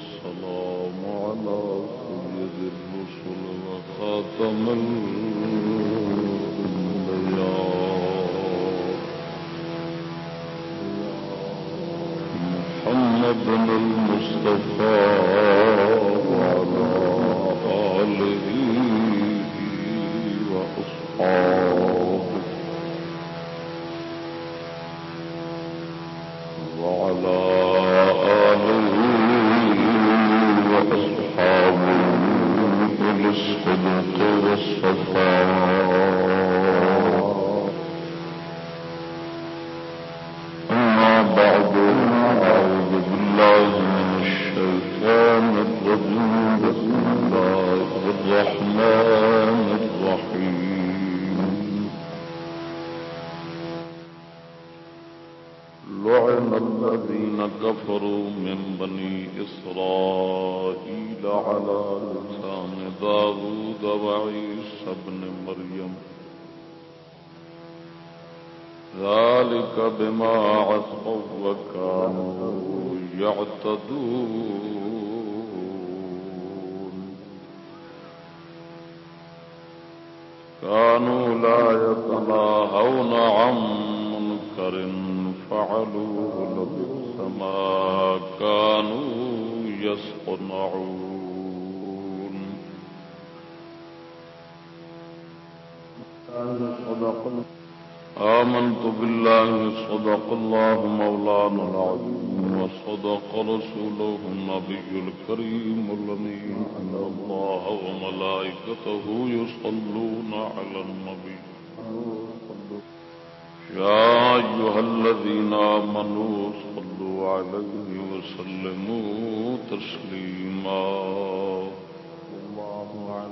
والسلام على سيد الرسل وخاتم الأنبياء. محمد المصطفى.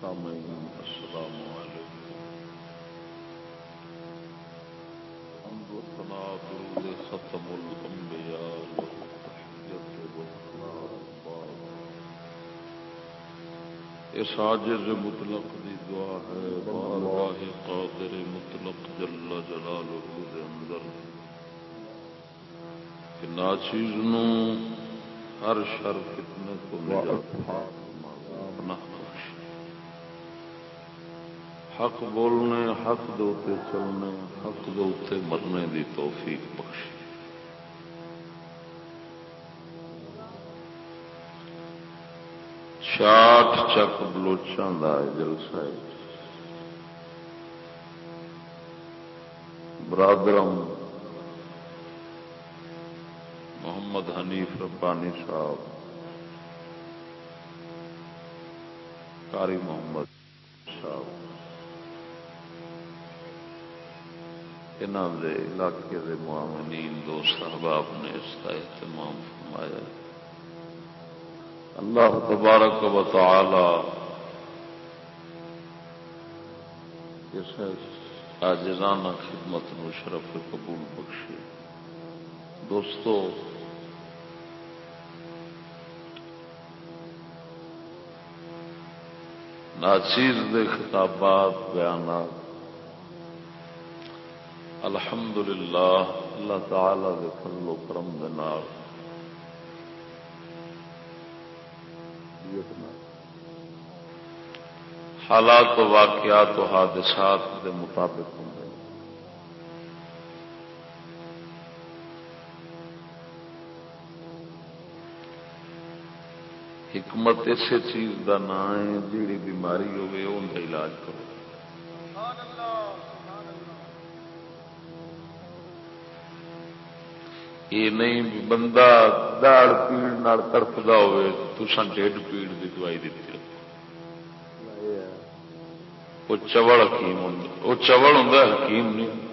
سامعين السلام عليكم حمد وثناء درود ختم الأنبياء والتحية اس عاجز مطلق دی دعا ہے، بارگاہ قادر مطلق جل جلالہ دے اندر۔ کہ ناچیز نو ہر شر فتنے کو نجات اپنا بخش حق بولنے حق دوتے چلنے حق دوتے مرنے دی توفیق بخش شاٹ چک بلوچاں دا جلسہ ہے۔ برادرم محمد حنیف ربانی صاحب، قاری محمد صاحب۔ انہوں دے علاقے دے معاملین دوست احباب نے اس کا اہتمام فرمایا۔ اللہ تبارک و تعالی اس آجزانہ خدمت نو شرف قبول بخشے۔ دوستو ناچیز دے خطابات، بیانات۔ الحمد للہ اللہ تعالی دے فضل و کرم دے نال۔ حالات و واقعات و حادثات کے مطابق ہوں۔ حکمت اسی چیز کا نام ہے جیڑی بیماری ہوگی ان کا علاج کرو۔ یہ نہیں بندہ داڑ پیڑ تڑپتا ہوئے تو سن ڈیڈ پیڑ کی دوائی دیتی وہ چوڑ حکیم ہوں وہ چوڑ ہوں حکیم نہیں۔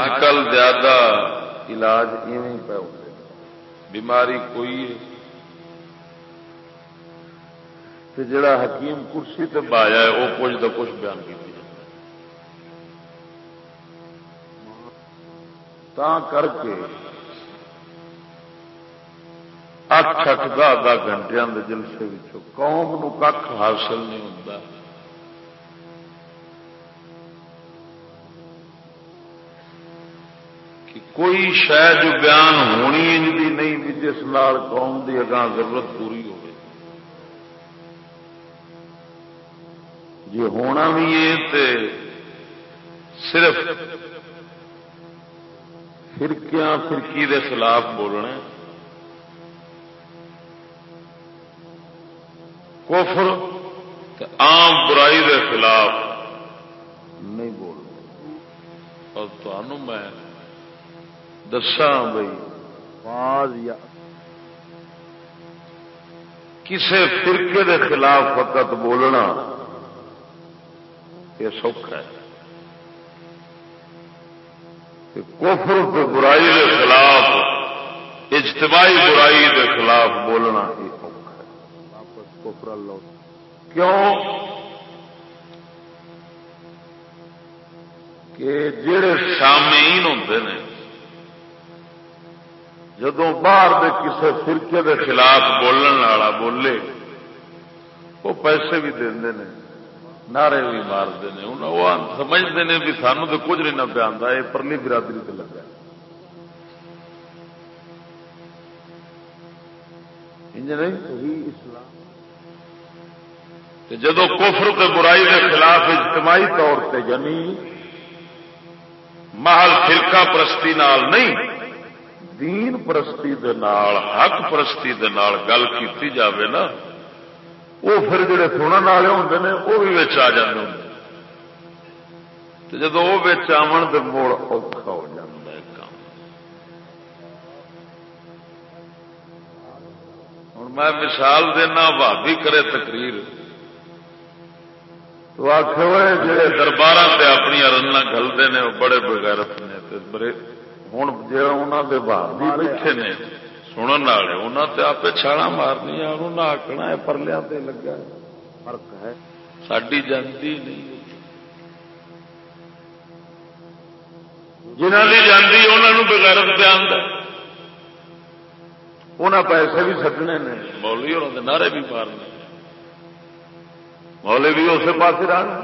اج کل زیادہ علاج ایویں پہ ہوتے بیماری کوئی ہے۔ جڑا حکیم کرسی تے بایا ہے وہ کچھ نہ کچھ بیان کی کر کے اٹھ اٹھ دہ گھنٹے کے جلسے قوم نو کھ حاصل نہیں ہوتا کہ کوئی شاید جو بیان ہونی نہیں بھی جس نال قوم کی اگاں ضرورت پوری ہو جی ہونا بھی ہے تے صرف فرقیاں فرقی دے خلاف بولنا کفر عام برائی دے خلاف نہیں بولنا۔ اور تمہوں میں دسا بھائی باز یا کسے فرقے دے خلاف فقط بولنا یہ سوکھ ہے۔ کفر کے برائی کے خلاف، اجتماعی برائی کے خلاف بولنا ہی واپس لو کیوں؟ کہ جڑے سامعین ہوتے ہیں جدو باہر کے کسی فرقے کے خلاف بولن والا بولے وہ پیسے بھی دے نعرے بھی مارتے ہیں وہ سمجھتے ہیں بھی سانو تو کچھ نہیں نہ پیا یہ پرلی برادری سے لگا۔ جدو کفر کے برائی کے خلاف اجتماعی طور سے یعنی محل فرقہ پرستی نال نہیں دین پرستی دے نال، حق پرستی دے نال گل کی جاوے نا، وہ پھر جڑے سننے والے ہوں نے، وہ بھی آ جاتے ہوں جب وہ آن تو موڑ اوکھا ہو جاتا ہے کام۔ ہوں میں مثال دینا بھابی کرے تقریر۔ تو آخر جڑے دربار سے اپنی رنگ گلتے ہیں وہ بڑے بغیرت نے بڑے ہوں جی انہوں کے بھابی بیٹھے نے سنن والے انہوں نے آپ چھالا مارنی انہوں نے آکنا ہے پرلیا لگا فرق ہے ساری جانتی نہیں جنہ کی جانتی انہوں بغیرت بیان انہیں پیسے بھی سٹنے نے مولوی نے نعرے بھی مارنے مولے بھی اسے پاس رہنا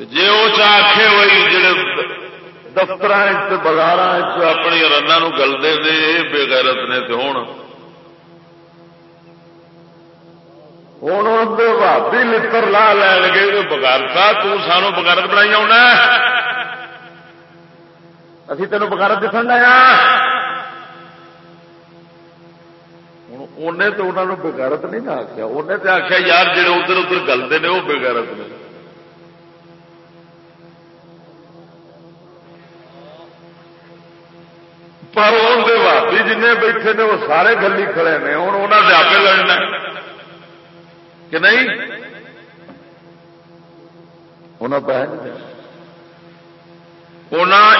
جی وہ چاہے ہوئی، جڑے دفتر بازار اپنی رنگ گلتے نے بے غیرت نے تو ہوں ہوں بھابی لڑ لا لین گے بغیرتا تانوں بغیرت بنائی آنا اسی تینوں بغیرت دکھن آیا ہوں انہیں تو انہوں نے بغیرت نہیں نہ آخیا انہیں تو آخیا یار جڑے ادھر ادھر گلتے ہیں وہ بغیرت نے۔ پر بھابی جن بیٹھے نے وہ سارے گلی کھڑے نے ہوں انہوں نے آپ لڑنا کہ نہیں انہیں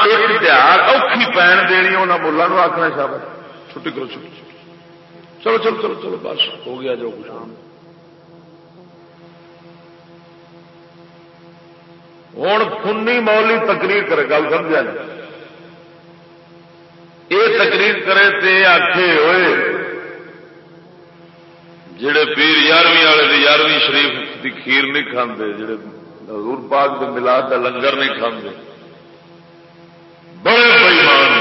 ایک تہار اوکھی پین دینی انہیں ملا آخنا شاید چھٹی کرو چھٹی چلو چلو چلو چلو بس ہو گیا جو کچھ ہوں کنی مولی تقریر کرے گل سمجھا نہیں یہ تقریر کرے تے آخے ہوئے، جڑے پیر یارویں والے یارویں شریف کی کھیر نہیں کھانے جڑے حضور پاک کے ملاد کا لنگر نہیں کھانے بڑے بئیمان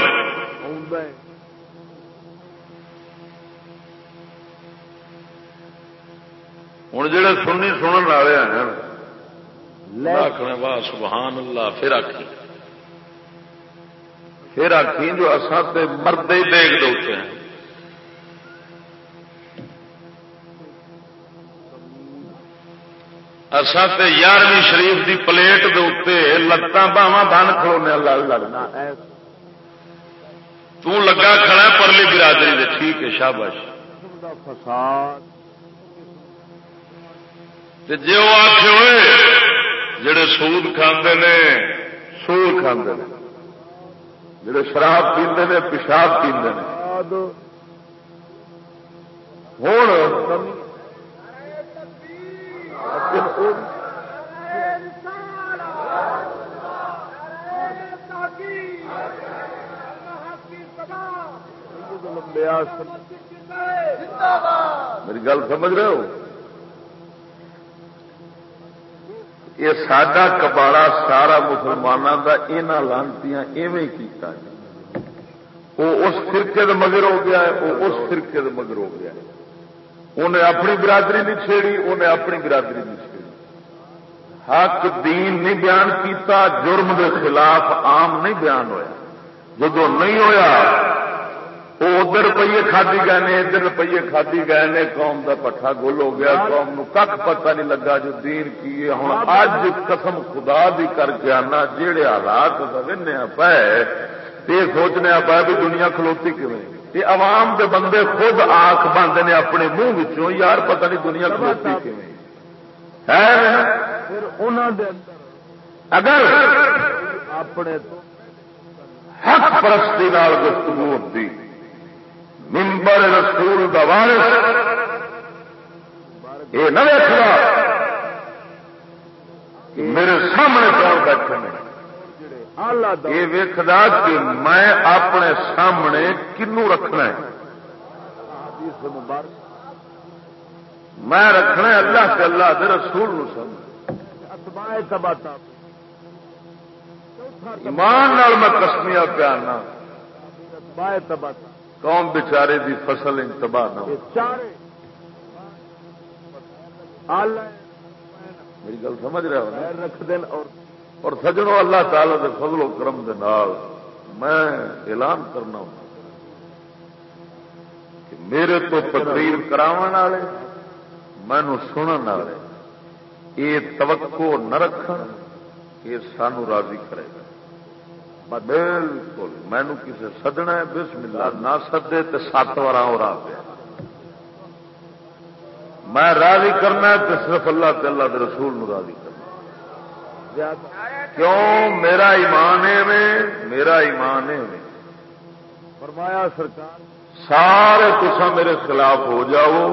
ہوں جڑے سننی سنن والے ہیں آخر واہ، سبحان اللہ، پھر آخ پھر آخی جو اصل مرد ہی دیکھ دوتے ہیں۔ اصل یارویں شریف دی پلیٹ دے لتان باوا بن کھلونے لگ لڑنا تگا کھڑا پرلی برادری دے۔ ٹھیک ہے شابش فساد جی وہ آخ ہوئے، جڑے سود کھاندے نے سور کھاندے نے۔ جڑے شراب پیندے نے پیشاب پیندے نے۔ ہوں میری گل سمجھ رہے ہو؟ یہ سڈا کباڑا سارا مسلمانوں کا یہاں لانتی ایویں کیتا ہے۔ وہ اس فرقے کے مگر ہو گیا ہے، وہ اس فرقے کے مگر ہو گیا ہے۔ انہیں اپنی برادری نہیں چھیڑی انہیں اپنی برادری نہیں چھیڑی۔ حق دین نہیں بیان کیتا، جرم کے خلاف عام نہیں بیان ہوا جدو نہیں ہویا وہ ادھر روپیے کھادی گئے نے ادھر روپیے کھادی گئے نے قوم کا پٹھا گول ہو گیا قوم نو کھ پتا نہیں لگا جو دین کی ہوں اج قسم خدا بھی کر کے آنا جہے حالات پہ یہ سوچنے پا بھی دنیا کھلوتی کیون یہ عوام دے بندے خود آخ بند نے اپنے منہ یار پتہ نہیں دنیا کھلوتی کیون اگر اپنے حق پرستی گفتگو ہوتی۔ ممبر رسول دا وارث۔ یہ نہ دیکھنا میرے سامنے کون بیٹھے ہیں؟ یہ ویکدا کہ میں اپنے سامنے کنو رکھنا ہے؟ میں رکھنا اللہ سے اللہ دے رسول نو ایمان میں کسمیا پیارنا قوم بچارے دی فصل انتباہ نہ میری گل سمجھ رہا ہوں رکھ دین اور سجنوں اللہ تعالی دے فضل و کرم دے نال میں اعلان کرنا ہوں کہ میرے تو تقریر کرا مینو سنن والے یہ توقع نہ رکھ یہ سانو راضی کرے گا۔ بالکل مینو کسی سدنا ہے بسم اللہ نہ سدے تو سات وار ہو رہا پیا۔ میں راضی کرنا تو صرف اللہ تعالی کے رسول نو راضی کرنا کیوں؟ میرا ایمان ہے میں میرا ایمان ہے میں فرمایا سرکار۔ سارے تسا میرے خلاف ہو جاؤ۔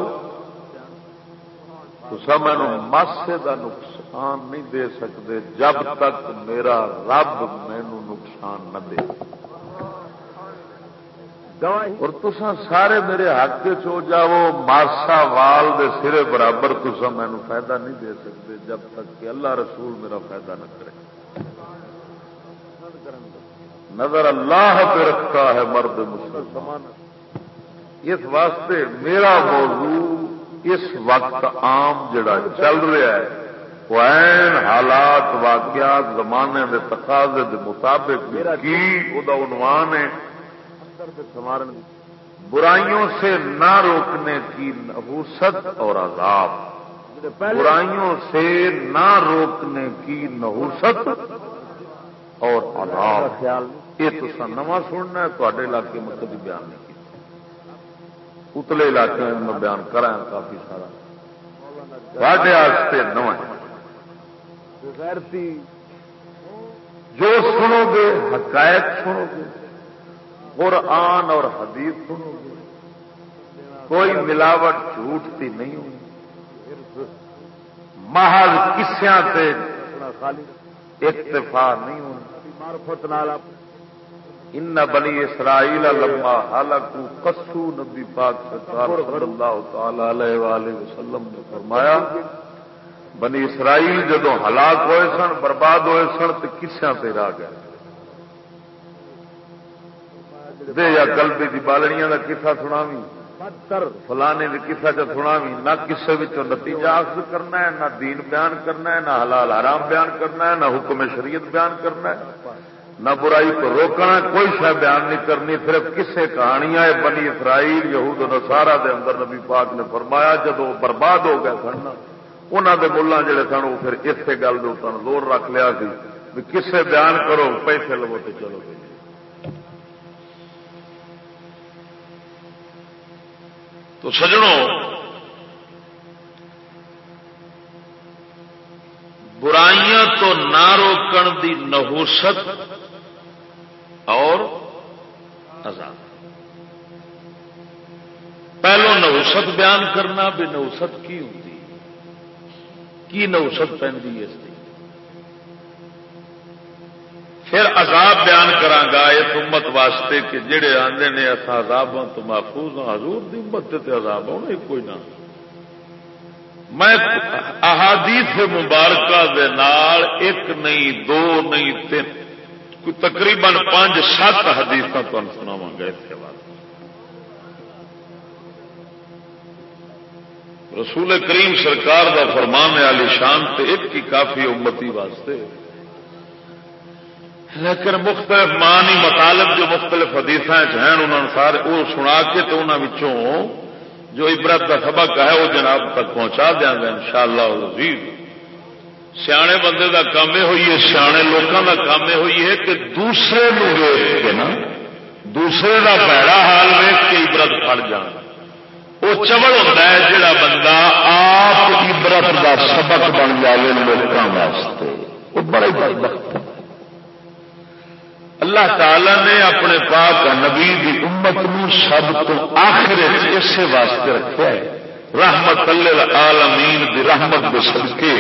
تسا مینو ماسے کا نقصان نقصان نہیں دے سکتے، جب تک میرا رب مینو نقصان نہ دے۔ اور تسا سارے میرے حق چو جاؤ، مارسا وال دے سرے برابر تسا مینو فائدہ نہیں دے سکتے، جب تک کہ اللہ رسول میرا فائدہ نہ کرے۔ نظر اللہ پہ رکھتا ہے مرد مسلمان۔ اس واسطے میرا موضوع اس وقت عام جڑا چل رہا ہے۔ وین حالات واقعات زمانے کے تقاضے کے مطابق کی عنوان ہے۔ برائیوں سے نہ روکنے کی نحوست اور عذاب۔ برائیوں سے نہ روکنے کی نحوست اور عذاب۔ یہ تو نواں سننا ہے تے علاقے میں کبھی بیان نہیں کیا اتلے علاقے میں بیان کرا کافی سارا۔ نو غیرتی جو سنو گے حقائق سنو گے قرآن اور حدیث سنو گے۔ کوئی ملاوٹ جھوٹ تی نہیں ہوئی۔ محض کسیا سے اکتفا نہیں ہونا ان بنی اسرائیل لما حالک کسو نبی پاک سرکار صلی اللہ تعالی علیہ وسلم نے فرمایا بنی اسرائیل جدو ہلاک ہوئے سن، برباد ہوئے سن تو کسیا پہ راہ گئے۔ دے یا کلبی کی بالڑیاں کا کسا سنا بھی فلانے کی کسا چ سنا بھی نہ کسے نتیجہ حاصل کرنا ہے، نہ دین بیان کرنا ہے، نہ حلال حرام بیان کرنا ہے، نہ حکم شریعت بیان کرنا ہے۔ نہ برائی کو روکنا، کوئی شہ بیان نہیں کرنی، صرف کسے کہانیاں بنی اسرائیل، یہود نسارا دے اندر نبی پاک نے فرمایا جدو برباد ہو گئے سن انہوں کے ملا جڑے سن، وہ پھر اسی گل زور رکھ لیا سی کسے بیان کرو، پیسے لو تو چلو تو سجڑوں برائیاں تو نہ روکن دی نہوست اور عذاب۔ پہلو نوست بیان کرنا، بھی نوست کی ہوتی کی نوست پہ اس کی؟ پھر عذاب بیان کرانگا اس امت واسطے کہ جڑے آدھے نے اصا عذاب تو محفوظ ہوں حضور دی امت تے عذاب ہونا کوئی نہ۔ میں احادیث مبارکہ دے نال ایک نہیں، دو نہیں، تین، تقریباً پانچ، سات حدیث تمہیں سناوا گا اس کے بعد۔ رسول کریم سرکار دا فرمان علی شان تے ایک کی کافی امتی واسطے۔ لیکن مختلف مانی مطالب جو مختلف حدیث ہیں انہوں سارے وہ سنا کے تو انہوں جو عبرت کا سبق ہے وہ جناب تک پہنچا دیا گا ان شاء اللہ سیانے بندے کا کام یہ ہوئی ہے، سیانے لوگوں کا کام یہ ہوئی ہے کہ دوسرے ویچ کے نا، دوسرے کا پیڑا حال ویچ کے عبرت پڑ جان۔ وہ چبل ہوتا ہے جڑا بندہ آپ عبرت کا سبق بن جائے لوگوں واسطے۔ وہ بڑے بڑے اللہ تعالی نے اپنے پاک نبی دی امت نو سب تو آخر اسے واسطے رکھا ہے۔ رحمت اللہ عالمین دی رحمت کے سدکے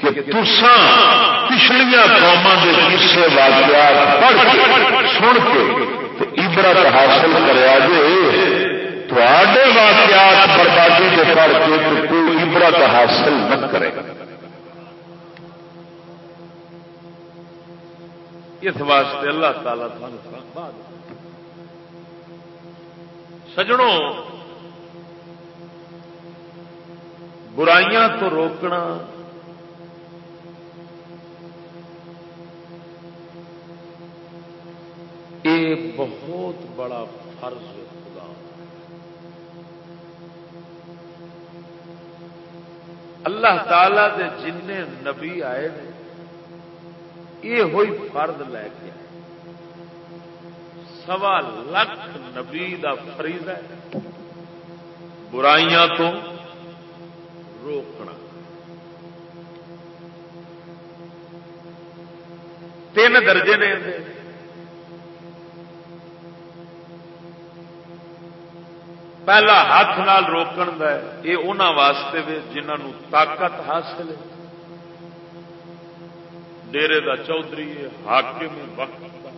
کہ تسا پچھلیا قوما کے کسے واقعات پڑھ کے سن کے عبرت حاصل کرا جائے تھوڑے واقعات بربادی کے پڑھ کے تو کوئی عبرت حاصل نہ کرے۔ اس واسطے اللہ تعالی سجڑوں برائیاں تو روکنا، یہ بہت بڑا فرض اللہ تعالی دے جن نبی آئے یہ ہوئی فرد لے کے سوا لکھ نبی دا فرید ہے۔ برائیاں تو روکنا۔ تین درجے نے پہلا ہاتھ نال روکن دا ہے۔ یہ انہوں واسطے وے جنہوں طاقت حاصل ہے۔ ڈیرے دا چودھری ہے، حاکم وقت دا۔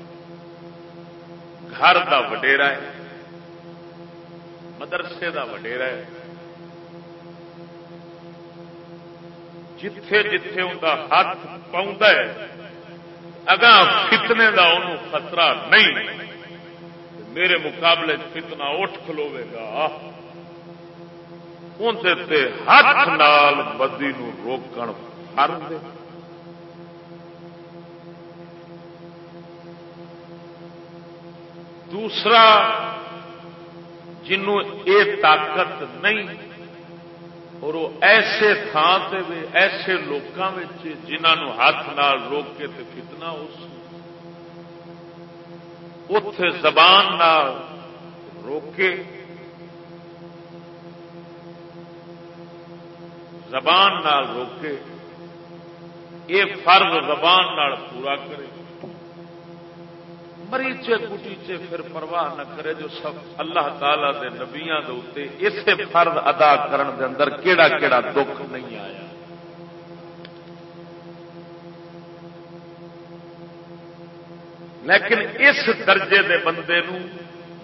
گھر دا وڈیرا ہے، مدرسے دا وڈیرا ہے۔ جتھے جتھے ان کا ہاتھ پاؤں اگاں فتنے دا انہوں خطرہ نہیں۔ میرے مقابلے فتنا اٹھ کھلوے گا۔ اندر ہاتھ نال بدی نو روکن فر دے۔ دوسرا جنوں اے طاقت نہیں، اور وہ ایسے تھان سے ایسے لوگوں جنہوں ہاتھ نال روک کے فتنا اس اتے زبان نہ روکے۔ زبان نال روکے۔ یہ فرض زبان نال پورا کرے۔ مریچے کٹیچے پھر پرواہ نہ کرے جو سب اللہ تعالی دے نبیاں دے اتنے اسے فرض ادا کرن دے اندر کیڑا کیڑا دکھ نہیں آیا۔ لیکن اس درجے دے بندے نو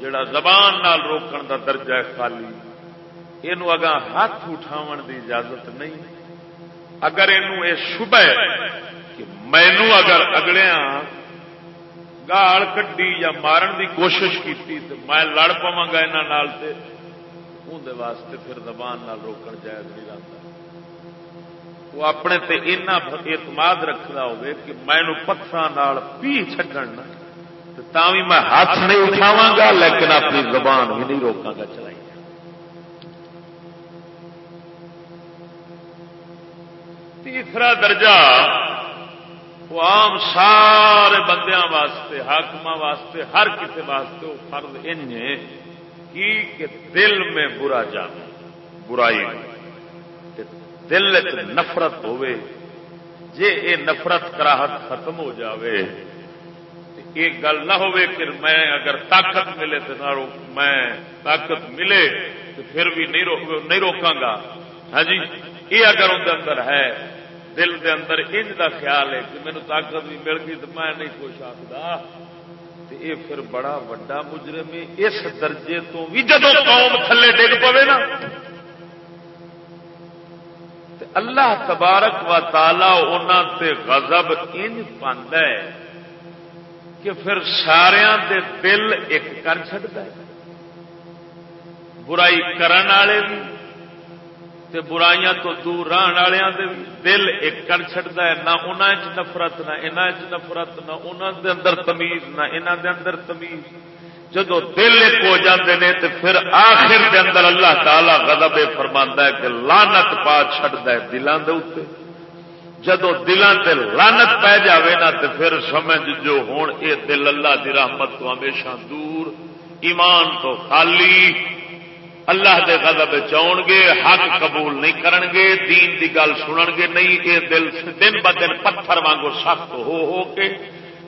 جڑا زبان نال روکن دا درجہ ہے خالی یہ اگاں ہاتھ اٹھاون دی اجازت نہیں۔ اگر یہ شبہ ہے کہ مینو اگر اگلیا گال کڈی یا مارن دی کوشش کی تو میں لڑ پوا گا یہاں واسطے پھر زبان نال روکن جائز نہیں رہتا وہ اپنے تے اینا اعتماد رکھنا ہوگی کہ میں پتھر پی چڈن بھی میں ہاتھ نہیں اٹھاوا گا لیکن اپنی زبان بھی نہیں روکا گا چلائی۔ تیسرا درجہ، وہ آم سارے بندیاں واسطے حاقم واسطے، ہر کسی واسطے وہ فرد ان کی دل میں برا جانا برائی دل نفرت ہوے جے اے نفرت کراہت ختم ہو جاوے یہ گل نہ ہوئے کہ میں اگر طاقت ملے تو نہ میں طاقت ملے تو پھر بھی نہیں روک نہیں روکاں گا۔ ہاں جی؟ یہ اگر اندر اندر ہے، دل دے اندر انج دا خیال ہے کہ مینو طاقت بھی مل گئی تو میں نہیں کچھ آخلا یہ پھر بڑا وڈا مجرم ہے۔ اس درجے تو بھی جدو قوم تھلے ڈگ پوے نا۔ اللہ تبارک و تعالی انہوں تے غضب ان پاند ہے۔ کہ پھر سارا دے دل ایک کر چڑتا ہے۔ برائی کرن والے بھی تے برائیاں تو دور رہن والوں دے بھی دل ایک کر چڑتا ہے۔ نہ انہوں نفرت، نہ انہوں نفرت، نہ انہوں دے اندر تمیز، نہ انہوں دے اندر تمیز۔ جدو دل ایک ہو جاتے ہیں تو پھر آخر دے اندر اللہ تعالی غضب فرما ہے کہ لانت پا چڑھتا ہے دلان دے اتنے جدو دلان تے لانت پی جاوے نا تو پھر سمجھ جو ہون، اے دل اللہ دی رحمت تو ہمیشہ دور، ایمان تو خالی۔ اللہ دے غضب چاؤن گے، حق قبول نہیں کرن گے، دین دی گل سنن گے نہیں، اے دل دن ب دن پتھر وانگو سخت ہو ہو کے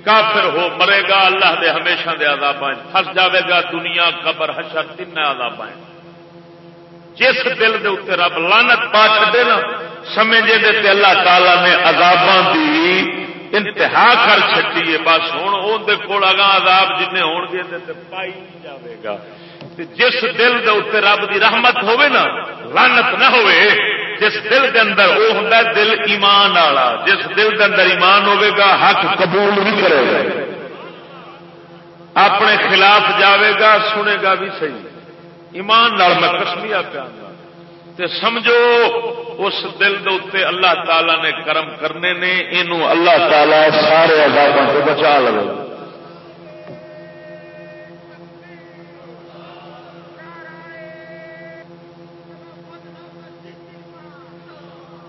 کافر ہو مرے گا۔ اللہ دے ہمیشہ دے آداب پھنس جاوے گا، دنیا قبر حشر تین آداب جس دل دے اتنے رب لانت پا چے نا، سمجھے دے تے اللہ تعالی نے عذاباں دی انتہا کر چکی ہے۔ بس ہوں اندر کول اگاں عذاب جن ہو گے تے پائی جاوے گا۔ جس دل دے اتنے رب دی رحمت ہوے نا لانت نہ ہوئے جس دل کے اندر وہ ہوں دل ایمان والا، جس دل کے اندر ایمان گا، حق قبول نہیں کرے گا۔ اپنے خلاف جاوے گا، سنے گا بھی صحیح۔ ایمان نال میں کسمیا پیا تے سمجھو، اس دل دے اللہ تعالی نے کرم کرنے نے یہ اللہ تعالی سارے عذابوں سے بچا لو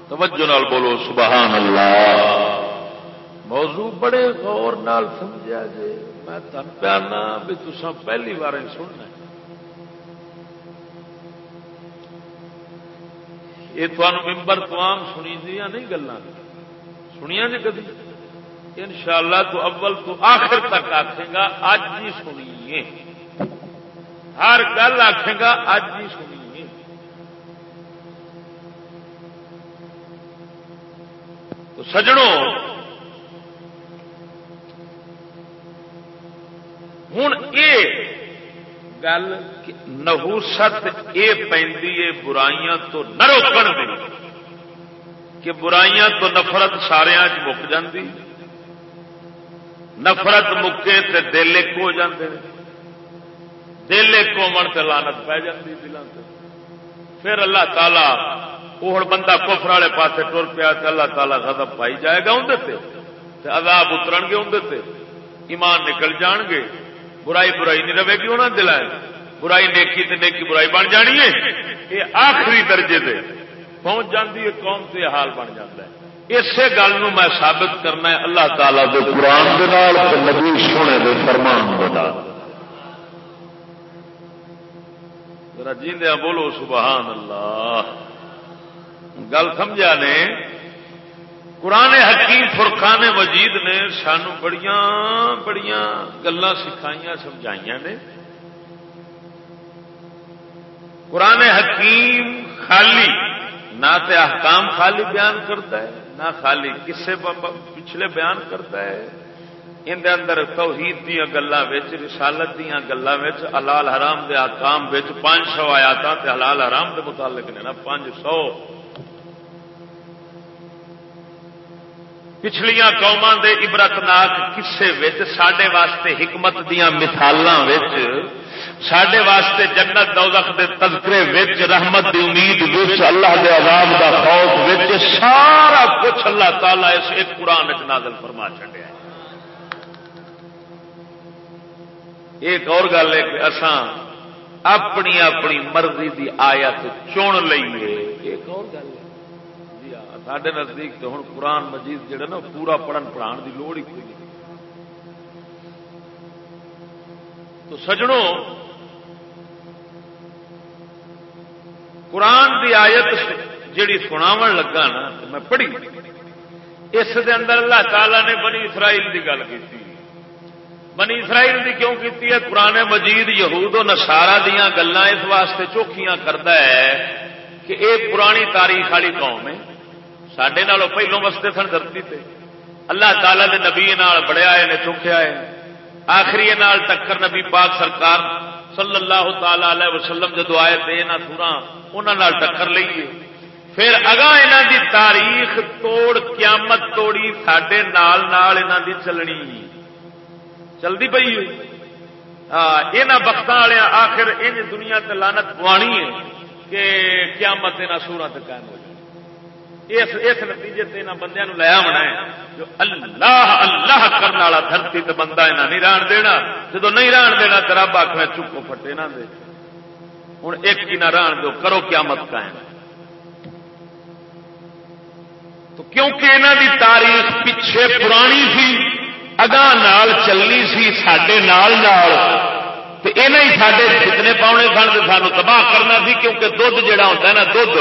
توجہ نال بولو، سبحان اللہ۔ موضوع بڑے غور نال سمجھا جی میں تن پیانا بھی تسا پہلی بار سننا یہ تمہیں ممبر تمام سنی دیا نہیں گلا سنیا جی کدی؟ ان شاء اللہ تو اول تو آخر تک آخے گا اج ہی سنیے۔ ہر گل آخے گا اج ہی سنیے۔ تو سجڑوں ہوں یہ گل نہوست یہ پہ برائیاں تو نہ روکن دی کہ برائیاں تو نفرت سارا مک جاتی نفرت مکے تے دل ایک ہو جاتے دل ایک ہومن سے لانت پی جاتی دلان سے پھر اللہ تعالی وہ بندہ کفر والے پاسے ٹر پیا اللہ تعالیٰ غضب پائی جائے گا اندر عذاب اتر گے اندر ایمان نکل جان گے۔ برائی برائی نہیں رہے گی انہوں دل برائی نیکی تے نیکی برائی بن جانی ہے۔ یہ آخری درجے دے۔ پہنچ جاتی ہے قوم سے حال بن جاتا ہے۔ اسی گل میں ثابت کرنا ہے اللہ تعالیٰ دے قرآن دے نال نبی سونے دے فرمان بتا جیندیا بولو، سبحان اللہ۔ گل سمجھا نے؟ قرآن حکیم فرقان مجید نے سانو بڑیاں بڑیاں گلا سکھائی سمجھائی نے۔ قرآن حکیم خالی نہ تے احکام خالی بیان کرتا ہے، نہ خالی کسے پچھلے بیان کرتا ہے۔ اندر اندر توحید دیا گلوں رسالت دیا گلوں حلال حرام دے احکام پانچ سو آیات حلال حرام دے متعلق نے نا پانچ سو۔ پچھلیاں قوما دے عبرتناک کسے سڈے واسطے حکمت دیا مثال سڈے واسطے جنت دوزخ دے تذکرے وچ، رحمت دی امید وچ، اللہ دے عذاب دا خوف وچ، سارا کچھ اللہ تعالی اس ایک قرآن نازل فرما چڑیا ایک اور گل ہے کہ اسان اپنی اپنی مرضی دی آیت چن لئیے۔ ایک اور گل ہے۔ سڈے نزدیک تو ہوں قرآن مجید جہا نا پورا پڑھن پڑھان کی لوڑ ہی کوئی تو سجڑوں قرآن کی آیت جیڑی سناو لگا نا میں پڑھی اس دے اندر اللہ تعالی نے بنی اسرائیل کی گل کی بنی اسرائیل کی کیوں کی ہے پرانے مجید یہود و نسارا دیا گلیں اس واسطے چوکھیاں کرتا ہے کہ یہ پرانی تاریخ والی قوم ہے سڈے پہلو وستے سن دھرتی تے اللہ تعالی نے نبی بڑیا ہے نے چوکھیا ہے آخری نال ٹکر نبی پاک سرکار صلی اللہ تعالی علیہ وسلم جدو آئے تھے یہاں تھورا انہوں ٹکر لیے پھر اگاں یہاں دی تاریخ توڑ قیامت توڑی سڈے نال نال یہاں دی چلنی چلتی پی یہاں وقت والے آخر ان دنیا تے لانت پوانی ہے کہ قیامت یہاں سورا تک قائم ہو جائے اس اس نتیجے سے یہاں بندے لیا ہونا ہے جو اللہ اللہ کرنے والا دھرتی تے بندہ یہاں نہیں ران دینا۔ جب نہیں ران دینا تو رب آخر چکو فٹے نہ دے۔ ہوں ایک ہی نہ ران دو کرو قیامت قائم۔ تو کیونکہ یہاں دی تاریخ پیچھے پرانی سی، اگاں نال چلنی سی سڈے نال نال تو یہ سارے جتنے پاؤنے سن تو سانو تباہ کرنا سی، کیونکہ دھد جہا ہوتا ہے نا دھد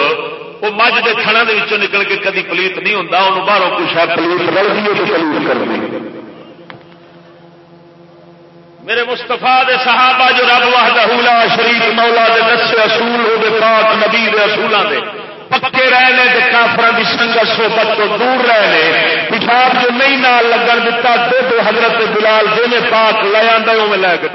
وہ مجھ کے تھنا کے نکل کے کدی پلیت نہیں ہوتا وہ باہروں کچھ پلیت میرے مستفا دے صحابہ جو رب واہدہ شریف مولا دے دسے اصول ہو پاک نبی دے اصولوں دے۔ پکے رہے ہیں کافر کی سنگت سوبت تو دور ہیں پیشاب جو نہیں نال لگن دتا دو دو حضرت بلال جی پاک لے آدھا وہ لے کے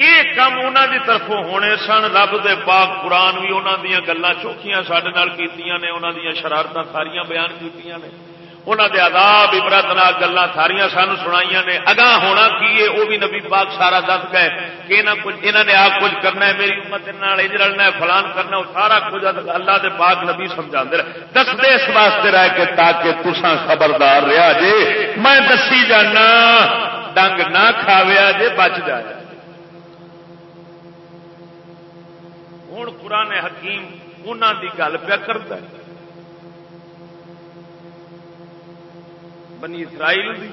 یہ کام انہوں کی طرفوں ہونے سن، رب دے پاک قرآن بھی انہوں دیا گلان چوکیاں سڈے کی انہوں دیا شرارت ساریا بیان کی انہوں دے عذاب، عبرت نہ گلا ساریا سان سنائی نے۔ اگاں ہونا کی ہے وہ بھی نبی پاک سارا دس گئے کہ انہوں نے آ کچھ کرنا ہے، میری امت رلنا ہے، فلان کرنا ہے سارا کچھ اللہ دے پاک نبی سمجھا دستے اس واسطے رہ کے تاکہ تسا خبردار رہا جے۔ میں دسی جانا، ڈنگ نہ کھاویا جے بچ جائے ہوں قرآن حکیم انہوں کی گل پہ کرتا ہے۔ بنی اسرائیل دی۔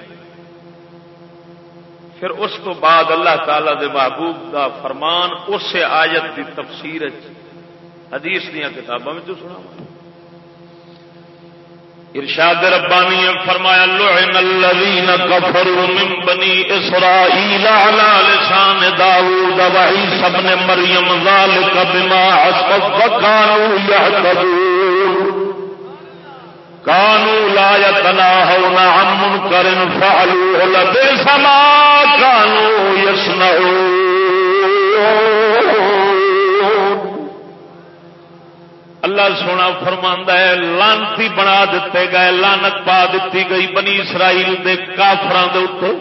پھر اس تو بعد اللہ تعالی دے محبوب دا فرمان اس آیت دی تفسیر حدیث دیا کتابوں میں سنا ارشاد ربانی فرمایا، لعن الذين كفروا من بني اسرائيل على لسان داوود وعيسى ابن مريم ذلك بما عصوا وكانوا يعتدون کانو لا یتنا ہونا امن کرن فعلو لبے سما کانو اللہ سونا فرماندا ہے، لانتی بنا دیتے گئے، لانت پا دیتی گئی بنی اسرائیل دے کافران دے اتنے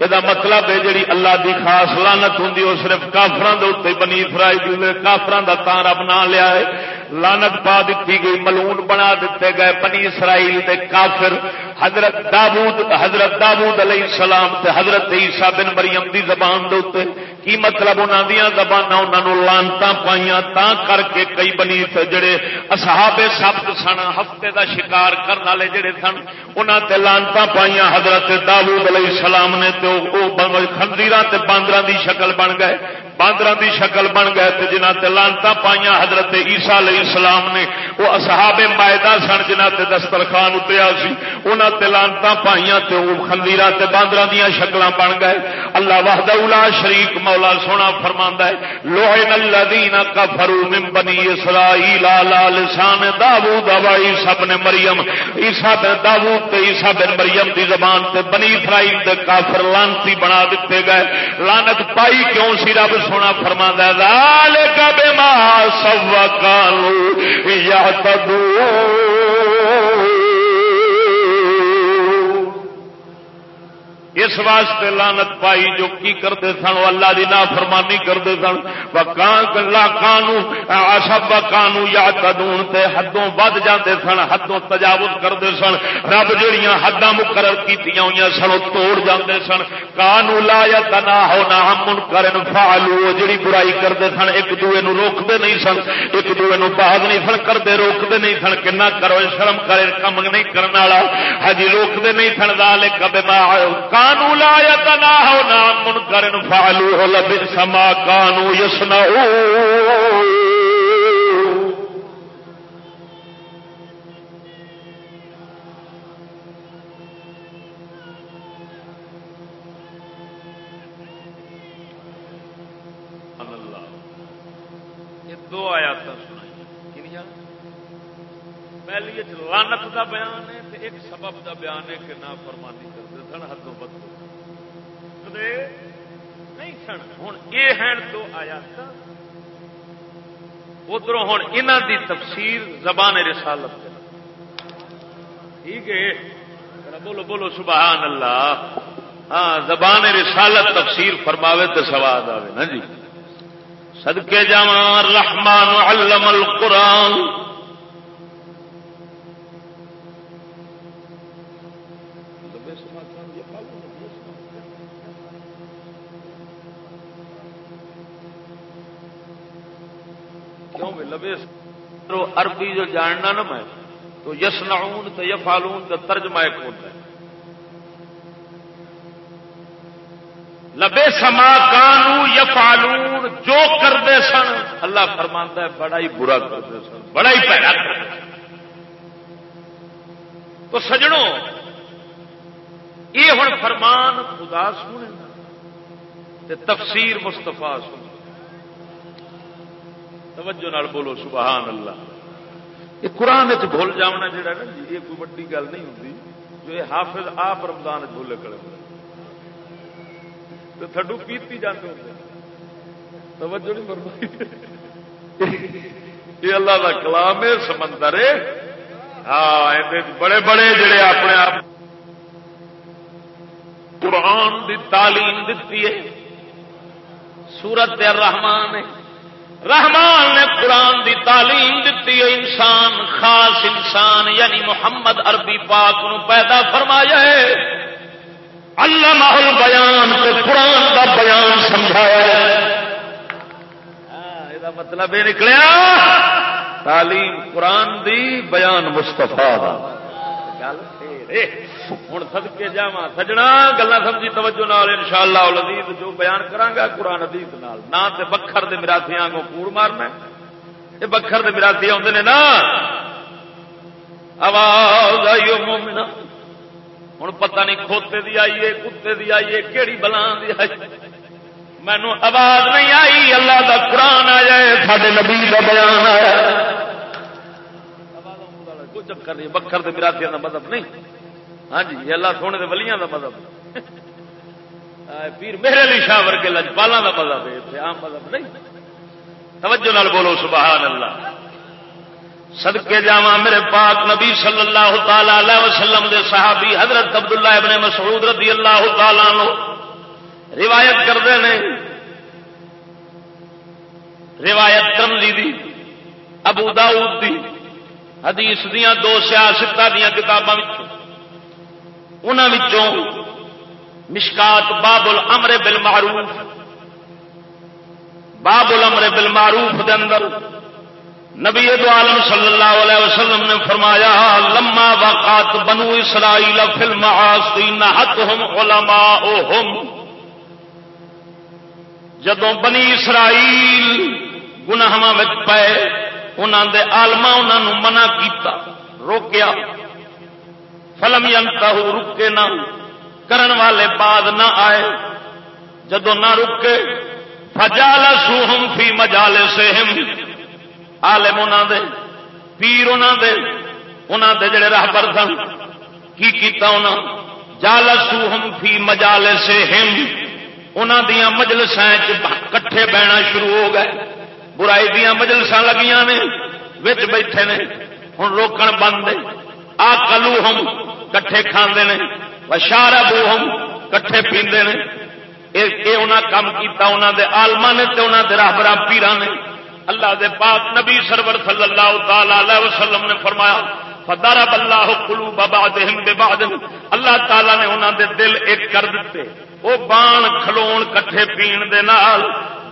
یہ مطلب ہے جی اللہ دی خاص لانت ہوں وہ صرف کافران دے اتنے بنی اسرائیل کافران کا رب بنا لیا ہے۔ لانت پا دیتی گئی ملون بنا دیتے گئے، بنی اسرائیل دے کافر، حضرت دابود حضرت دابود علیہ السلام تے حضرت عیسیٰ بن مریم دی زبان دے کی مطلب انہوں دیا زبان انہوں لانتا پائیا تا کر کے کئی بنی جڑے اصحاب سبت سن، ہفتے دا شکار کرنے والے جڑے سن انہوں تے لانتا پائیا حضرت داود علیہ السلام نے تے او تو خندیر باندر دی شکل بن گئے۔ باندر دی شکل بن گئے تو جنہ تے لانتا پائیا حضرت عیسیٰ علیہ السلام نے، وہ اصحاب مائدہ سن جنہ تے دسترخان اتریا سی انہوں تے لانتا پائیا تے وہ خندیر تے باندر دیا شکل بن گئے۔ اللہ وحدہ اولا شریک مولا سونا فرما ہے لوہن الذین کفروا من بنی اسرائیل علی لسان داوود و عیسی بن مریم۔ عیسی بن داوود تے عیسی بن مریم دی زبان تے بنی اسرائیل دے کافر لانتی بنا دیتے گئے۔ لعنت پائی کیوں سی رب سونا فرما ذالک بما سوکانو یعتدون۔ اس واسطے لانت پائی جو کی کرتے سن، وہ اللہ دی نافرمانی کرتے سن۔ کانو سب کانو یا قدون تے حدوں ود جاتے سن، حدوں تجاوز کرتے سن۔ رب جہیا حداں مقرر کی ہوئی سن توڑ جاتے سن۔ کانو لا یا تنا ہونا ہم کرن فالو جڑی برائی کرتے سن، ایک دوے نو روکتے نہیں سن، ایک دوے نو باغ نہیں سن کرتے روکتے نہیں سن۔ کنا کرو، شرم کرے، کم نہیں کرنے والا۔ ہاں ہجی روکتے نہیں سن دال کبے کانو لا یتنا ہو نامن کرن فعلو ہو لبن سما کانو یسنا دو آیات سنائی کنیا پہلی لانت کا بیان ہے ایک سبب دا بیان ہے کہ نہ فرمانی کرتے سن ہاتھوں بدو نہیں سن۔ ہوں یہ ہیں دو آیات۔ ادھر ہوں یہاں دی تفسیر زبان رسالت ٹھیک ہے۔ بولو بولو، سبحان اللہ۔ ہاں زبان رسالت تفسیر فرماوے تو سواد آئے نا جی۔ سدکے جا رحمان علم القرآن۔ کیوں لبے عربی جو جاننا نا میں، تو یس نعون تو یفالون کا ترجمہ ایک ہوتا ہے۔ لبے سما کانو یفالون جو کرتے سن، اللہ فرماتا ہے، بڑا ہی برا کرتے سن، بڑا ہی پیدا کرتے تو سجڑوں یہ ہوں فرمان خدا سنے تفسیر مستفا سن توجہ نال بولو، سبحان اللہ۔ یہ قرآن بھول جانا جا جی یہ کوئی ویڈی گل نہیں ہوتی جو یہ حافظ آپ رمضان بھولے کرے تو تھڈو پیتی جاتے ہوتے توجہ نہیں فرمائی۔ یہ اللہ کا کلام ہے، سمندر ہے۔ ہاں بڑے بڑے جڑے اپنے آپ قرآن دی تعلیم دیتی ہے۔ سورت الرحمان ہے۔ رحمان نے قرآن دی تعلیم دیتی ہے، انسان خاص انسان یعنی محمد عربی پاک نو پیدا فرمایا ہے۔ اللہ محل بیان سے قرآن کا بیان سمجھایا یہ ہاں، مطلب یہ نکلیا۔ تعلیم قرآن دی بیان مستفا گل ہوں سدکے جا سجنا گلا سمجھی توجہ نال ان شاء اللہ جو بیان کرا قرآن ادیت نہ بکھر دے مراسیا کو کوڑ مارنا یہ بکھر دے مراسی آتے نے نا آواز آئی مومنا ہوں پتہ نہیں کھوتے دی آئیے کتے دی آئیے کہڑی بلان دی آئی مینو آواز نہیں آئی اللہ دا قرآن آ جائے سارے نبی کا بیان آیا کوئی چکر نہیں بکھر دے مراسیا کا مطلب نہیں ہاں جی یہ اللہ سونے دے ولیاں دا مذہب پیر میرے علی شاہ ورگے لجپالا دا مذہب ہے عام مذہب نہیں توجہ نال بولو سبحان اللہ صدقے جاوا میرے پاک نبی صلی اللہ تعالی علیہ وسلم دے صحابی حضرت عبداللہ ابن مسعود رضی اللہ تعالی عنہ روایت کرتے ہیں روایت ترمزی دی ابو داؤد دی حدیث دیاں دو سیاستہ دیاں کتاباں مشکات باب الامر بالمعروف باب الامر بالمعروف دے اندر نبی عالم صلی اللہ علیہ وسلم نے فرمایا، لما واقعات بنو اسرائیل فی المعاصی نحتهم علماؤہم۔ جدو بنی اسرائیل گناہاں وچ پئے انہاں دے عالماں انہاں نو منع کیتا، روکیا۔ فلم ینتا رکے نہ، کرن والے بعد نہ آئے۔ جدو نہ رکے فجال سوہم فی مجال سے آلم انہوں دے، پیر انہوں دے انہوں دے جڑے راہبر سن۔ کی کیتا انہوں جال سوہم فی مجال سے ہم انہوں دیا مجلس کٹھے بہنا شروع ہو گئے۔ برائی دیا مجلس لگیاں نے، وچ بیٹھے نے۔ ہوں روکن بند آ کلو ہم کٹھے کھانے نے وشارا بو ہم کٹھے پیندے نے۔ یہ انہاں کام کیتا، انہاں دے آلما نے تے انہاں دے راہبر پیران نے۔ اللہ دے پاک نبی سرور صلی اللہ تعالی علیہ وسلم نے فرمایا، فضرب اللہ قلوب بعضهم ببعض اللہ تعالی نے انہاں دے دل ایک کر دیتے۔ وہ بان کھلون کٹھے پین دے نال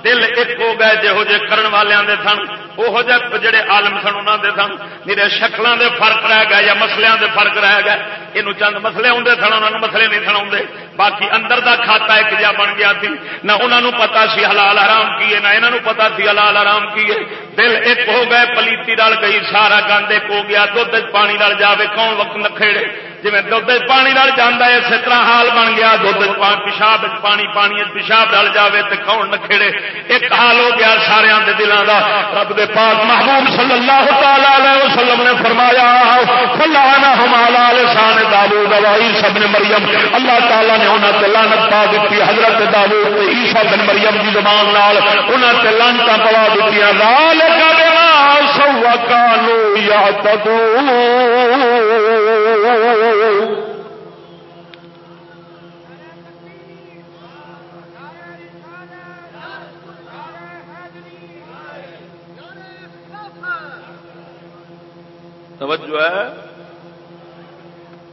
دل ایک ہو گئے جہو جے کرن والوں دے سن وہ جڑے آلم سن انہوں دے سن میرے شکلوں دے فرق رہ گئے یا مسلیاں دے فرق رہ گئے یہ چند مسلے آتے سن انہوں مسلے نہیں سن آتے باقی اندر دا کھاتا ایک جا بن گیا تھی نہ انہوں پتا سی حلال آرام کیے نہ انہوں پتا سی حلال آرام کیے دل ایک ہو گئے، پلیتی رل گئی، سارا گند ایک ہو گیا دھد پانی رل جائے کون وقت نکھےڑے جی دھد پانی ڈل جانا ہے اسی طرح حال بن گیا دھد پیشاب پانی پانی پیشاب ڈل جائے تو کھاؤ نکھےڑے ایک حال ہو گیا سارا دلوں کا رب دے پاک محبوب صلی اللہ تعالی وسلم نے فرمایا فلانا ہمالا لسان دالو دوائی سب نے مریم اللہ تعالیٰ نے انہوں نے لانت پا دیتی حضرت دالو عیسا بن مریم کی زبان انہوں نے لانتا پوا دیتی لال کا سوا کالو یا تدو توجہ ہے؟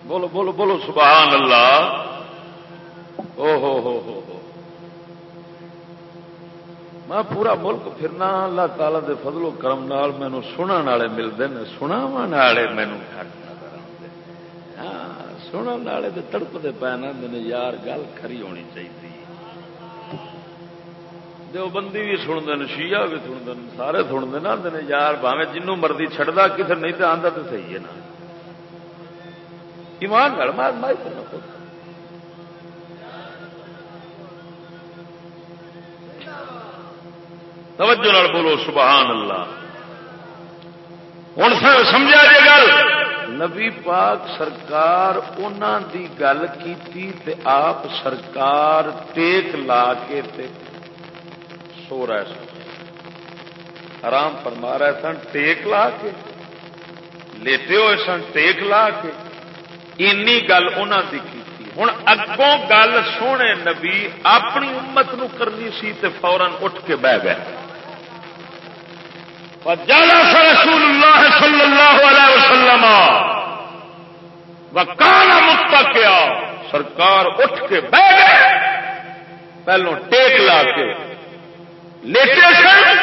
بولو بولو بولو، سبحان اللہ. او ہو ہو ہو. میں پورا ملک پھرنا، اللہ تعالی دے فضل و کرم نال مینو سنن والے ملتے ہیں سنا والے مینو ہاں سنن والے تو تڑپتے پے نہ یار گل کھری ہونی چاہیے دو بندی بھی سنتے ہیں شیعہ بھی سنتے ہیں سارے سنتے نا آتے یار باوے جنوں مرضی چڑھتا کسی نہیں تو آتا تو صحیح ہے نا۔ ایمان گل مار مار کرنا توجہ نال بولو، سبحان اللہ۔ ہوں سمجھا جی گل۔ نبی پاک سرکار انہوں دی گل کی آپ سرکار ٹیک لا کے تے سو رہے سن۔ آرام فرما رہے سن ٹیک لا کے۔ لیتے ہوئے سن ٹیک لا کے۔ اینی گل انہوں کی ہوں اگوں گل سونے نبی اپنی امت نو کرنی سی تے فورن اٹھ کے بہ گئے۔ رسول اللہ صلی اللہ علیہ وسلم وکالا متا کیا سرکار اٹھ کے بہ گئے. پہلو ٹیک لا کے لیٹے سن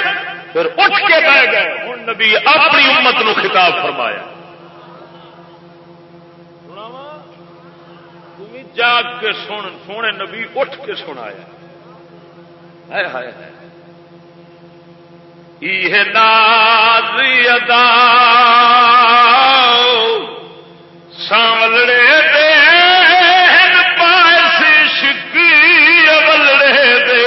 پھر اٹھ کے بہ گئے. ہوں نبی اپنی امت نو خطاب فرمایا. جاگ کے سن سونے نبی اٹھ کے سنایا. ہائے ہائے ہائے. یہ ناز ادا۔ سانولڑے دے پائس شکی اولڑے دے۔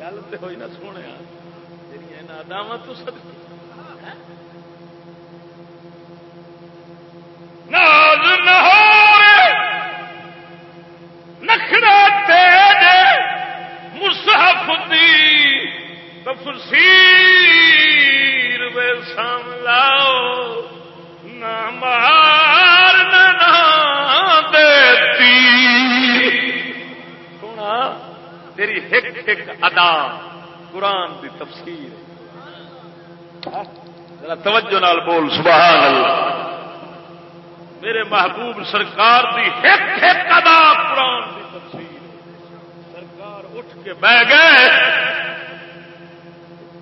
گل تو ہوئی نہ سونے جی نادام تو سب ناز نہ نخڑا تیج تفسیر وے سام لاؤ نہ مار نہ دیتی سونا تیری ہک ہک ادا قرآن دی تفسیر ذرا توجہ نال بول سبحان اللہ میرے محبوب سرکار دی ہک ہک ادا قرآن دی تفسیر سرکار اٹھ کے بہ گئے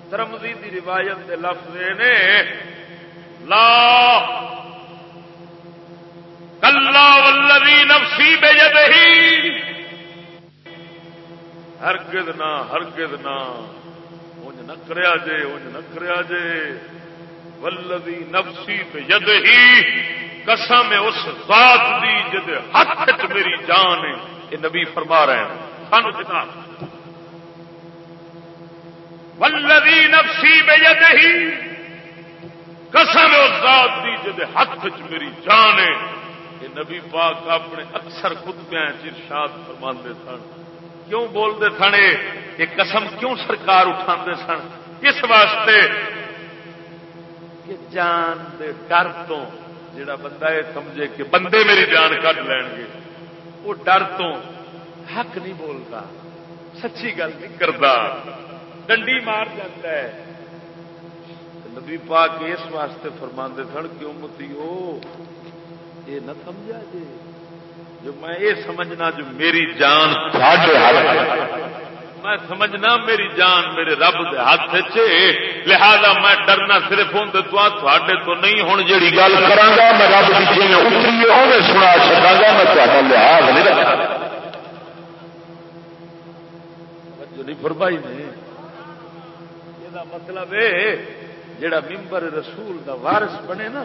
ترمزی دی روایت کے لفظ نے، لا کلا ولوی نفسی بے جدہی ہرگز نہ ہرگز نہ انج نہ کریا جے انج نہ کریا جے ولوی نفسی بے جدہی قسم اس ذات دی جد ہاتھ میری جان ہے یہ نبی فرما رہے ہیں۔ سانو کتاب ولوی نفسی بے قسم اس ذات دی جد ہاتھ میری جان ہے یہ نبی پاک اپنے اکثر خطبے ارشاد فرما سن۔ کیوں بولتے سن یہ قسم کیوں سرکار اٹھا سن؟ کس واسطے کہ جان دے ڈر تو جڑا بندہ یہ سمجھے کہ بندے میری جان کٹ لین گے، وہ ڈر تو حق نہیں بولتا سچی گل نہیں کرتا ڈنڈی مار جاتا ہے۔ نبی پاک اس واسطے فرما سن کیوں متی یہ نہ سمجھا جی جو میں یہ سمجھنا جو میری جان میں سمجھنا میری جان میرے رب دے ہاتھ لہذا میں ڈرنا صرف ہوں تو تھوڑے تو نہیں ہوں جی گل کرا میں رب کی جی اتری سنا سکا گا، میں تا لحاظ نہیں رکھا نہیں فرمائی نے۔ یہ مطلب ہے جڑا ممبر رسول دا وارث بنے نا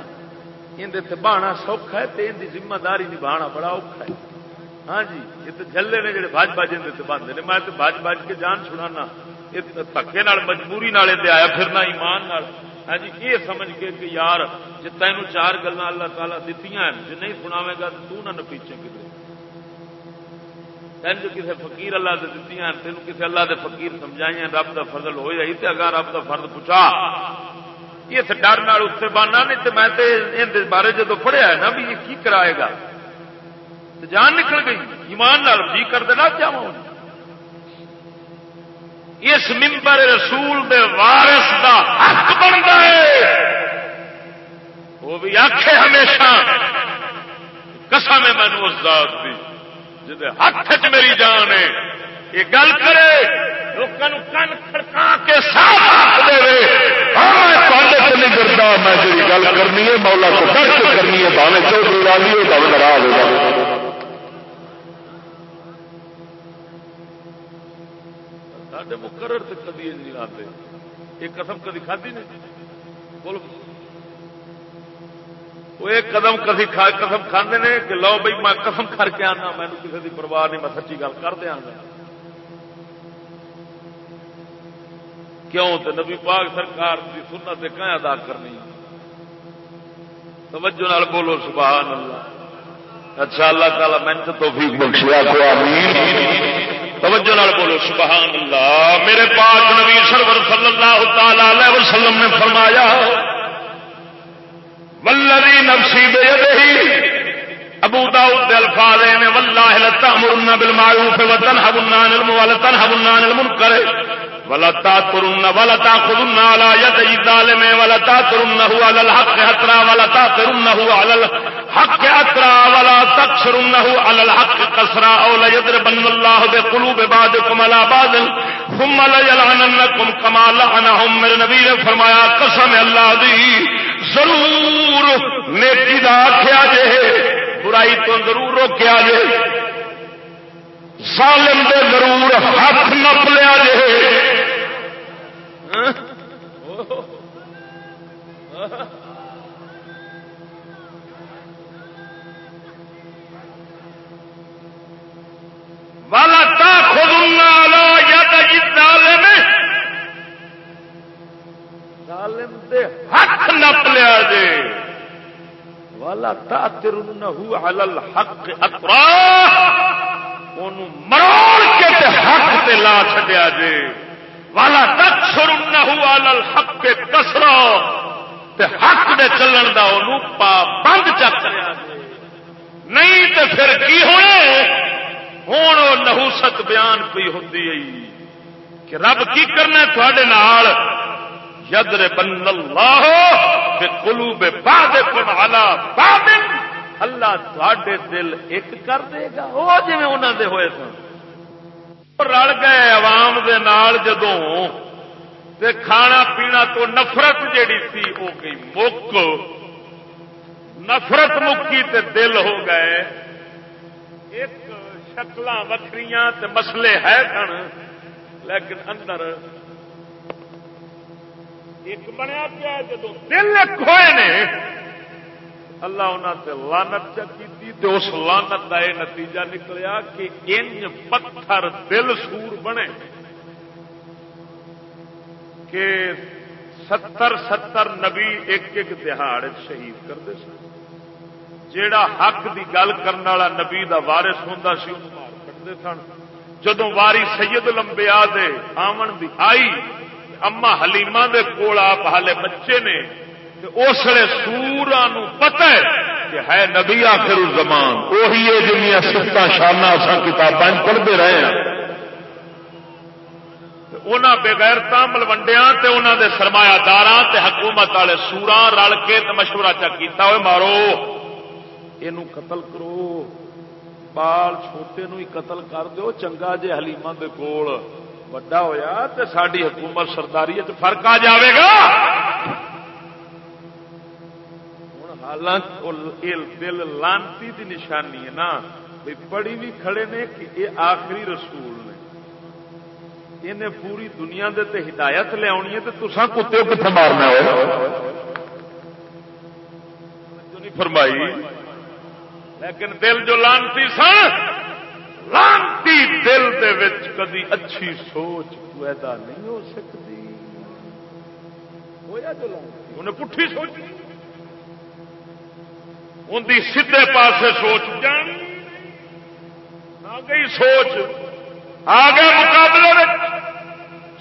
اندر بہنا سوکھا ہے تو ان کی ذمہ داری نبھانا بڑا اوکھا ہے۔ ہاں جی یہ تو جلے نے جڑے بج بج اندر باندھے میں تو بج بج کے جان چھڑانا دکے مجبوری آیا، پھرنا ایمان نال۔ ہاں جی یہ سمجھ کے کہ یار جی تین چار گلا اللہ تعالیٰ دیتی ہیں جی نہیں سناوے گا تو نہ پیچھے کتنے تین جو کسی فقیر اللہ سے دیتی ہیں، تین کسی اللہ دے فقیر سمجھائی ہیں، رب کا فضل ہو جائی تو اگر رب کا فرد پوچھا اس ڈر اتنے بانا نہیں تو میں ان بارے جدو پڑھیا ہے نا بھی یہ کی کرائے گا؟ جان نکل گئی، ایمان نال جی کر دینا چاہوں اس ممبر رسول دے وارث دا حق بنتا ہے۔ وہ بھی آخے ہمیشہ کسم ہے مینو اس ذات کی جی ہاتھ چ میری جان ہے، یہ گل کرے لوگوں کن کھڑکا کے ساتھ دے ہاں، نہیں کرتا میں جی گل کرنی ہے، مولا کو ڈر کے کرنی ہے، بھاوے چودھری والی ہو بھاوے ناراض ہو سارے مقرر سے کدی نہیں آتے یہ قسم کدی کھدی نہیں۔ بول وہ ایک قدم کسی قسم کھانے نے کہ لو بھائی میں قسم کر کے آنا مینو کسی کی پرواہ نہیں، میں سچی گل کر دیا گا کیوں؟ تو نبی پاک سرکار کی سنت کہیں ادا کرنی توجہ نال بولو، سبحان اللہ۔ اچھا اللہ تعالیٰ میں تو توفیق بخشیا کو آمین۔ توجہ نال بولو، سبحان اللہ۔ میرے پاک نبی سرور صلی اللہ تعالی علیہ وسلم نے فرمایا ولدی نفسی بے ابو داؤد دے الفاظ نے واللہ لتامرن بالمعروف وتنهون عن المنکر وتنهون عن المنکر، ولا تاثرن ولا تاخذن على يد الظالم ولا تاثرنه على الحق حترا ولا تاثرنه على الحق حترا ولا تكسرنه على الحق قصرا او لا يضربن الله بقلوب بعضكم على بعض، ثم لا يلعننكم كما لعنهم میرے نبی نے فرمایا قسم اللہ دی ضرور نیکی دا آخیا جے، برائی تو ضرور روکیا جے۔ ظالم دے ضرور ہاتھ نپ لیا جے۔ والا تا خود ظالم دے ہاتھ نپ لیا جے۔ والا تا تر حل حق اترا مروڑ کے تے حق تے لا چڈیا جے۔ والا تک سر حق کے کسرا۔ حق دے چلن کا پا بند چک نہیں تو پھر کی ہوئے؟ ہوں وہ نہوست بیان پی ہوتی کہ رب کی کرنا تھوڑے نال؟ یدر بن اللہ کلو بے باد اللہ تھوڑے دل ایک کر دے گا۔ وہ جی انہوں دے ہوئے سن۔ رل گئے عوام دے نال جدوں تے کھانا پینا تو نفرت جیڑی تھی وہ گئی مک۔ نفرت مکی تے دل ہو گئے۔ ایک شکل وکری مسلے ہے سن۔ لیکن اندر ایک بنیا پیا جدو دل ایک ہوئے نے۔ اللہ انہوں سے لانت چکی اس لانت کا یہ نتیجہ نکلیا کہ ان پتھر دل سور بنے۔ کہ ستر ستر نبی ایک ایک دہاڑ شہید کرتے سن۔ جیڑا حق دی گل کرنے والا نبی دا وارث ہوں سی مار کرتے سن۔ جدو واری سید لمبیا دے آمن دی آئی اما حلیمہ دے کول آپ ہالے بچے نے اس لیے سورا پتہ ہے کہ ہے نبی آخر زمان وہی ہے جنیا سفت شانہ اصا کتابیں پڑھتے رہے ہیں۔ انہوں بغیرتا ملوڈیا انہوں دے سرمایہ دار حکومت والے سورا رل کے مشورہ چا ہوئے مارو۔ یہ قتل کرو۔ بال چھوٹے نو ہی قتل کر دو چنگا جے حلیمہ دے کول۔ وڈا ہویا تے ساری حکومت سرداری فرق آ جاوے گا۔ حالانکہ دل لانتی دی نشانی ہے نا پڑھی بھی کھڑے نے کہ یہ آخری رسول نے۔ انہیں پوری دنیا دے تے ہدایت لیا ہے تو تسا کتے کتنے مارنا ہو فرمائی۔ لیکن دل جو لانتی سن لانتی دل دے وچ کدی اچھی سوچ پیدا نہیں ہو سکتی۔ ہویا جو لانتی؟ انہیں پٹھی سوچ ان کی سیدھے پاسے سوچ جان۔ آ گئی سوچ۔ آ گیا مقابلے میں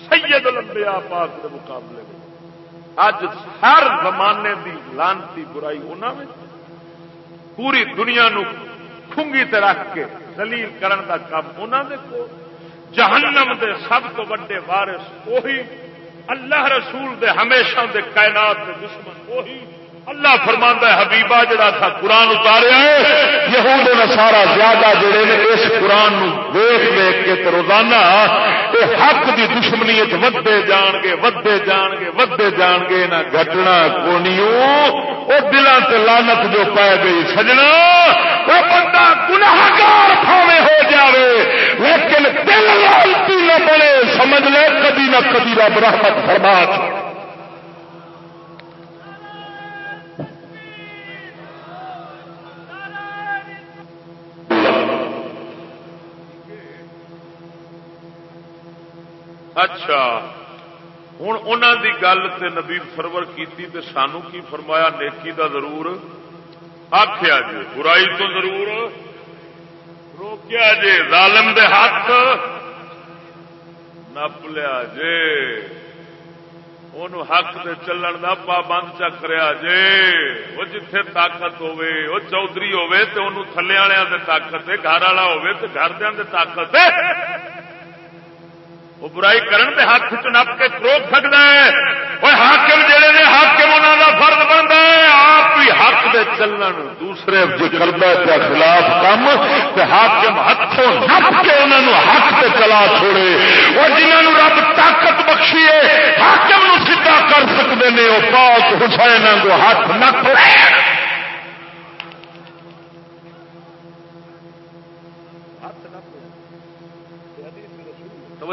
سید لمبیا پاک کے مقابلے میں اج ہر زمانے دی لانتی برائی انہوں میں پوری دنیا نو کنگی تے رکھ کے دلیل کرن دا کام انہوں دے کو جہنم دے سب تو وڈے وارث وہی اللہ رسول دے ہمیشہ دے کائنات دے دشمن وہی اللہ فرماندہ ہے، حبیبہ جڑا تھا قرآن اتاریا ہے، یہود نصارا زیادہ جڑے نے اس قرآن نو دیکھ دیکھ کے روزانہ یہ حق دی دشمنی ودے جان گے، ودے جان گے، ودے جان گے نہ گٹنا کونیوں وہ دلان سے لانت جو پائے گئی سجنا وہ بندہ گناہگار پھاوے ہو جاوے، لیکن دل لالتی نہ بنے، سمجھ لے کبھی نہ کبھی رب رحمت فرما اچھا۔ ہوں ان کی گل تے نبی فرور کی سانو کی فرمایا نیکی دا ضرور؟ آخیا جی برائی تو ضرور؟ روکیا جی ظالم دے ہاتھ نپ لیا جے۔ ان حق دے چلن دا پابند چکریا جے۔ وہ جتھے طاقت ہوے وہ چودھری ہوے تے انہوں تھلے والوں دے طاقت ہے گھر والا ہوے تے گھر دے طاقت ہے وہ برائی کرن دے ہاتھ چ نپ کے روک سکتا ہے۔ وہ حاکم جڑے نے حاکم انہوں کا فرد بنتا ہے، آپ ہی حق دے چلن۔ دوسرے جو کرتا ہے خلاف کام تے حاکم ہاتھوں نپ کے انہوں نے حق تے چلا چھوڑے۔ وہ جنہوں رب طاقت بخشی ہے، حاکم نو سیدھا کر سکتے ہیں وہ پاک حسین کو ہاتھ نپ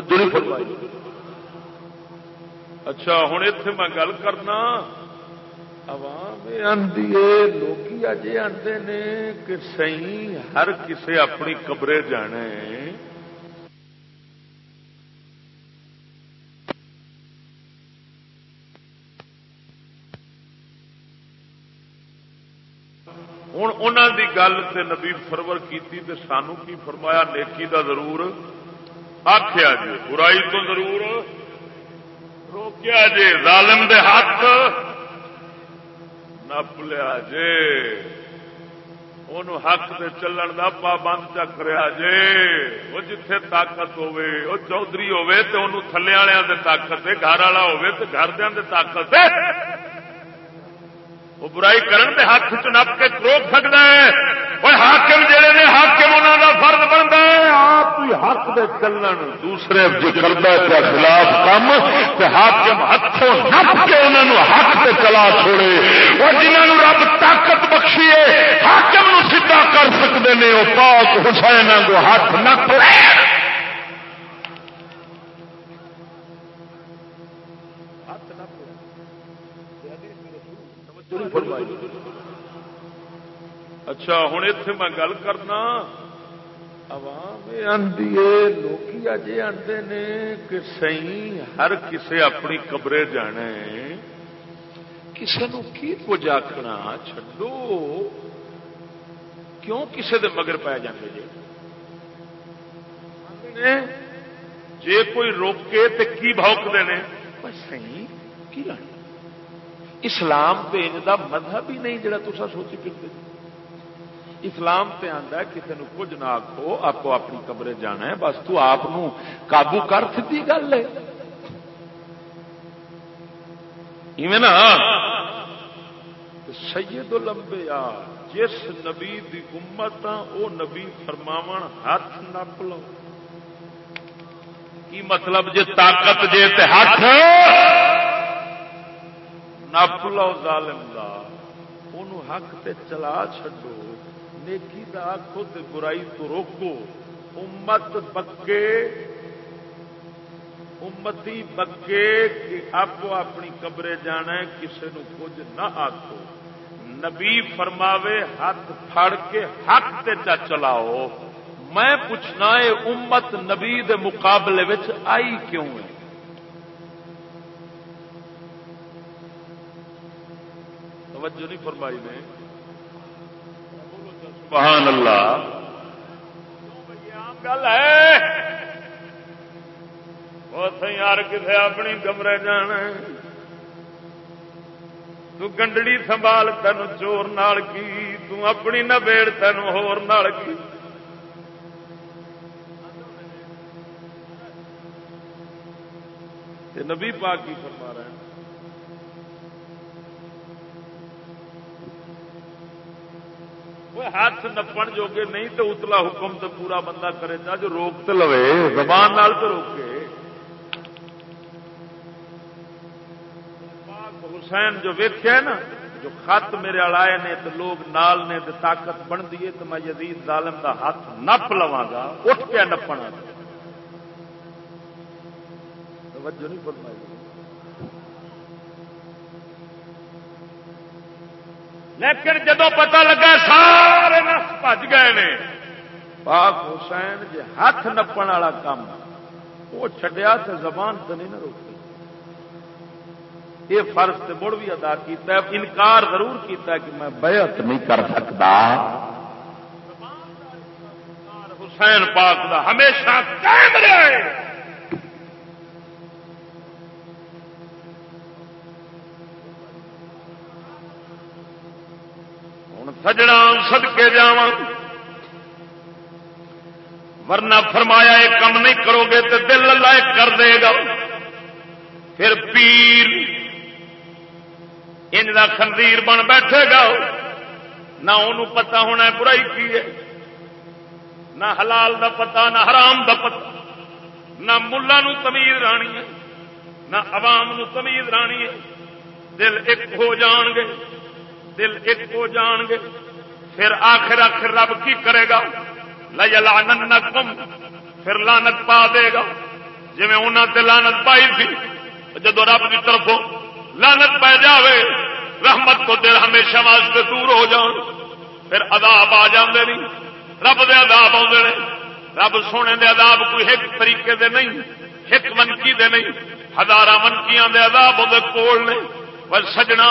توجہ نہیں فرمائی۔ اچھا ہوں اتے میں گل کرنا۔ عوام لوگ اجے آتے نے کہ سی ہر کسے اپنی قبرے جانے ہوں ان کی گل سے نبی فرور کی سانو کی فرمایا، نیکی دا ضرور۔ آخیا جی برائی تو ضرور۔ روکیا جی ظالم دے ہاتھ نپ لیا جے جی، ان حق دے چلن دا پابند چکریا جے جی۔ وہ جتھے طاقت ہوے وہ چودھری ہوے تو انہوں تھلے والوں دے طاقت ہے، گھر والا ہوے تو گھر دے طاقت ہے۔ وہ برائی کرن دے ہاتھ چ نپ کے روک سکتا ہے۔ وہ حاکم جڑے نے، حاکم انہوں کا فرد بنتا ہے۔ آپ ہی حق دے چلن، دوسرے جو کرتا ہے خلاف کام تے حاکم ہاتھوں نپ کے انہوں حق تے چلا چھوڑے۔ وہ جنہوں رب طاقت بخشی ہے، حاکم نو سیدھا کر سکتے ہیں وہ پاک حسین کو ہاتھ نپ اچھا ہوں اتے میں گل کرنا۔ عوام آدھی لوگ اجے آتے نے کہ سی ہر کسے اپنی قبرے جانے کسی نو کی کچھ آخنا چڈو کیوں کسے دے مگر پی جاتے جی جے کوئی روکے تو کی بھوکتے ہیں سی کی لانا اسلام پہ دا مذہب ہی نہیں جڑا تصا سوچی پھرتے اسلام پہ آتا ہے کسی نے کچھ نہ آخو آپ کو اپنی قبرے جانا ہے، بس تو آپ نو قابو کر سی گل ہے۔ ایویں نا؟ سید لمبے آ جس نبی دی امت او نبی فرماو ہاتھ نپ لو۔ کی مطلب جے طاقت جے تے ہاتھ؟ نپ لو، ظالم دا۔ انہوں حق تے چلا چڈو نیکی دا آخو تے برائی تو روکو۔ امت بکے، امتی بکے کہ آپ اپنی قبرے جانا ہے کسی نو کچھ نہ آخو نبی فرماوے، ہاتھ پھڑ کے حق تے چا چلاؤ۔ میں پوچھنا ہے، امت نبی دے مقابلے وچ آئی کیوں ہے؟ توجہ نہیں فرمائی نے۔ سبحان اللہ۔ گل ہے یار کتنے اپنی کمرے جانا تو گنڈڑی سنبھال تین چور نال کی، تو اپنی نبیڑ تین ہور نال کی۔ نبی پاک کی فرما رہے ہیں ہاتھ نپن جوگے نہیں تو اتلا حکم تو پورا بندہ کرے گا جو روک تو لو زبان نال تو روکے حسین جو ویخیا نا جو خط میرے آئے نے تو لوگ نال نے تو طاقت بنتی ہے تو میں یزید ظالم دا ہاتھ نپ لوا گا اٹھ کے نپنا توجہ نہیں فرمائی لیکن جدو پتا لگا سارے نس بج گئے نے، پاک حسین جی ہاتھ نپن والا کام وہ چڈیا تو زبان تو نہیں نہ روکی۔ یہ فرض سے مڑ بھی ادا کیتا ہے، انکار ضرور کیتا ہے کہ میں بیعت نہیں کر سکتا۔ حسین پاک دا ہمیشہ قائم رہے۔ سجنا سدکے جا ورنہ فرمایا، یہ کم نہیں کرو گے تو دل اللہ کر دے گا۔ پھر پیر ان کا خندیر بن بیٹھے گا۔ نہ انہوں پتا ہونا برائی کی ہے، نہ حلال دا پتا نہ حرام دا پتا نہ ملا تمیز رانی ہے، نہ عوام نو تمیز رانی ہے۔ دل ایک ہو جان گے۔ دل ایک ہو جان گے۔ پھر آخر آخر رب کی کرے گا۔ لجلا کم پھر لانت پا دے گا۔ جی انہوں نے لانت پائی تھی جدو رب کی طرفوں لانت پی جائے رحمت کو دل ہمیشہ واسطے دور ہو جان۔ پھر عذاب آ جاندے نہیں۔ رب دے عذاب آدھے رب سونے دے عذاب کوئی ایک طریقے دے نہیں، ایک منکی دے نہیں۔ ہزار منکیاں دے عذاب وہ کول نے۔ پر سجنا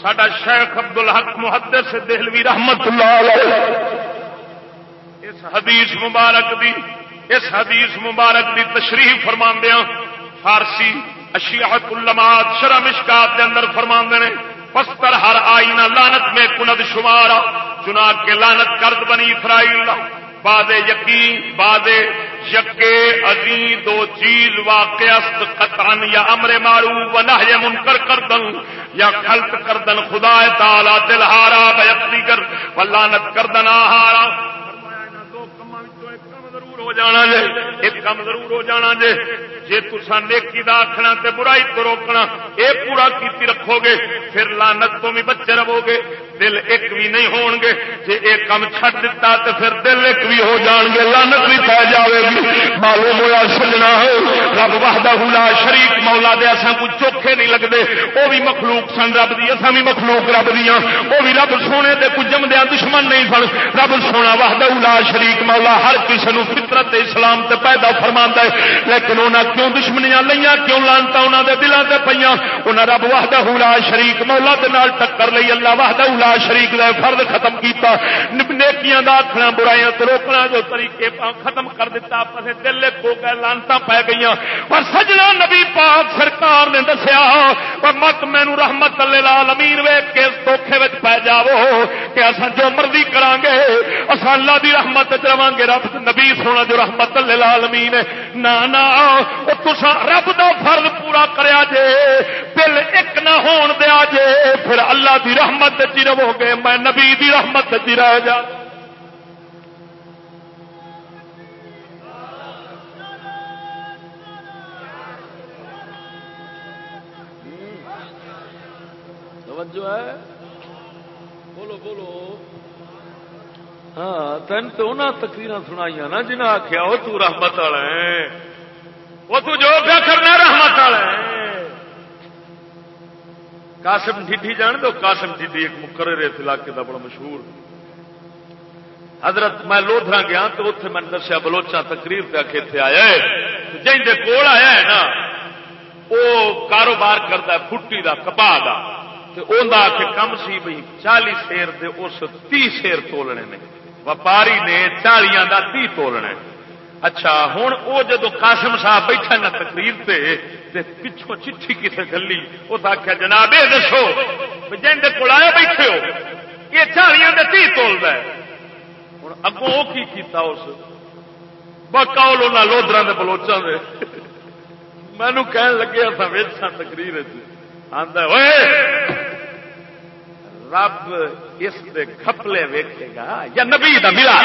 سڈا شیخ ابد الحق محدث سے دہلوی رحمت اللہ اس حدیث مبارک دی، اس حدیث مبارک دی تشریح فرماندیا ہاں، فارسی اشیاحت علمات شرم اشکات کے اندر فرما نے پستر ہر آئینہ لانت میں کند شمارا چنا کے لانت کرد بنی اسرائیل باد یقین باد یقے عظیم دو چیز واقع قطعن یا امر مارو و نہ منکر کردن یا خلط کردن خدا تعالی دل ہارا بیقتی کر و لانت کردن، آہارا۔ ہو جانا جے ایک کم ضرور ہو جانا جے جی تسا نیکی دا آخنا تے برائی تو روکنا، اے پورا کیتی رکھو گے، پھر لانت تو بھی بچے رہو گے۔ دل ایک بھی نہیں ہون گے۔ جی یہ کام چھٹ دیتا تو پھر دل ایک بھی ہو جان گے۔ لانت بھی پی جائے گی۔ معلوم ہوا سجنا ہو رب وحدہ لا شریک مولا دے اصا کو چوکھے نہیں لگتے وہ بھی مخلوق سن رب دی اصا بھی مخلوق رب دیا وہ بھی رب سونے دے کچھ جمدیا دشمن نہیں سن۔ رب سونا وحدہ لا شریک مولا ہر کسی نو فطرت اسلام تے پیدا فرما ہے۔ لیکن انہیں کیوں دشمنیاں لیا کیوں لانتا انہوں دے دلوں سے پہ انہیں رب وحدہ لا شریک مولا دے نال ٹکر لئی اللہ وحدہ لا شریک دا فرد ختم کیتا نیکیاں دا آخنا برائیاں تو روکنا، جو طریقے ختم کر دیتا پسے دل ہو گئے لانتا پی گئی پر سجنا نبی پاک سرکار نے دسیا اور مت مینو رحمت لال امیر ویگ کے اس دھوکھے پی جاو کہ اصا جو مرضی کران گے اصا اللہ دی رحمت رہا گے رب نبی سونا جو رحمت لال امین نہ رب دا فرض پورا کریا جے، دل ایک نہ ہون دیا جے، پھر اللہ دی رحمت چی رہو۔ گے میں نبی دی رحمت چی رہ جا۔ توجہ ہے؟ بولو بولو۔ ہاں تین تو انہیں تقریر سنائی نا جنہیں آخیا وہ تو رحمت والا ہے۔ وہ تو جو کیا کرنا رحمت والا ہے۔ قاسم ڈھی جان دو، قاسم ڈھی ایک مقرر اس علاقے کا بڑا مشہور۔ حضرت میں لودھرا گیا تو اتنے میں دسیا بلوچا تقریر پہ اتنے آیا ہے۔ جن کے کول آیا ہے نا وہ کاروبار کرتا ہے فٹی کا کپا کا کم سی بھائی چالی شیر دے، اس تی شیر تولنے نے۔ وپاری نے چالیا کا تی تولنا اچھا ہوں وہ جدو قاسم صاحب بیٹھا نا تقریر سے پچھوں چٹھی کسی گلی اس آخیا جناب یہ دسو جن کے کول بیٹھے ہو، یہ چالیا کا تی تولد ہوں اگوں وہ کی کیتا اس؟ بکاؤ لودرا کے بلوچا دے مینو کہن لگے اصا ویچا تقریر آدھا رب اس دے کھپلے ویکھے گا یا نبی دا ملا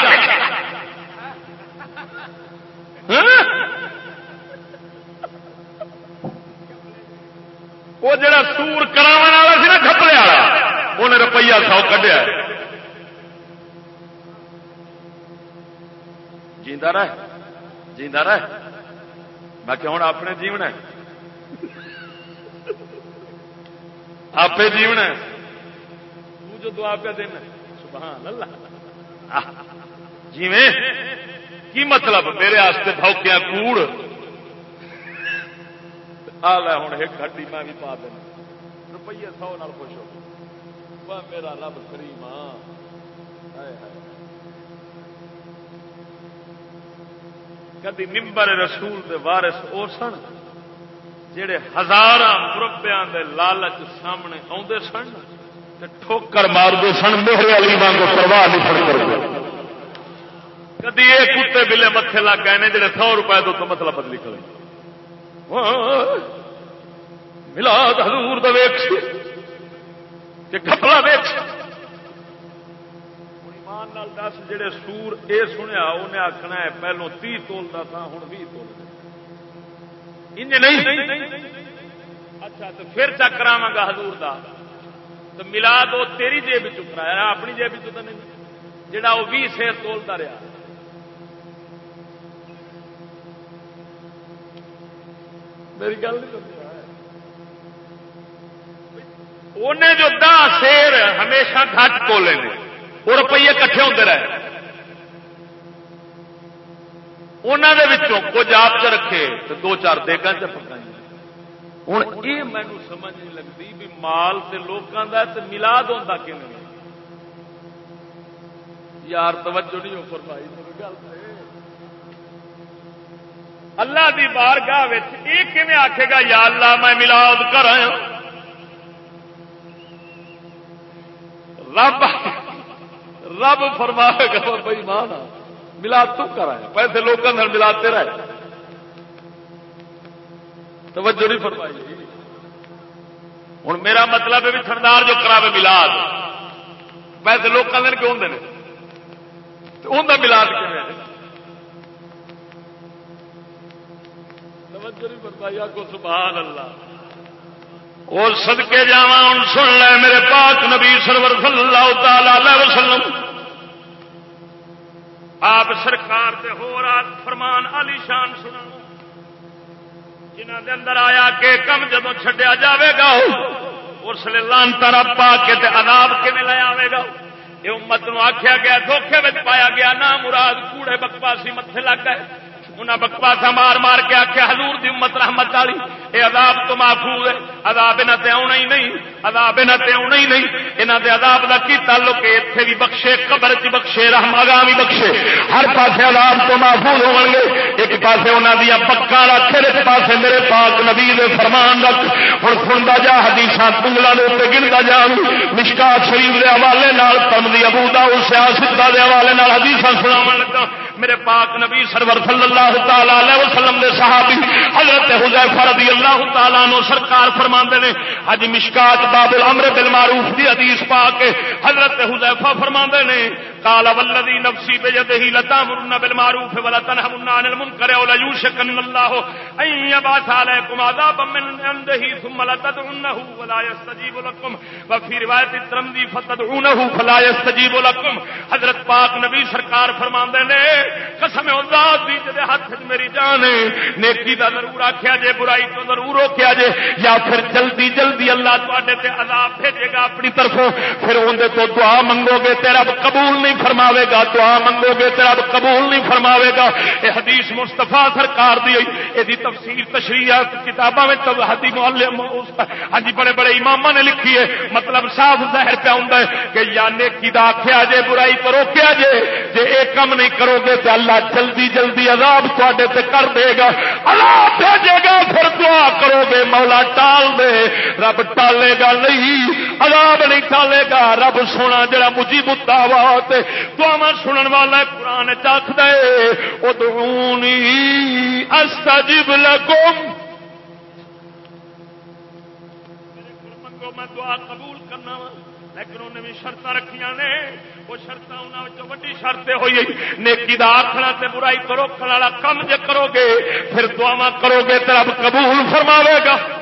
وہ جڑا سور کرا والا سی نا کھپلے والا انہیں روپیہ سو کھڈیا جیندہ رہ جیندہ رہ۔ میں کہ ہوں اپنے جیون ہے۔ آپ جیون ہے۔ جو دعا پہ دینا سبحان اللہ۔ جیویں۔ کی مطلب؟ میرے آستے بھوکیا کوڑ۔ آ لے ہوں ایک ہڈی میں بھی پا دینا۔ روپیے سو نال خوش ہو۔ میرا رب کریم ہاں۔ کدی ممبر رسول دے وارث اور سن جڑے ہزار مربیا دے لالچ سامنے آدھے سن ٹھوکر مارتے سن موہرے والی واگ پرواہ نہیں پڑ کر کدی یہ کتے بلے متے لگ گئے جڑے سو روپئے تو مطلب بدلی کرے ملاد حضور دا ویک کہ کپڑا ویک ایمان نال دس، جڑے سور اے سنیا انہیں آخنا ہے پہلو تی تولتا تھا ہوں بھی تول نہیں؟ اچھا تو پھر چک کراوا گا حضور دا۔ تو ملا دو تیری جیب چکرایا اپنی جیب تو نہیں۔ جڑا وہ بھی سیر تولتا رہا میری گل نہیں انہیں جو دہ شیر ہمیشہ گھٹ تولے نے، وہ روپیے کٹھے ہوتے رہے۔ انہوں کچھ آپ چ رکھے تو دو چار دیگا چ پکائی ہوں یہ مینو سمجھ نہیں لگتی بھی مال سے لوگوں کا ملاد ہوتا کہ نہیں یار توجہ نہیں ہو فرمائی گل اللہ دی بارگاہ یہ کھے آخے گا، یا اللہ میں ملاد کر رب رب فرمائے گا بھائی ماں ملاد تو کرایا پیسے لوگوں نے ملاتے رہے۔ توجہ نہیں فرمائی جی۔ ہوں میرا مطلب ہے بھی تھردار جو کرا ملاد۔ پیسے لوگوں نے کیوں دے ان ملاد توجہ نہیں فرمائی کو سبحان اللہ اور جا سن لے میرے پاک نبی سرور صلی اللہ تعالی وسلم۔ آپ سرکار سے ہو رات فرمان علی شان سنا جنہ دے اندر آیا کہ کم جب چڈیا جاوے گا اس لیے لان تارا پا کے تے عذاب کے لے آئے گا۔ یہ امت نو آخیا گیا دھوکھے میں پایا گیا نہ مراد کوڑے بکواسی متے لگ گئے۔ انہیں بکواسا مار مار کے آخیا حضور دی امت رحمت والی یہ عذاب تو محفوظ ہے، عذاب انہوں تے آنا ہی نہیں، عذاب انہوں تے آنا ہی نہیں انہوں دے عذاب دا کی تعلق ہے؟ اتنے بھی بخشے، قبر چ بخشے رحمگاہ بھی بخشے۔ ہر پاسے عذاب تو محفوظ ہو گے۔ ایک پاسے انہوں دیا پکا رکھ، ایک پاسے میرے پاک نبی دے فرمان رکھ۔ ہوں سنتا جا حدیث تنگلا دے گنتا جا مشکات شریف کے حوالے تم دی ابو دا اس سیاست کے حوالے حدیث سنا لگا میرے پاک نبی سرور صلی اللہ تعالی علیہ وسلم دے صحابی حضرت حذیفہ رضی اللہ تعالی عنہ سرکار فرماندے نے اج مشکات باب الامر بالمعروف دی حدیث پاک حضرت حذیفہ فرماندے نے قال والذی نفسی بیدہ لتامرن بالمعروف ولا تنهون عن المنکر ولا یوشکن اللہ ان یبعث علیکم عذابا من عنده ثم لا تدعونه ولا يستجيب لكم. وفي روایت ترمذی، فتدعونه فلا يستجيب لكم. حضرت پاک نبی سرکار فرماندے نے، قسم ذات دی جدے ہاتھ میری جان ہے، نیکی دا ضرور آخیا جے، برائی تو ضرور روکیا جے، یا پھر جلدی جلدی اللہ تواڈے تے عذاب بھیجے گا اپنی طرفوں، پھر اندر تو دعا منگو گے، تیرا قبول نہیں نہیں فرماوے گا، دعا منگو گے، تیرا قبول نہیں فرماوے گا۔ یہ حدیث مستفا سرکار دی یہ تفصیل تشریح کتابوں میں حدی ہاں جی بڑے بڑے امام نے لکھی ہے۔ مطلب صاف ظاہر پہ ہوں کہ یا نیکی دا آخیا جے، برائی کو روکیا جے جے ایک کم نہیں کرو گے تو اللہ جلدی جلدی عذاب تے کر دے گا۔ اللہ بھیجے گا، پھر دعا کرو گے، مولا ٹال دے۔ رب ٹالے گا نہیں، عذاب نہیں ٹالے گا۔ رب سونا جڑا مجھے بتا وا دعوا سنن والا قرآن چکھ دے ادونی استجب لکم۔ منگو میں دعا قبول کرنا وا، لیکن انہیں بھی شرط رکھیا نے۔ وہ شرط ویڈی شرط ہوئی۔ نیکی دا آخنا تے برائی کرو والا کم جے کرو گے، پھر دعوا کرو گے تو رب قبول فرماوے گا۔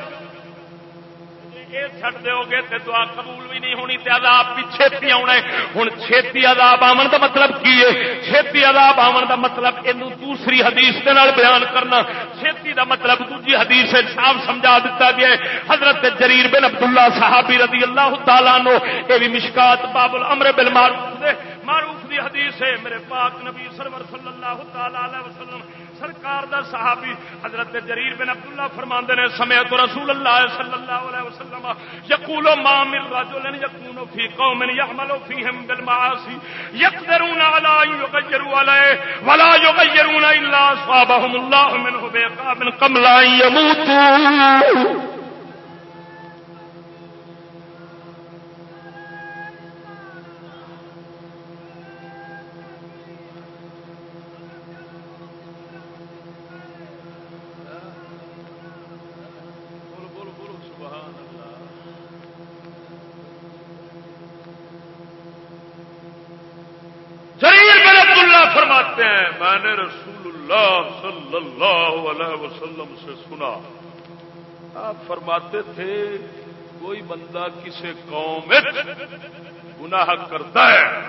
چڈ دو گے تو دعا قبول بھی نہیں ہونی تے عذاب بھی چھتی آنا ہوں چھتی عذاب آمن دا مطلب کی ہے؟ چھتی عذاب آمن دا مطلب یہ دوسری حدیث کے بیان کرنا۔ چھتی دا مطلب دوجی حدیث صاف سمجھا دیتا گیا ہے۔ حضرت جریر بن عبداللہ صحابی رضی اللہ تعالیٰ نو یہ بھی مشکات باب الامر بالمعروف معروف دی حدیث ہے، میرے پاک نبی سرور صلی اللہ تعالی علیہ وسلم سرکار دا صحابی حضرت جریر بن عبداللہ فرماندے نے، سمعت رسول اللہ صلی اللہ علیہ وسلم یقول ما من رجل یکون فی قوم یعمل فیہم بالمعاصی، یقدرون علی ان یغیروا علیہ، ولا یغیرون الا اصابهم اللہ منه بعقاب قبل ان یموتوا فرماتے ہیں، میں نے رسول اللہ صلی اللہ علیہ وسلم سے سنا۔ آپ فرماتے تھے، کوئی بندہ کسی قوم گناہ کرتا ہے،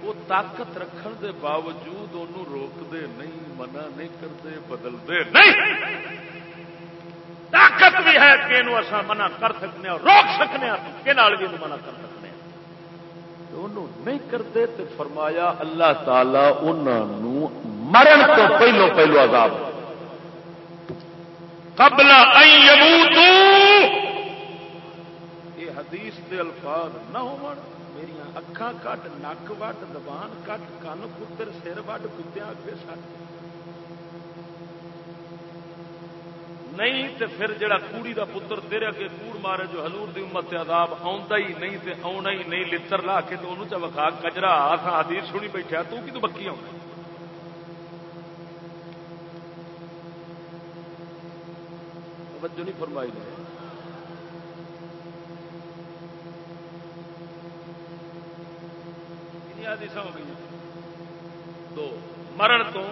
وہ طاقت رکھن دے باوجود انہوں روک دے نہیں، منع نہیں کرتے بدل دے نہیں۔ طاقت بھی ہے کہ منع کر سکنے ہاں، روک سکنے ہاں، کہ بھی منع کر سکتے ہاں؟ نہیں کرتے تو فرمایا اللہ تعالی انہوں مرن تو پہلو پہلو عذاب قبل یہ حدیث دے الفاظ نہ ہو میری اکھان کٹ، نک وٹ، زبان کٹ، کن پتر سر وٹ کتیا اگے سٹ۔ نہیں تے پھر جڑا کوڑی دا پتر تیرے اگے کوڑ مارے جو حضور دی امت تے عذاب آوندا ہی نہیں تے آونا ہی نہیں، لتر لا کے تو انہوں چا وکھا کجرا آسا حدیث سنی بیٹھا تو کی تو بکی آؤں توجہ نہیں فرمائی نے۔ حدیث ہو گئی دو۔ مرن تو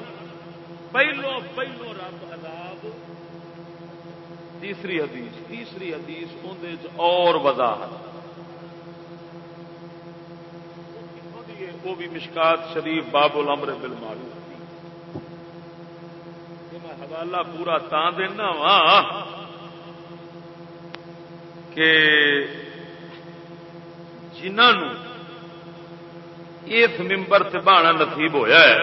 پہلو پہلو رب عذاب تیسری حدیث تیسری حدیث اندر اور وضاحت۔ وہ بھی مشکات شریف باب الامر بل مارو میں حوالہ پورا تا دینا وا کہ جنہوں اس ممبر سے بہانا نصیب ہویا ہے،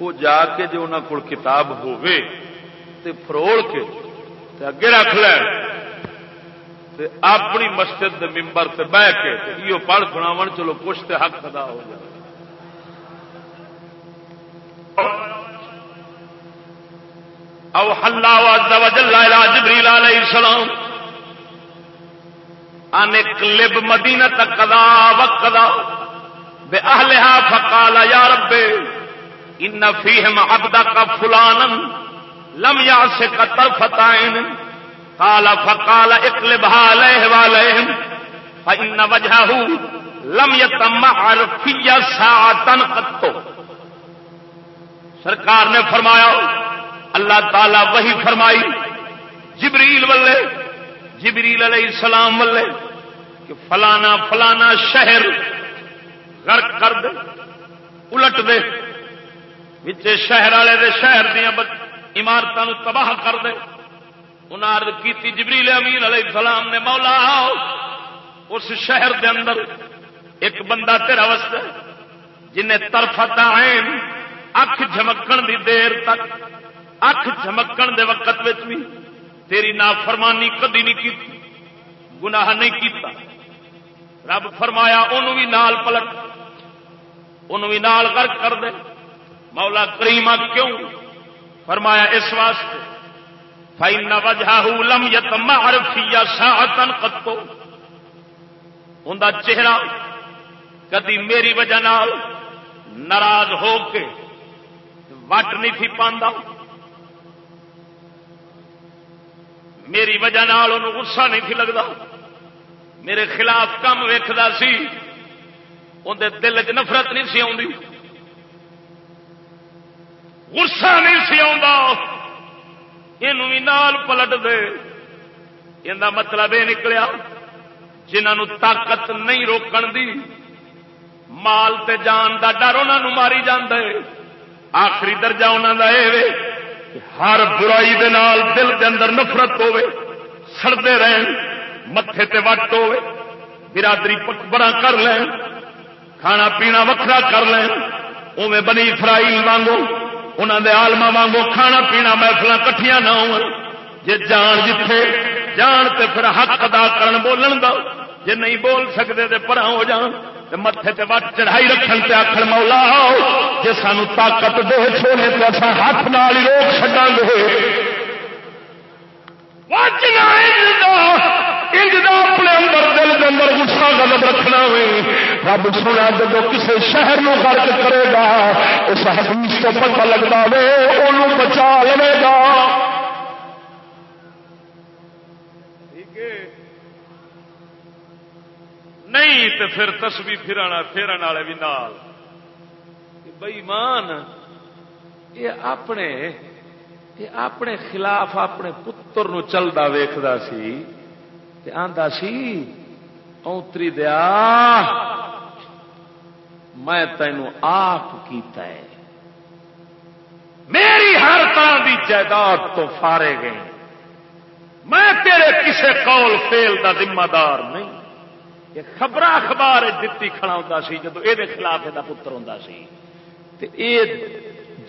وہ جا کے جو انہوں کو کتاب ہوئے تے فروڑ کے اگے رکھ لے۔ اپنی مسجد دے ممبر سے بہ کے یہ پڑھ سناو چلو کچھ تو حق ادا ہو جائے۔ او حلا جبریل علیہ السلام۔ ان کلب مدینہ تک کدا وقدا بے اہلہا فقال یا رب، ان فیہم عبدک فلانا لم یا سے قطر فتائن کالا فکال اکل بہا لہ فن وجہ لم یتم عرفی ساتن قطو سرکار نے فرمایا، اللہ تعالی وہی فرمائی، جبریل ولے جبریل علیہ السلام ولے کہ فلانا فلانا شہر غرق کر دے، الٹ دے شہر والے دے شہر دیا عمارتوں تباہ کر دے۔ انہیں کی جبریل امین علیہ السلام نے، مولا اس شہر دے اندر ایک بندہ تیرا وسط جنہیں ترفتا عین، اکھ جمکن دی دیر تک، اکھ جمکن دے وقت بھی تیری نافرمانی کدی نہیں کی گناہ نہیں کیتا۔ رب فرمایا انہوں بھی نال پلٹ انہوں بھی نال غرق کر دے۔ مولا کریما کیوں؟ فرمایا اس واسطے فائن وجہ لم یتم عرفیا ساعتن قطو ان چہرہ کدی میری وجہ نال ناراض ہو کے وٹ نہیں تھی پاندا۔ میری وجہ نال غصہ نہیں تھی لگتا میرے خلاف کم ویکھدا سی۔ اندر دل چ نفرت نہیں سی آتی غصہ نہیں سی بھی نال پلٹ دے۔ یہ مطلب یہ نکلیا جنہوں طاقت نہیں روکن دی، مال تے جان دا ڈر انہوں ماری جاندے۔ آخری درجہ انہوں کا یہ ہر برائی دے نال دل دے اندر نفرت ہوے سڑتے رہن متے تے وٹ ہوے برادری بڑا کر لین، کھانا پینا وکرا کر لین اوے بنی فرائی وانگو انہوں دے آلما وانگو کھانا پینا محفل کٹھیاں نہ ہو جے جان جتھے جان تے پھر حق ادا کرن بولن دو جے نہیں بول سکتے تے پرا ہو جان۔ متے تے وٹ چڑھائی رکھن تے آخر مولا جے سانو طاقت دے چھوڑے تو اصا ہاتھ نال ہی روک چڈا گے اپنے اندر دل کے اندر گسا غلط رکھنا ہوئے رب سنا جب کسی شہر نو فرق کرے گا، اس حدیث کو پتہ لگتا وے وہ بچا لے گا۔ نہیں تو پھر تسبی پھرنا پھرن والے بھی نال۔ بئی مان یہ اپنے یہ اپنے خلاف اپنے پتر نو چلتا ویختا سی۔ آندا سی اونتری دیا، میں تینوں آپ کیتا ہے۔ میری ہر طرح کی جائیداد تو فارے گئے میں تیرے کسے قول فیل دا ذمہ دار نہیں۔ یہ خبر اخبار دتی کھڑا ہوتا سی جب یہ خلاف یہ پتر ہوں سی۔ یہ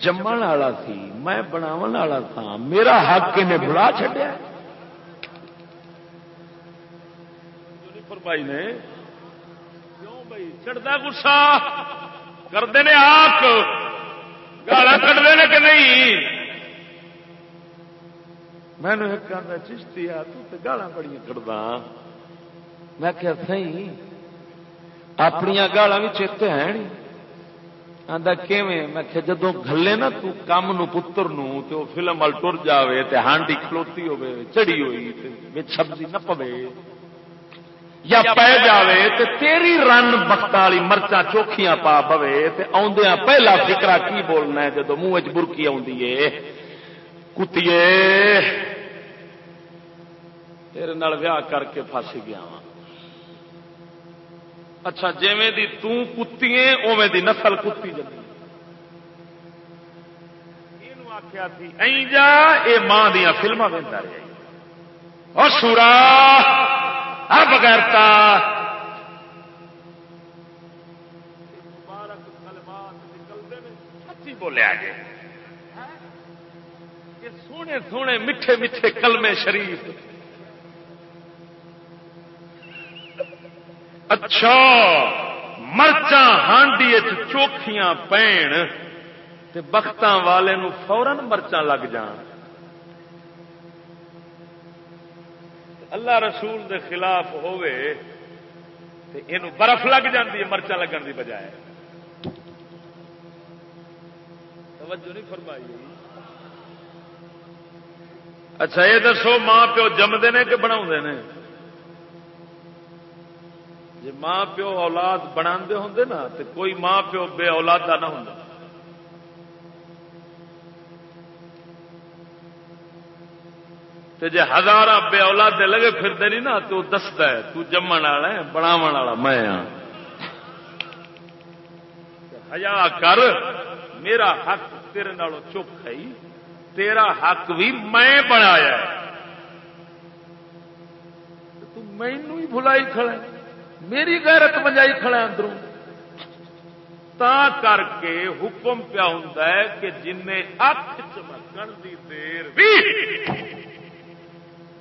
جمن والا سی میں بناو والا تھا۔ میرا حق انہیں بلا چڈیا بھائی نے، کیوں بھائی؟ چڑھتا گسا کرتے ہیں آپ گالا کٹتے ہیں کہ نہیں؟ میں نے ایک چشتی آ تو گالا بڑی کٹدا میں کہ سی اپنی گالا بھی چیتے ہیں آدھا میں کہ جدو گلے نا، تو کام نو پتر نو تو فلم وال ٹر جائے تو ہانڈی کھلوتی ہوے چڑی ہوئی سبزی نہ پوے۔ یا پی جاوے تو تیری رن بخت والی مرچا چوکھیاں پا پوے تو آدھا پہلا فکرا کی بولنا ہے جدو منہ چ برکی آدھی ہے؟ کتیے! تیرے نال ویاہ کر کے پس گیا وا اچھا جیویں دی کتی اوے دی نسل کتی جی آخیا جا یہ ماں دیا فلما بنتا رہا اور سورا! بغیرتا سچی بولیا جی سونے سونے میٹھے میٹھے کلمے شریف۔ اچھا مرچا ہانڈی چوکھیاں پین بخت والے نو فورن مرچا لگ جان۔ اللہ رسول دے خلاف ہوئے یہ برف لگ جاتی ہے مرچا لگن دی بجائے۔ توجہ نہیں فرمائی۔ اچھا یہ دسو، ماں پیو جمدے نے کہ بنا جی ماں پیو اولاد بنا ہوں نا تو کوئی ماں پیو بے اولاد نہ ہوں جی ہزار بے اولاد دے لگے پھرتے نہیں نا، تو دستا ہے، تو جمن والا ہے بناو والا میں ہاں۔ ہزار کر، میرا حق تیرے نالوں چپ ہے، تیرا حق بھی میں بنایا مینو ہی بلائی کھڑا میری غیرت بجائی کھڑا اندروں۔ تا کر کے حکم پیا ہوں کہ جن اک چمکن دی دیر بھی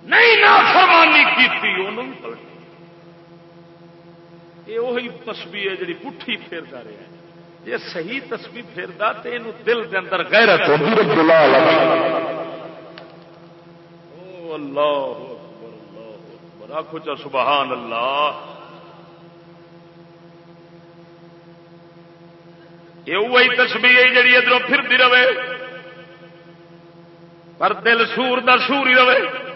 نہیں نافرمانی کی انہوں پلٹ یہ وہی تسبیح ہے جی پٹھی پھیرتا رہا ہے۔ یہ صحیح تسبیح پھیرتا تو یہ دل کے اندر غیرت اللہ آخو چا سبحان اللہ۔ یہ وہی تسبیح ہے جی ادھر پھرتی رہے۔ پر دل سور دا سور ہی رہے۔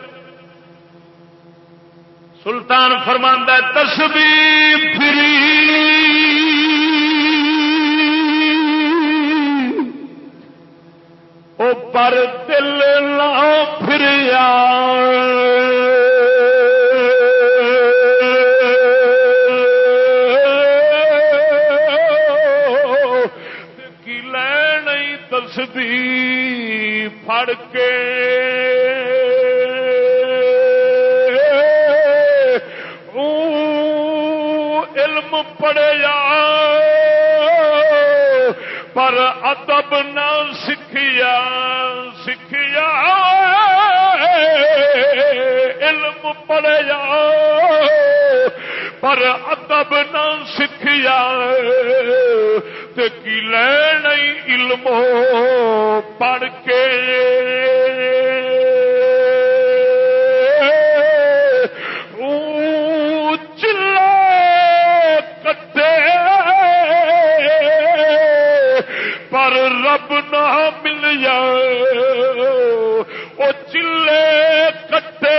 سلطان فرماندہ تسبیح پھری۔ او پر دل نہ پھر کی لین تسبی پھڑ کے۔ علم پر ادب نہ سکھیا سکھیا۔ علم پڑے پر ادب نہ سکھیا۔ کی لین علم پڑھ کے رب نہ مل جائے، وہ چلے کٹے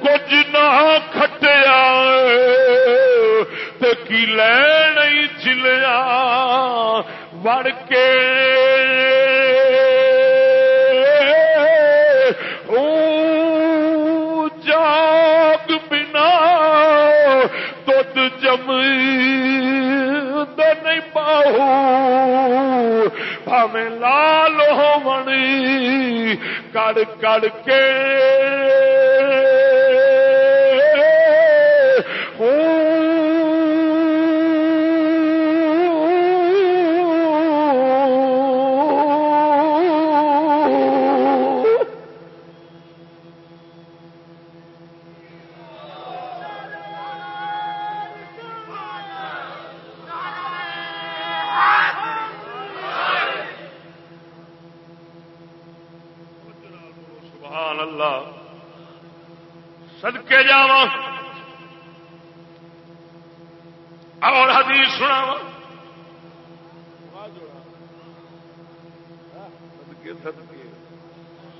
کچھ نہ کھٹیا کی لین چلیا وڑ کے میں لال ہو منی کڑ کڑ کے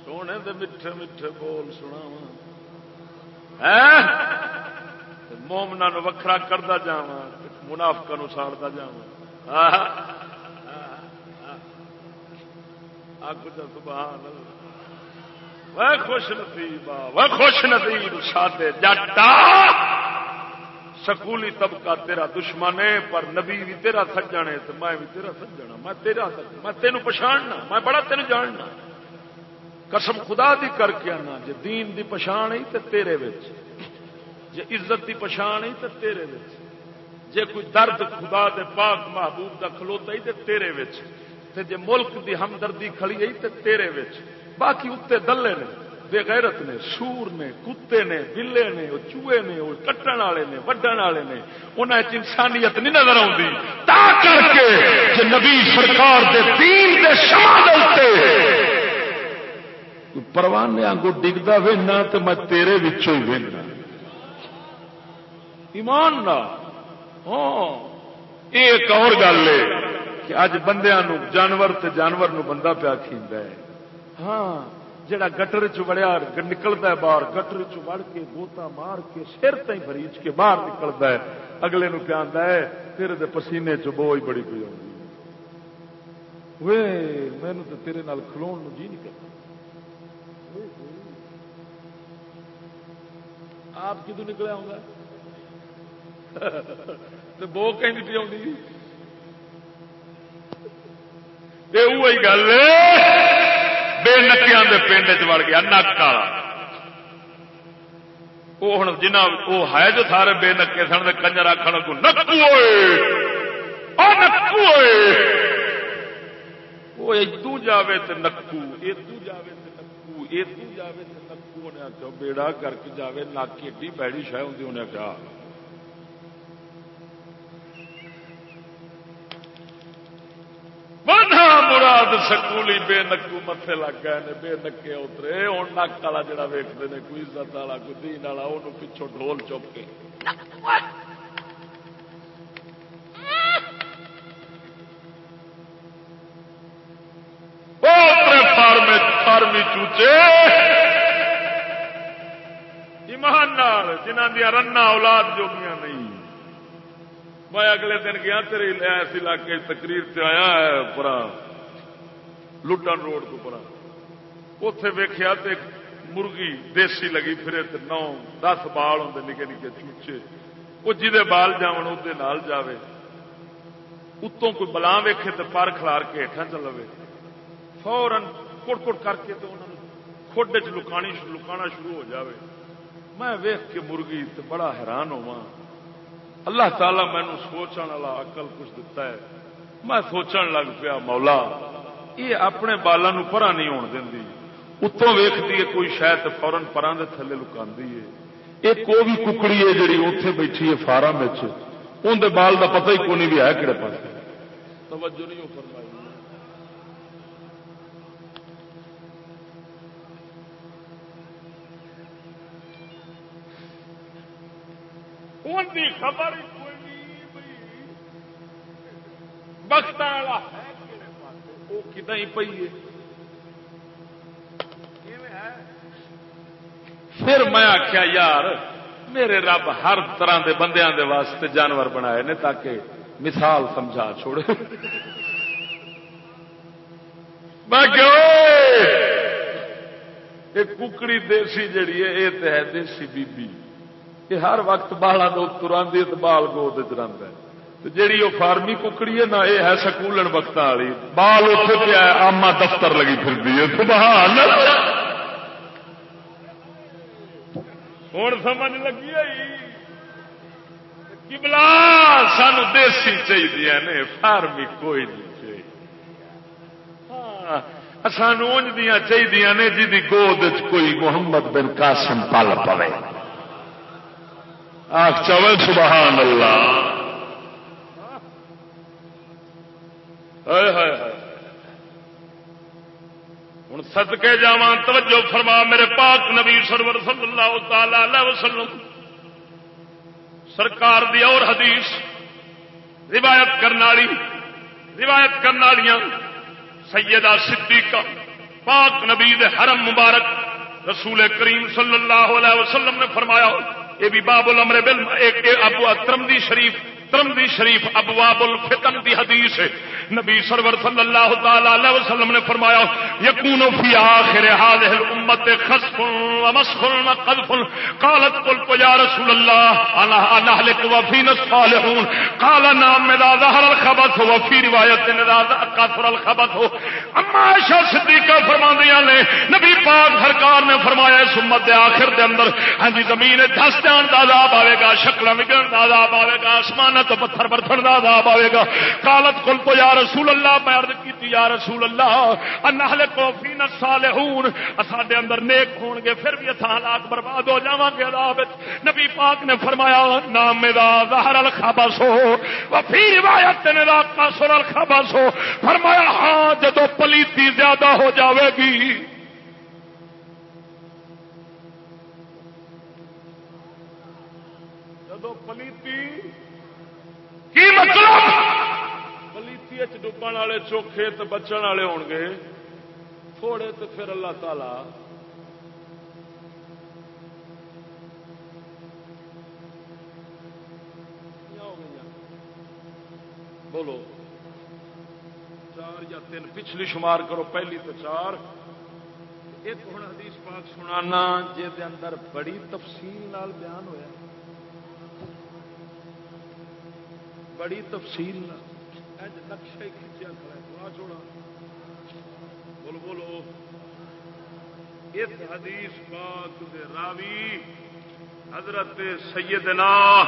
سونے میٹھے میٹھے بول سنا مومنا وکھرا کرتا جا منافقا ساڑتا جا سبحان وہ خوش نصیب وہ خوش نصیب، سادے جٹا سکولی طبقہ تیرا دشمن ہے، پر نبی بھی تیرا سجنے تو میں بھی تیرا سجنا ہاں۔ میں تیرا ہاں، میں تینوں پچھاڑنا ہاں، میں بڑا تین جاننا قسم خدا دی کر کے آنا جی دین دی پچھان ہی تو تیرے جی عزت دی پچھان ہی تو تیرے جی کوئی درد خدا دے پاک محبوب دا کھلوتا ہی تو تیرے تے جے ملک دی ہمدردی کھڑی ہے تو تیرے باقی اتنے دلے نے، بے غیرت نے سور نے، کتے نے، بلے نے، وہ چوہے نے، وہ کٹن والے نے، وڈن والے نے انہیں انسانیت نہیں نظر آتی تا کر کے نبی سرکار دے دین دے شمال پروانے آگو ڈگتا وہنا تو میں تیرے ہی وہنا ایمان نہ ہاں۔ ایک اور گل ہے کہ اج بندیا جانور تے جانور نو بندہ پیا کھیندا ہے۔ ہاں جڑا گٹر چڑیا نکلتا ہے باہر، گٹر چڑ کے بوتا مار کے سر تھی بریچ کے باہر نکلتا ہے۔ اگلے نو کیا آتا ہے، تیرے دے پسینے چ بو ہی بڑی پی آئی مینو تو تیرے نال کھلو جی نہیں کرتا۔ آپ کدو نکلے آؤں گا؟ تو بو کہیں نہیں پی یہ وہی گل بے نکیا کے پنڈ چڑ گیا نک والا وہ ہوں جنہ وہ ہے جو سارے بے نکے سن کنجر آخر کو نکو نکو وہ ادو جاوے تو نکو ادو جاوے تو نکو ادو جاوے تو نکو انہیں آخیا بیڑا کر کے جاوے نک ایڈی پیڑی شہ ہوں انہیں آخیا مراد سکولی بے نکو متے لگ گئے بے نکے اترے ہوں نک والا جڑا ویکتے ہیں کوئی عزت والا، کوئی دین والا وہ پچھوں ڈول چپ کے۔ فارمی فارمی چوچے۔ ایمان جنہ دیا رنا اولاد جوگیاں نہیں۔ میں اگلے دن گیا، تیرے اس علاقے تقریر سے آیا ہے پورا لٹن روڈ کو پورا اتے ویخیا مرغی دیسی لگی پھرے نو، دس بال ہوں نکے نکے چوچے۔ وہ جہے بال جان وہ جائے اتوں کوئی بلا ویکھے تو پر کلار کے ہیٹھا چلے فورن کٹ کٹ کر کے تو کھڈ چ لکانی لکانا شروع ہو جاوے۔ میں ویخ کے مرغی تو بڑا حیران ہوا اللہ تعالی مینو سوچنے والا اقل کچھ دتا ہے۔ میں سوچن لگ پیا، مولا یہ اپنے بالوں پرا نہیں ہون دینی۔ اتوں ویختی ہے کوئی شاید فورن پرا دے تھلے لکا ہے۔ ایک وہ بھی ککڑی ہے جی اتے بیٹھی ہے فارم اندر بال کا پتہ ہی کون بھی ہے کہڑے پاس۔ توجہ نہیں فرمائی۔ خبر کوئی نہیں بخت والا ہے۔ وہ کتنا ہی پی ہے۔ پھر میں آخیا یار، میرے رب ہر طرح کے بندیاں دے واسطے جانور بنائے نے تاکہ مثال سمجھا چھوڑے۔ ککڑی دیسی جڑی ہے، یہ تو ہے دیسی بی بی۔ یہ ہر وقت بالا دو تراندی تو بال گود چ جیڑی وہ فارمی ککڑی ہے نا یہ ہے سکولن وقت والی۔ بال اتنے پیا آما دفتر لگی پھر سبحان ہوں سمجھ لگی کبلا جی؟ سان دیسی چاہیے نے، فارمی کوئی نہیں چاہیے ہاں سانو انج دیا چاہیے نے جی گود کوئی محمد بن قاسم پل پوے۔ آخ چوے سبحان اللہ! ہوں سدکے جا توجہ فرما، میرے پاک نبی سرور صلی اللہ تعالی علیہ وسلم۔ سرکار دی اور حدیث، روایت کرنے روایت کرنے سیدہ صدیقہ، پاک نبی دے حرم مبارک، رسول کریم صلی اللہ علیہ وسلم نے فرمایا، یہ بھی باب الامر بل ایک ابو ترمدی شریف۔ ترمدی شریف ابواب الفتن دی حدیث ہے نبی سرور صلی اللہ تعالی علیہ وسلم نے فرمایا، یکون فی آخر هذه الامه خسف ومسخ وقذف قالت، قلت يا رسول الله انا نهلك وفينا الصالحون. قال، نعم، اذا ظهر الخبث وفي روایت، اذا كثر الخبث. اما عائشہ صدیقہ فرماندیاں نے، نبی پاک سرکار نے فرمایا، اس امت دے آخر دے اندر ہاں جی زمین دس جان دا عذاب آئے گا شکل وگڑن دا عذاب آئے گا آسمان تو پتھر برتن دا عذاب آئے گا۔ قالت قلت یا رسول اللہ، میں عرض کی یا رسول اللہ انہل کو فین الصالحون۔ اساڈے اندر نیک ہون گے، پھر بھی اساں ہلاک برباد ہو جاواں گے عذاب نبی پاک نے فرمایا، نام دا ظہر الخبث ہو و روایت نے دا قصر الخبث ہو فرمایا ہاں جدو پلیتی زیادہ ہو جاوے گی۔ جدو پلیتی کی مطلب؟ پلیتی ڈبن والے چوکھے تو بچن والے ہو گے۔ تھوڑے تو پھر اللہ تعالی بولو۔ چار یا تین پچھلی شمار کرو، پہلی تو چار۔ ایک ہوں حدیث پاک سنانا جہد اندر بڑی تفصیل نال بیان ہوا بڑی تفصیل نقشہ کھینچیا چھوڑا۔ بول بولو۔ اس حدیث پاک دے راوی حضرت سیدنا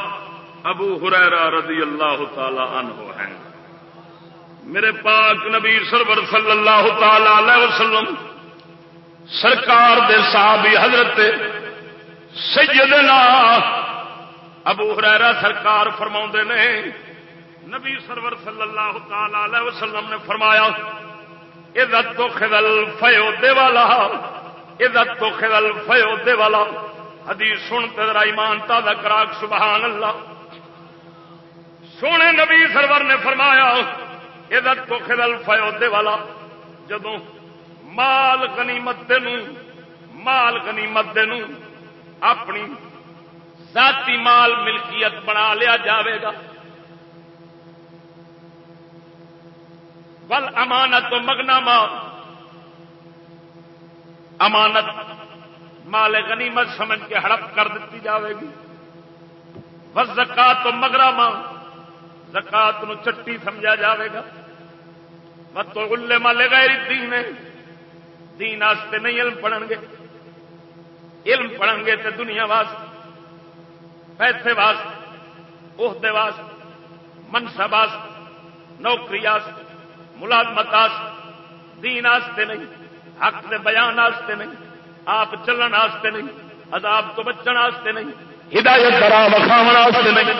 ابو ہریرا رضی اللہ تعالی عنہ ہیں۔ میرے پاک نبی سرور صلی اللہ تعالی علیہ وسلم، سرکار دے صحابی حضرت سیدنا ابو ہریرا سرکار فرما نے نبی سرور صلی اللہ تعالی علیہ وسلم نے فرمایا عزت تو خدل فیو دے والا عزت تو خدل فیو دے والا. حدیث سن تیرا ایمان تازہ کراک سبحان اللہ سونے نبی سرور نے فرمایا عزت تو خدل فیو دے والا جدو مال غنیمت دے مال غنیمت دے اپنی ذاتی مال ملکیت بنا لیا جاوے گا ول امانت تو مگنا ماں امانت مال غنیمت سمجھ کے ہڑپ کر دیتی جاوے گی۔ بس زکات تو مگرا ماں زکات نو چٹی سمجھا جاوے گا۔ مت تو گلے مالے گئے دین دین واسطے نہیں علم پڑھن گے۔ علم پڑھن گے تو دنیا واسطے۔ پیسے واسطے۔ عہدے واسطے۔ منصب واسطے۔ نوکری واسطے۔ ملازمت دین آستے نہیں، حق دے بیان آستے نہیں، آپ چلن آستے نہیں، عذاب تو بچن آستے نہیں، ہدایت کرا وکھاو آستے نہیں۔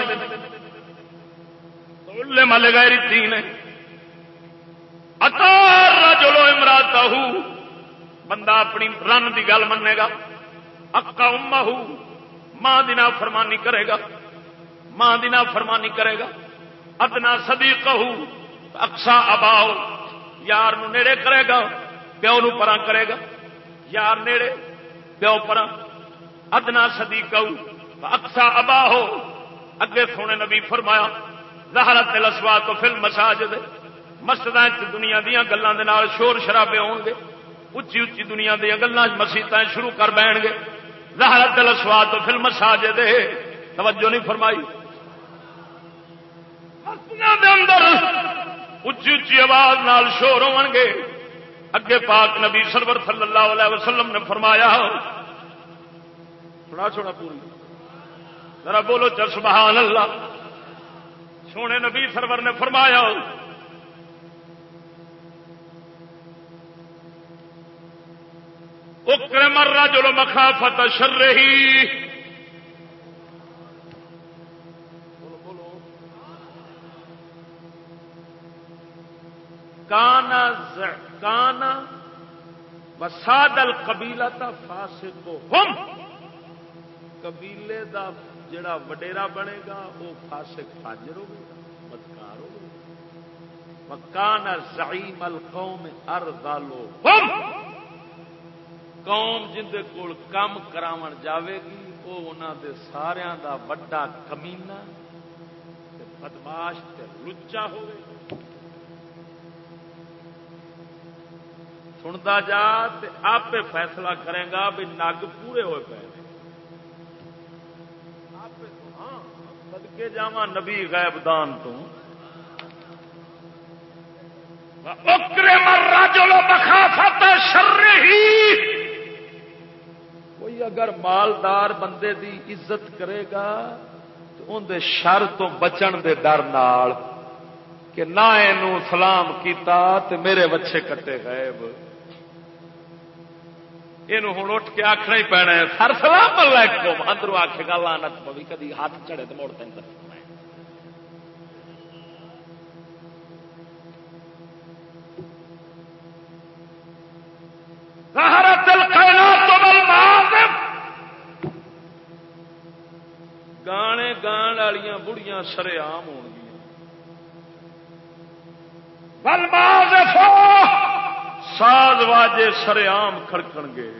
تو ملے گئے دین اتار جلو امراتا بندہ اپنی رن کی گل منے گا۔ اکا اما ماں دینا فرمانی کرے گا۔ ماں دینا فرمانی کرے گا۔ ادنا سدی کہ اکسا اباؤ یار نو نیڑے کرے گا، پیو نو پرا کرے گا۔ یار نیڑے، پیو پرا۔ ادنا سدی کہ اکسا ابا ہو اگے سونے نبی فرمایا، زہرت لسوا تو فلم مساج دے مسجد دنیا دیا گلوں شور شرابے ہو گے۔ اچھی اچھی دنیا دیا گلوں مسیحت شروع کر بہن گے۔ زہرت دل سواد تو فلم ساج دے توجہ نہیں فرمائی۔ اندر اچھی اچھی آواز نال شور ہو گے۔ اگے پاک نبی سرور صلی اللہ علیہ وسلم نے فرمایا، سنا چھوڑا پوری۔ ذرا بولو، چل سبحان اللہ۔ سونے نبی سرور نے فرمایا، اکرم الرجل مخافت شرہ کانا کانا وساد القبیلہ تا فاسقو ہم۔ قبیلے دا جڑا وڈیرا بنے گا وہ فاسق فاجر ہوگا بدکار ہوگا مکان زعیم القوم ارضالو ہم۔ قوم جندے کول کام کراون جاوے گی وہ انہوں دے سارا دا وڈا کمینا بدماش تے لچا ہوئے سنتا جا آپ فیصلہ کرے گا بھی نگ پورے ہوئے پے۔ سدکے ہاں، جا نبی غیب دان تو۔ کوئی اگر مالدار بندے دی عزت کرے گا تو اندر شر تو بچن دے ڈر کہ نہ سلام کیتا تے میرے بچے کٹے غائب یہ ہوں اٹھ کے آخنا ہی پینا ہے سر سلام علیکم اندروں آخے گا لانت پوی کدی ہاتھ چڑے تو موڑ تین گانے گان والی بڑیاں سرے آم ہو گیا ساز واجے سرے آم کڑکن گے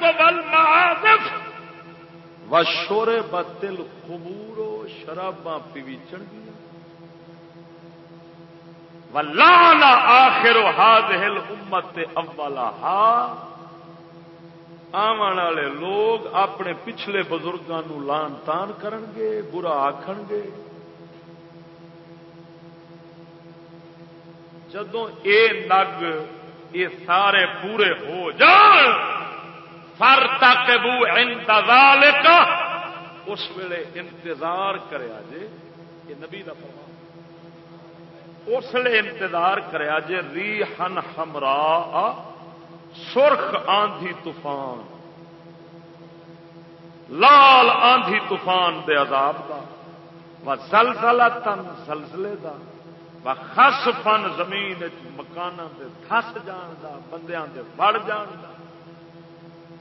تو بل معازف۔ و شورے بتل خبورو شراباں پیویچن گیا لانا آخر ہاد ہل امت اولا ہا۔ آن والے لوگ اپنے پچھلے بزرگوں لان تان کرن گے برا آخن گے جدو اے نگ یہ سارے پورے ہو جان، فر تک بو انتظار کا اس ویلے انتظار کریا جے یہ نبی کا فرمان۔ اس لیے انتظار کریا جے ری ہن ہمرا سرخ آندھی طوفان، لال آندھی طوفان دے عذاب دا، و سلسلہ تن سلسلے دا، و خس فن زمین مکان دے دس جان دا، بندیاں دے بڑ جان دا،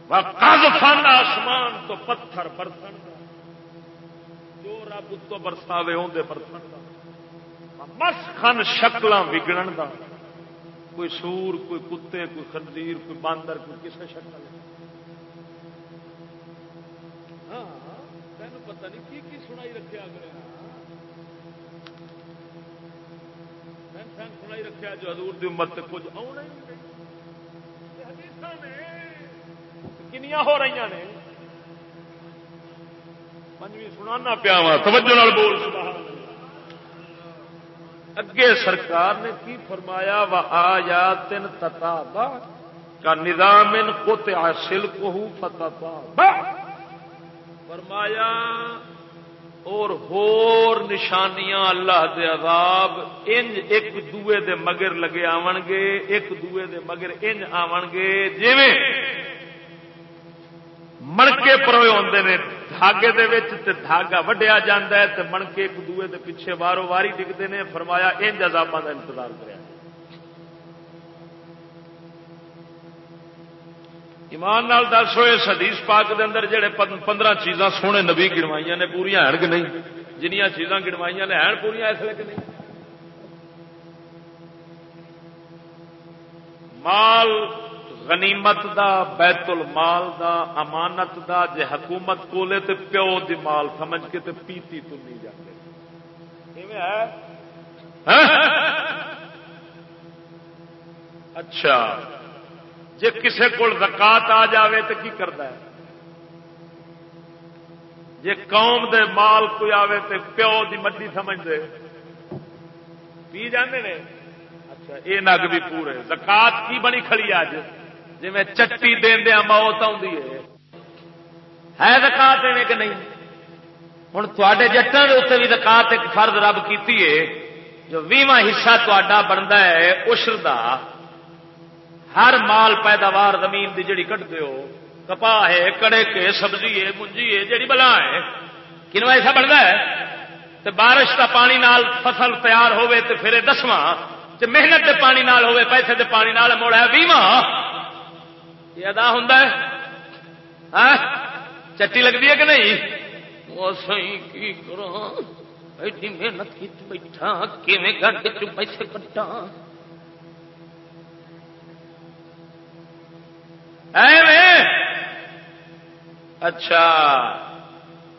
و قز فن آسمان تو پتھر برسن دا، جو رب تو برساوے اندر برسن دا مس خن شکل وگڑن دا۔ کوئی سور، کوئی کتے، کوئی خنزیر، کوئی باندر، کوئی کسی شکل ہاں تین پتا نہیں کی کی سنائی رکھے اگلے سنائی رکھا جو حضور دی امت کچھ آنا کنیا ہو رہی نے۔ پنجویں سنانا پیا توجہ بول۔ سبحان اگے سرکار نے کی فرمایا و آیا تین تتا کا نظام ان کو تل کو فتح فرمایا، اور ہور نشانیاں اللہ دے عذاب، انج ایک دوے دے مگر لگے آون گے ایک دوے دے مگر انج آون گے جویں مڑکے پروے ہوندے نے دھاگے دے وچ تے دھاگا وڈیا جاندا ہے تے مڑکے ایک دوے دے پیچھے وارو واری ڈگتے ہیں فرمایا ان عذاباں دا انتظار کریا ایمان نال دس ہوئے حدیث پاک دے اندر جڑے پندرہ چیزاں سونے نبی گنوائی نے پوریا ہیں کہ نہیں جنیاں چیزاں گنوائی نے ہیں پوریا اس لیے کہ نہیں مال غنیمت دا، بیت المال دا، امانت دا، جے حکومت کولے تے پیو دی مال سمجھ کے تے پیتی تو نہیں جاتے۔ ہاں؟ اچھا۔ جے کسے کول زکات آ جاوے تو کی کرتا ہے؟ جے قوم دے مال کوئی آوے تے پیو دی مڈی سمجھ دے۔ پی جانے نے؟ اچھا یہ نگ بھی پورے۔ زکات کی بنی کھڑی آج؟ جی میں چٹی دیا موت ہے۔ زکات دینے کہ نہیں؟ ہوں تے جٹان کے اتنے بھی زکات ایک فرد رب کی جو ویواں حصہ تا بنتا ہے اشر دا، ہر مال پیداوار زمین کی جڑی کٹ دو کپاہ ہے، کڑے کے، سبزی ہے منجی ہے جڑی بلا ہے کنو ایسا بنتا ہے۔ تو بارش کا پانی نال فصل تیار ہوئے تو پھر دسواں محنت کے پانی نال ہوئے پیسے کے پانی نال موڑا ویواں یہ ادا ہوں ہاں؟ چٹی لگتی ہے کہ نہیں؟ وہ سی کی کرو ایڈی محنت کی بیٹھا گھر پیسے کٹا اچھا۔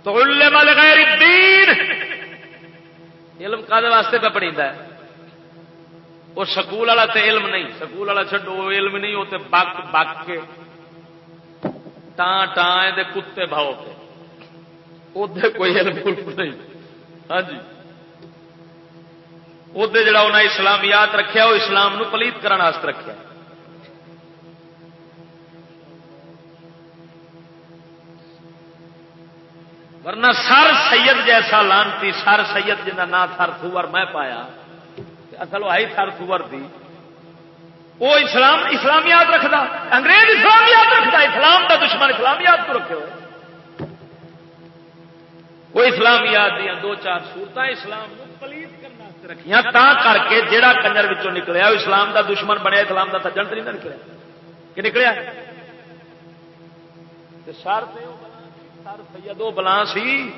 تو مل غیر الدین، علم کا واسطے پہ پڑی ہے؟ وہ سکول والا تے علم نہیں، سکول والا چڈو علم نہیں، وہ تے بک بک کے ٹان ٹان دے کتے بھاؤ کے۔ ادھر کوئی علم نہیں۔ ہاں جی۔ ادھر جڑا انہیں اسلامیات رکھیا، وہ اسلام نو پلیت کرنے رکھا ورنہ سر سید جیسا لانتی، سر سید جنہ نام تھر تھوار میں پایا۔ اصل وہ آئی تھر سور تھی وہ اسلام اسلامیات رکھتا۔ انگریز اسلامیات رکھتا۔ اسلام کا دشمن اسلامیات کو رکھے ہوئے؟ وہ اسلامیات دیا۔ دو چار سورت اسلام پلیت کرنا رکھیاں تا کر کے جہاں کنجر وچوں نکلیا وہ اسلام دا دشمن بنیا، اسلام دا سجن تو نہیں نکلیا۔ کہ نکلیا سر سر سید بلا سی۔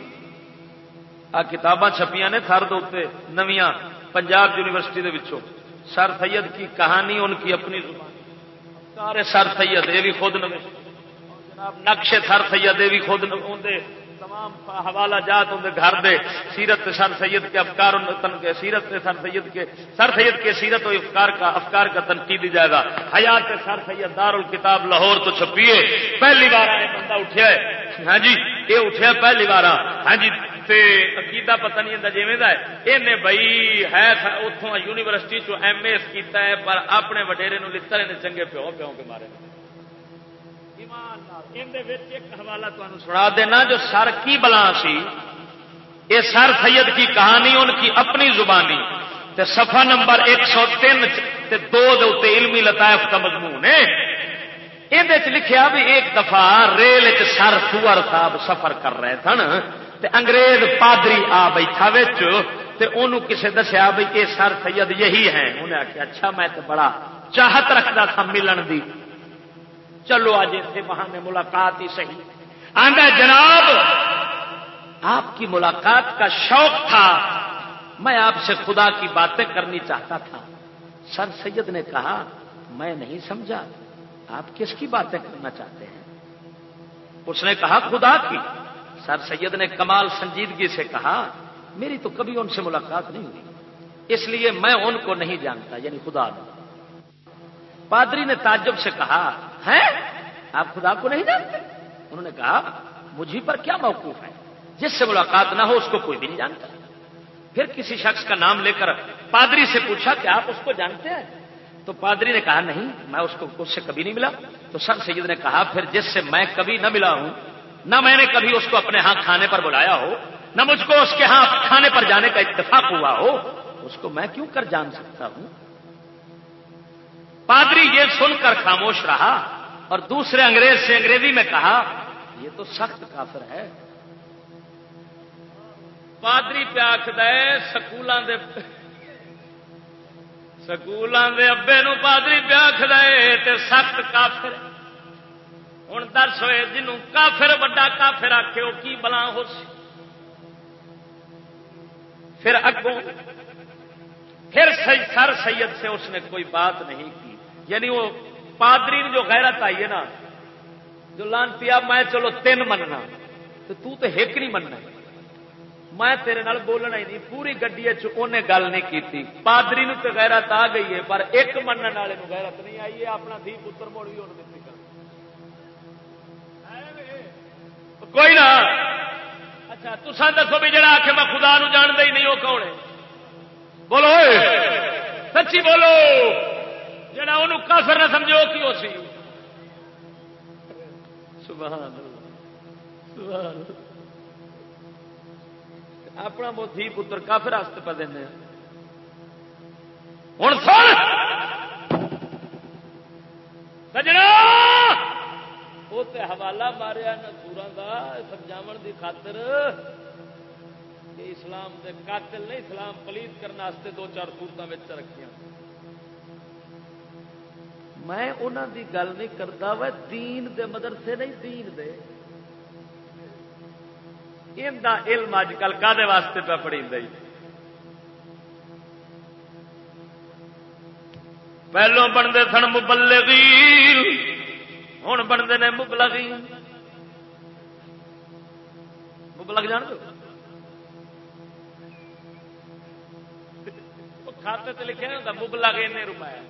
آ کتاباں چھپیاں نے تھر دے نویاں۔ پنجاب یونیورسٹی دے وچوں۔ سر سید کی کہانی، ان کی اپنی زبان۔ سارے سر سید، یہ بھی خود نقشے سر سید، یہ بھی خود تمام حوالہ جات ان گھر دے۔ سیرت سر سید کے افکار کے، سیرت سر سید کے، سر سید کے سیرت و افکار کا افکار کا تنقیدی جائے گا۔ حیات سر سید دار الکتاب لاہور تو چھپیے۔ پہلی بار بندہ اٹھیا ہے۔ ہاں جی یہ اٹھیا پہلی بار۔ ہاں جی عقیدہ پتہ نہیں ہے جیویں یہ بھائی ہے اتوں یونیورسٹی چو ایم ایس کیتا ہے پر اپنے وڈیرے نو لتا نے چنگے پیو پیو کے مارے۔ ایک حوالہ تمہیں سنا دینا جو سر کی بلا سی یہ سر سید کی کہانی ان کی اپنی زبانی۔ تے صفحہ نمبر ایک سو تین دو دے علمی لطائف کا مضمون ہے۔ یہ لکھیا بھی ایک دفعہ ریل سر سور صاحب سفر کر رہے تھن۔ تے انگریز پادری آ بیٹھا تے انہوں کسے دسیا بھی یہ سر سید یہی ہے انہیں آخیا اچھا میں تو بڑا چاہت رکھتا تھا ملن دی۔ چلو آج اتنے بہانے ملاقات ہی صحیح۔ آندا جناب، آپ کی ملاقات کا شوق تھا۔ میں آپ سے خدا کی باتیں کرنی چاہتا تھا۔ سر سید نے کہا، میں نہیں سمجھا۔ آپ کس کی باتیں کرنا چاہتے ہیں؟ اس نے کہا، خدا کی۔ سر سید نے کمال سنجیدگی سے کہا، میری تو کبھی ان سے ملاقات نہیں ہوئی۔ اس لیے میں ان کو نہیں جانتا یعنی خدا نے۔ پادری نے تعجب سے کہا ہے آپ خدا کو نہیں جانتے؟ انہوں نے کہا، مجھے پر کیا موقوف ہے؟ جس سے ملاقات نہ ہو، اس کو کوئی بھی نہیں جانتا۔ پھر کسی شخص کا نام لے کر پادری سے پوچھا کہ آپ اس کو جانتے ہیں؟ تو پادری نے کہا، نہیں، میں اس کو اس سے کبھی نہیں ملا۔ تو سر سید نے کہا، پھر جس سے میں کبھی نہ ملا ہوں نہ میں نے کبھی اس کو اپنے ہاں کھانے پر بلایا ہو، نہ مجھ کو اس کے ہاں کھانے پر جانے کا اتفاق ہوا ہو۔ اس کو میں کیوں کر جان سکتا ہوں؟ پادری یہ سن کر خاموش رہا اور دوسرے انگریز سے انگریزی میں کہا، یہ تو سخت کافر ہے۔ پادری پیاکد سکولوں دے سکولوں دے ابے نو پادری پیاکد سخت کافر ہوں درس ہوئے جنوں کافر وڈا کافر آخے وہ کی بلا ہو سی؟ پھر اگوں، پھر سر سید سے اس نے کوئی بات نہیں کی۔ یعنی وہ پادری جو غیرت آئی ہے نا، جو لان پیا میں چلو تین مننا۔ تو تو تے ایک نہیں مننا۔ میں تیرے نال بولنا ہی نہیں، پوری گڈی چنے گل نہیں کی پادری نو تو غیرت آ گئی ہے، پر ایک من والے غیرت نہیں آئی ہے اپنا دھی پتر موڑ بھی ہونے دیتی کوئی نہ۔ اچھا تسا دسو بھی جڑا آخ میں خدا نو جانتا ہی نہیں، وہ کون ہے؟ بولو سچی بولو۔ جڑا انہوں کافر نہ سمجھو کی ہو سی؟ سبحان سبحان اپنا موتی پتر کافر واسطے پہ دینا ہوں سن۔ سجنا۔ وہ حوالہ ماریا نہ سورا کا سمجھاو کی خاطر کہ اسلام دے قاتل نہیں، اسلام پلیت کرنے دو چار سورتوں رکھیاں۔ میں انہوں دی گل نہیں کرتا وہ دین دے مدرسے نہیں، دین دے۔ ان دا علم اج کل کدے واسطے پہ پڑی پہلو بنتے سن مبلغین۔ ہوں بنتے ہیں مبلغین مبلغ جان دو کھاتے سے لکھے ہوتا مبلغ ان روپئے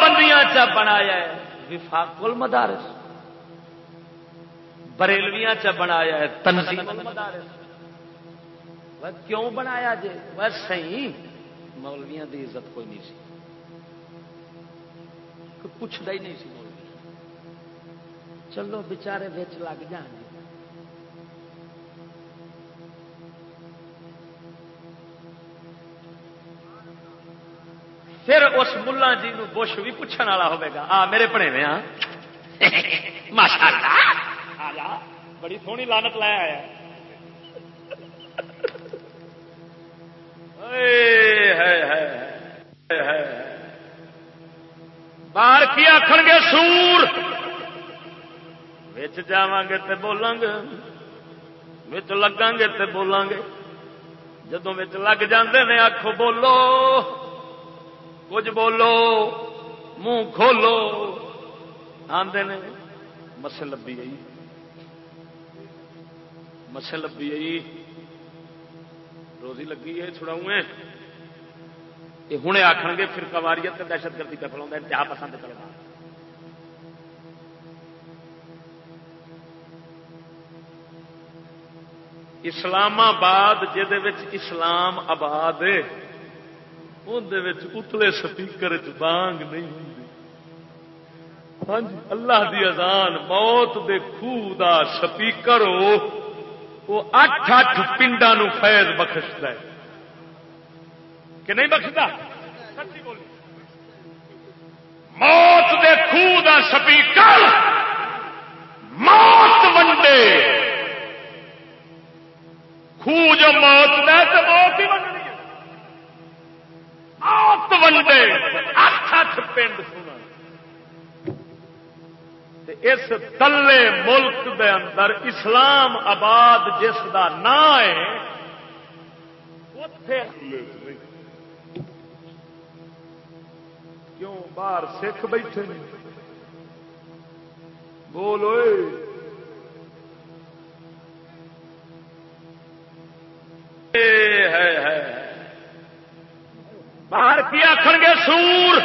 بندیاں چا بنایا ہے وفاق المدارس بریلویاں چا بنایا ہے تنظیم المدارس کیوں بنایا جی بس صحیح مولویاں دی عزت کوئی نہیں سی پوچھتا ہی نہیں سی چلو بچارے بچ لگ جان۔ پھر اس ملا جی نو بش بھی پوچھنے والا ہوگا آ، میرے پڑے میں ماشاء اللہ بڑی سونی لانت لایا آیا۔ باہر کی آخر گے سور جا گے تو بولیں گے لگا گے تو بولیں گے جدو لگ جاندے نے بولو کچھ بولو منہ کھولو آدھے نے مسے لبی آئی مسے لبی آئی روزی لگی ہے چھڑاؤں یہ ہوں آخ گے، پھر کواریت دہشت گردی پہ فلا انتہا پسند کرنا اسلام آباد اسلام آباد اتلے سپیکر بانگ نہیں ہوں ہاں جی اللہ دی اذان، موت دے خوہ دا سپیکر ہو وہ اٹھ اٹھ پنڈا فیض بخشتا ہے۔ کہ نہیں بخشتا؟ موت دے خوہ دا سپیکر۔ موت ونڈے خوہ جو موت دے تو موت ہی ونڈنی موت ونڈے اٹھ اٹھ پنڈ سنا اس تلے ملک دے اندر اسلام آباد جس کا نام ہے باہر سکھ بیٹھے بولو باہر کی آخر گے سور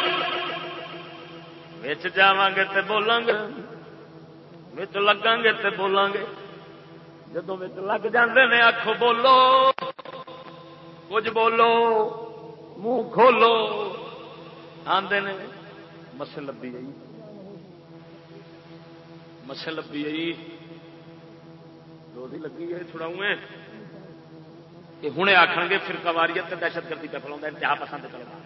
جا گے تو بولیں گے لگا گے تو بولیں گے جدو لگ جاندے نے آخو بولو کچھ بولو منہ کھولو آدھے نے مسے لبی آئی مسے لبی آئی روزی لگی ہے چھڑاؤں یہ ہوں آخ گے پھر کواریت دہشت گردی پہ فلا انتہا پسند کرنا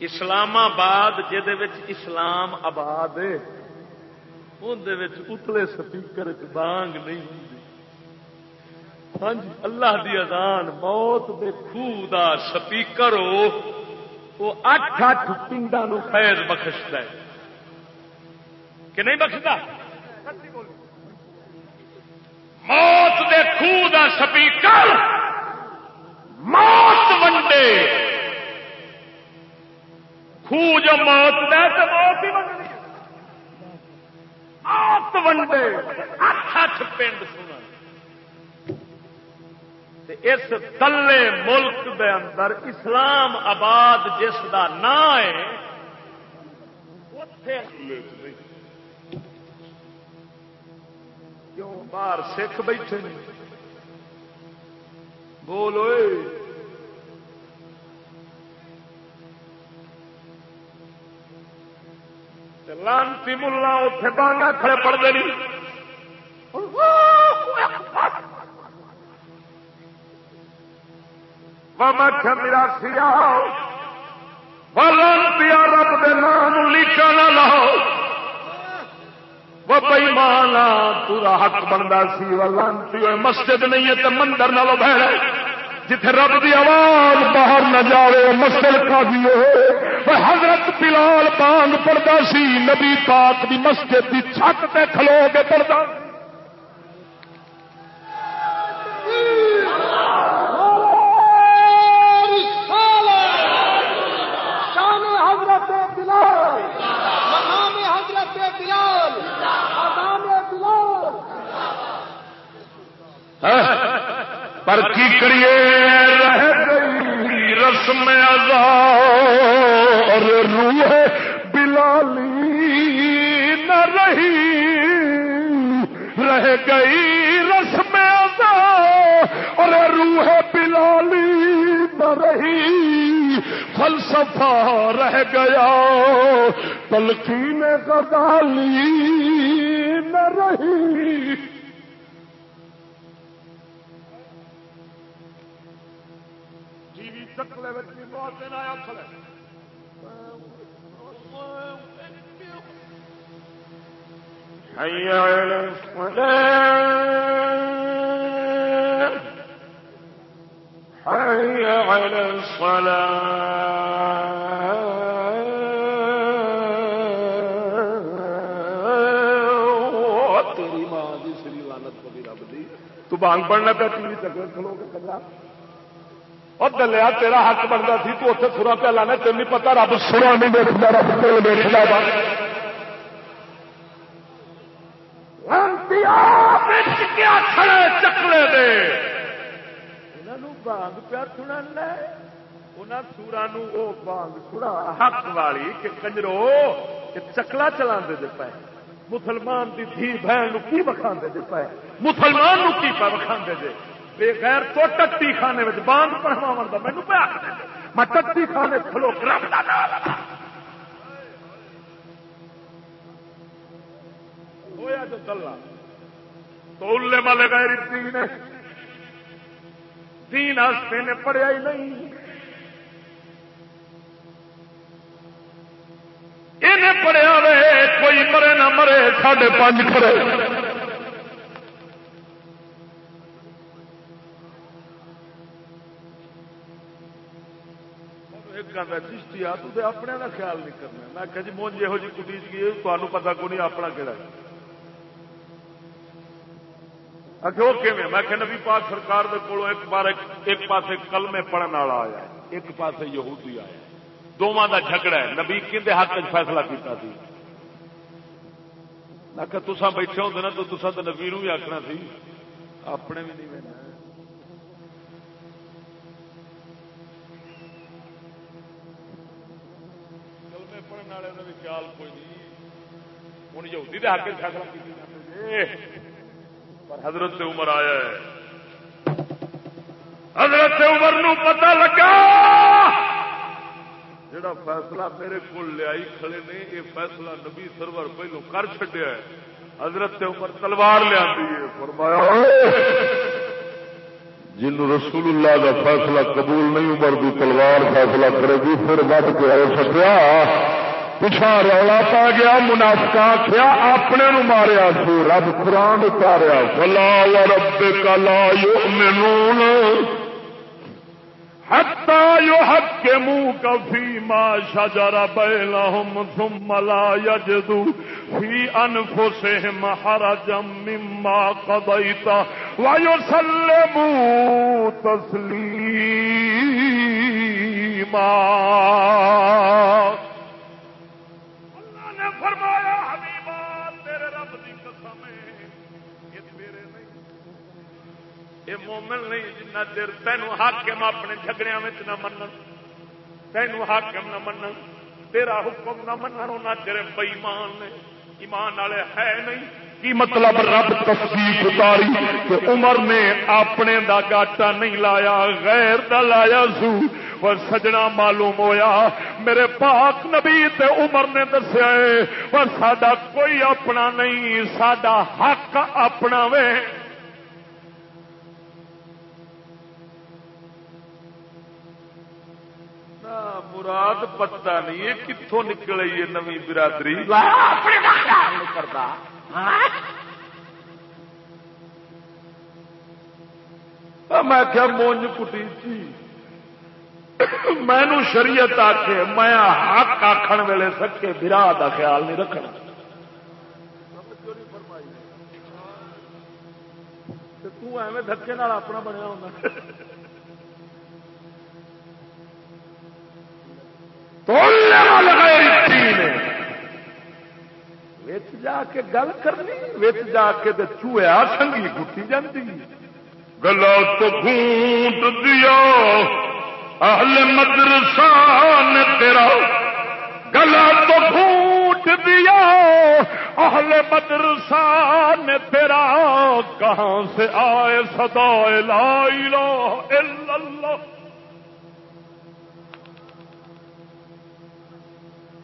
اسلام آباد اسلام آباد اندر اتلے سپیکر بانگ نہیں۔ ہوں ہاں جی اللہ دی اذان، موت دے خوہ دا سپیکر ہو وہ اٹھ اٹھ پنڈا نو فیض بخشتا ہے۔ کہ نہیں بخشتا؟ موت دے خوہ دا سپیکر، موت ونڈے۔ خوہ جو موت دے تو موت ہی موت ونڈے۔ اٹھ اٹھ پنڈ سنا اس تلے ملک دے اندر اسلام آباد جس کا نام ہے کیوں؟ باہر سکھ بیٹھے بولو لانتی ملا اتے بانگا کھڑے پڑتے نہیں مکھ میرا سیا لانتی رب دے نام لیچا نہ لاؤ وہ بئی مانا پورا حق بنتا سی، وہ مسجد نہیں ہے تو مندر نالوں بہر جتھے رب دی آواز باہر نہ جائے مسل کا دیے حضرت بلال بانگ پڑتا سی، نبی پاک دی مسجد دی چھت تے کھلو کے پڑتا ہاں؟ پر کی کریے رہ گئی رسم اور روح بلالی نہ رہی۔ رہ گئی رسم اور روح بلالی نہ رہی۔ فلسفہ رہ گیا، تلقین غزالی نہ رہی۔ چکلے بہت آیا کھڑے حي على الصلاة حي على الصلاة تیری ماں دی سری لانت کو رب دی۔ تو بانگ پڑھنا پہ ٹی وی تک کھلو کے کلا۔ اور دلیا تیرا حق بنتا سی تو اتنے سورا پہ لانا تین نہیں پتا رب سورا نہیں دیکھتا رب دل دیکھتا چکلے دے۔ بانگ پیا سنا سورا بانگ سنا حق والی کہ کنجرو چکلا چلا دے پائے مسلمان کی دھی بہن کی وکھا دے پائے مسلمان کی وکھا دے؟ بے غیر تو ٹٹی خانے میں بانگ پڑھوا کا مینو پیا۔ میں ٹٹی خانے کھلو ہوا جو کلا تو الے والے غیر دین۔ دین نے پڑھیا ہی نہیں۔ انہیں پڑھیا رہے کوئی مرے نہ مرے، ساڑھے پانچ کرے چشتی آ تو اپنے کا خیال نہیں کرنا۔ میں کہ جی مونج یہو جی کٹیچ گئی تمہیں پتا کو نہیں اپنا کہڑا اچھا میں کہ نبی پاک سرکار دے کولو ایک بار ایک پاسے کلمے پڑھنے والا آیا ایک پاسے یہودی آیا دونوں کا جھگڑا ہے۔ نبی کھے حق فیصلہ کیتا سی۔ میں کہ تسا بیٹھے ہوتے نا، تو تسا تو نبی نو بھی آخنا سی۔ اپنے بھی نہیں لینا پڑھنے والے کا بھی خیال کوئی نہیں ہوں یہودی کے حق فیصلہ پر حضرت عمر آیا ہے۔ حضرت عمر نو پتہ لگا۔ جڑا فیصلہ میرے کو لیا کھڑے نے یہ فیصلہ نبی سرور پہلو کر چڈیا ہے۔ حضرت عمر تلوار لیا فرمایا، جن رسول اللہ کا فیصلہ قبول نہیں، عمر کی تلوار فیصلہ کرے گی، پھر بٹ کے ہو سکیا پچھا رولا پا گیا منافقا کیا اپنے نو ماریا سو رب قرآن اتاریا فلا رب کلا یؤمنون حتى يحكموك فيما شجر بينهم ثم لا يجدوا في أنفسهم حرجا مما قضيت ويسلموا تسليما یہ مومن نہیں جنہ چر تینوں حاکم اپنے جھگڑیا نہ من تینوں حاکم نہ من تیرا حکم نہ من چر بئیمان نے۔ ایمان والے ہے نہیں، کی مطلب رب تصدیق اتاری؟ عمر نے اپنے دا گاٹا نہیں لایا، غیر دا لایا سو۔ پر سجنا معلوم ہویا، میرے پاک نبی تے عمر نے دسیا پر ساڈا کوئی اپنا نہیں، ساڈا حق اپنا وے۔ مراد پتا نہیں ہے کتوں نکل آئی ہے نوی برادری۔ کرتا۔ میں کیا مونج کٹی تھی؟ مینو شریعت آ کے میں حق آخر ویلے سکے برا کا خیال نہیں رکھنا۔ تمہیں دھکے اپنا بنیا ہونا جا کے گل کرنی جا کے چویا سنگی گٹی جاتی گلا تو گھونٹ دیا اہل مدرسہ نے تیرا گلا تو گھونٹ دیا اہل مدرسہ نے تیرا کہاں سے آئے؟ سدا لا الہ الا اللہ۔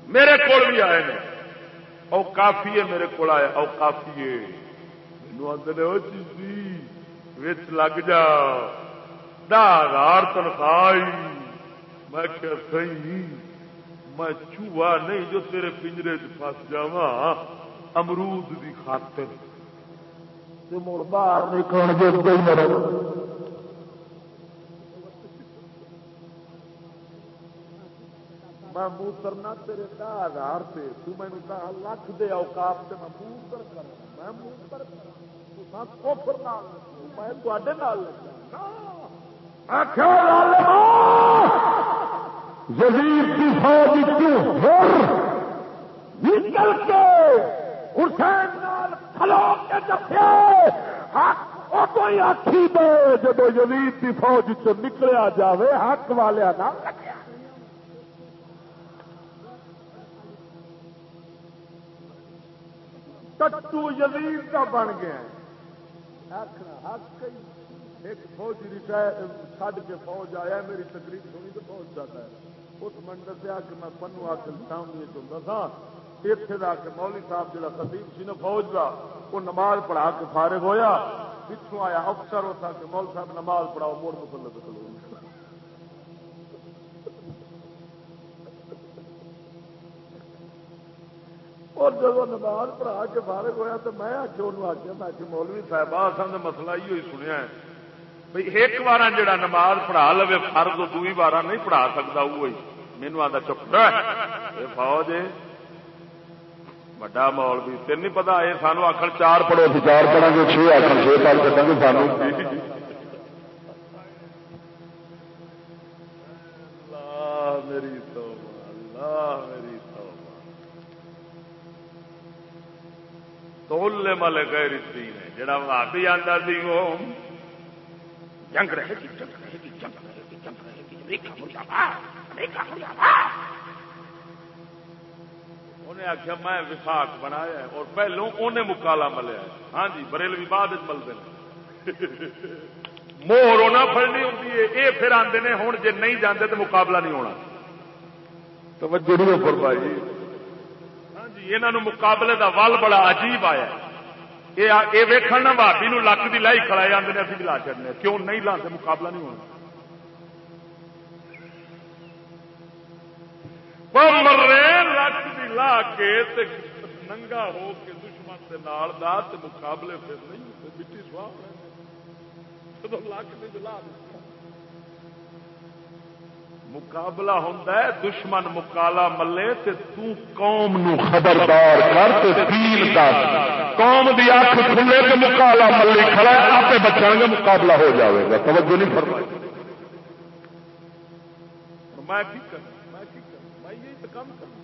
میرے کو بھی آئے نے او کافی ہے میرے کو آئے، او کافی ہے۔ آدھے وہ چیز لگ جا۔ ہزار تنخواہ میں کیا صحیح میں چوہا نہیں جو تیرے پنجرے چس جا امرود کی خاطر۔ مڑ باہر نکل میں موترنا تیرے دہ ہزار سے تو مینو دہ لاکھ دے اوقاف سے میں موتر کر میں کر کوفر میں تے لگا۔ یزید کی فوج کیوں ہر نکل کے حسین نال کھلو کے جفے آخی دے جب یزید کی فوج چ نکلیا جاوے، حق والیا نہ ٹٹو یزید کا بن گیا ایک فوج چڈ کے فوج آیا میری تقریب سنی تو فوج جاتا ہے۔ اس منڈر سے آ کے میں پنو آ کے سامنے چاہتا تھا اتنے آ کے مولی صاحب جا خطیب سی نا فوج کا وہ نماز پڑھا کے فارغ ہویا۔ پچھوں آیا افسر ہوتا کہ مول صاحب نماز پڑھاؤ موڑ مسلط اور جب نماز پڑھا کے فارغ ہوا تو میں آخر انہوں آخیا میں آخر مولوی صاحب آسان کا مسئلہ ہی ہوئی سنیا ہے۔ بھائی ایک بار جا نماز پڑھا لو فرض، دوئی بار نہیں پڑھا سکتا وہی مینو آتا چپ۔ فوج، وڈا مول بھی تین نہیں پتا یہ سانو آخر چار پڑھو چار پڑھیں گے چھ آخر چھ پڑھ سکیں گے، سانو میری تو اللہ میری رتی نے جڑا بھابی آتا سی وہ۔ جنگ رہے گی جنگ رہے گی جنگ رہے گی جنگ رہے گی۔ انہیں آخیا میں وفاق بنایا اور پہلو انہیں مکالا ملیا ہاں جی بریلوی بعد ملتے مور ہونا فڑنی ہوتی ہے۔ یہ پھر آتے ہیں ہوں جی نہیں جانے تو مقابلہ نہیں ہونا۔ توجہ نہیں فرمائی۔ یہ مقابلے دا ول بڑا عجیب آیا یہ ویکن نہ بھابی لک کی لائی کھڑائے جاتے ہیں ابھی بھی لا چڑنے کیوں نہیں لاتے مقابلہ نہیں ہونا مرے لک کی لا کے ننگا ہو کے دشمن کے نال دا مقابلے پھر نہیں ہوتے مٹی سواہ جب لک نہیں لا مقابلہ ہوں دشمن مکالا ملے تے تو قوم نو خبردار کر تیل قوم دی اکھ کھلے تے مکالا ملے کھڑا آپ بچن گے مقابلہ ہو جاوے گا۔ توجہ نہیں فرمائی۔ میں کی کروں میں کی کروں میں یہی تو کام کروں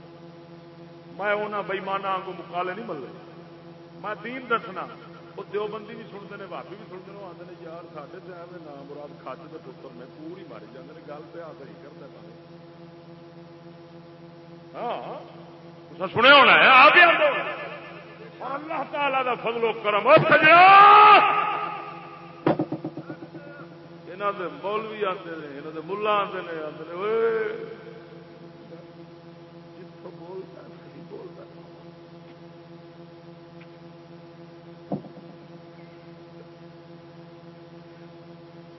میں انہاں بےمانہ کو مکالے نہیں ملے۔ میں دین دسنا۔ وہ دیوبندی بھی سنتے ہیں بھابی بھی سنتے ہیں آتے ہیں یار سارے تو نام مراد کچ کے پتر نے پوری ماری جاتے ہیں گل پہ آ ہی کرتا ہاں سنیا ہونا ہے آپ اللہ تعالی کا فضل و کرم یہاں کے مولوی آتے ہیں یہاں کے ملا آتے ہیں آتے ہیں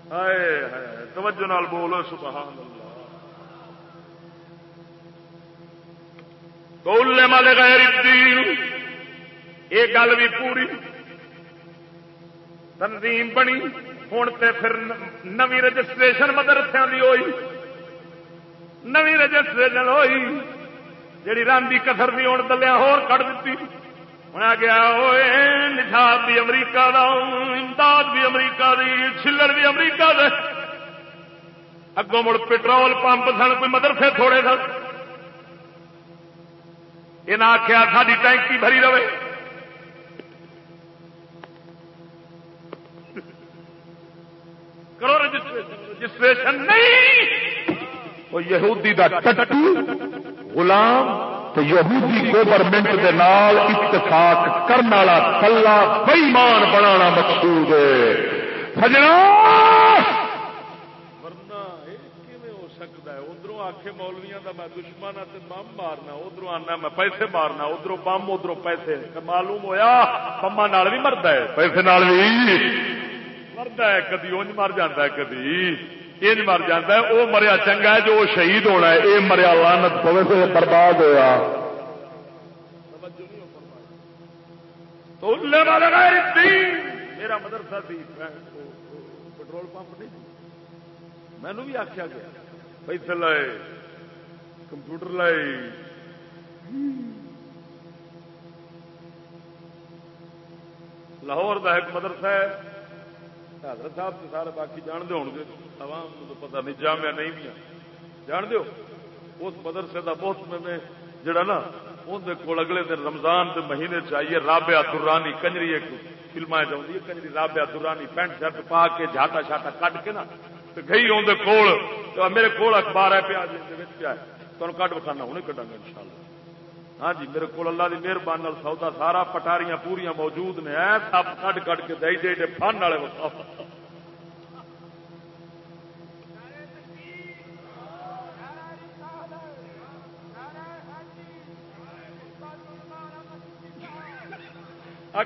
توجہ نال بولو سبحان اللہ تو مالے غیر الدین، یہ گل بھی پوری تنظیم بنی ہوں تو پھر نوی رجسٹریشن مدرسے کی ہوئی۔ نوی رجسٹریشن ہوئی، جیڑی راندی کسر بھی ہوں دلیا ہو کٹ دیتی گیا نشاد بھی امریکہ دا، امداد بھی امریکہ دی چلر بھی امریکہ دے. اگوں مڑ پٹرول پمپ سن، کوئی مدرسے تھوڑے سن۔ یہ آخیا ساری ٹینکی بھری رہے. کرو رجسٹریشن۔ رجسٹریشن نہیں! وہ یہودی دا ٹٹو، غلام تو یہودی گورنمنٹ کے نال اتفاق کرنے والا کلا بئیمان بنا مقصود ہے۔ سجنا! آخے مولویا کا میں دشمن ہوں بم مارنا ادھر آنا میں پیسے مارنا ادھر بم ادھر پیسے۔ معلوم ہوا بما بھی مرد ہے۔ پیسے بھی مرد ہے کدی انج مر جا کدی۔ یہ مر جا وہ مریا چنگا ہے جو شہید ہونا ہے۔ یہ مریا لانت پوے سے برباد ہوا تو میرا مدرسہ سی پٹرول پمپ نہیں مینو بھی آخیا گیا۔ پیسے لائے، کمپیوٹر لائے لاہور کا ایک مدرسہ ہے۔ حضرت صاحب تو سارے باقی جان دے ہوں گے۔ عوام کو تو پتا نہیں جامع نہیں بھی جان دو اس مدرسے کا بہت میں جڑا نا اندر کول اگلے دن رمضان کے مہینے چاہیے رابعہ درانی کنجری ایک فلما چاہتی ہے، کنجری رابعہ درانی پینٹ شرٹ پا کے جھاٹا شاٹا کٹ کے نا گئی اندر کول میرے کول اخبار ہے پیا پیا تمہیں کٹ بکھانا ہوں کٹا گا ان شاء اللہ ہاں جی میرے کو اللہ کی مہربانی سودا، سارا پٹاریاں پوریا موجود نے سب کٹ کٹ کے دے دے دے فن والے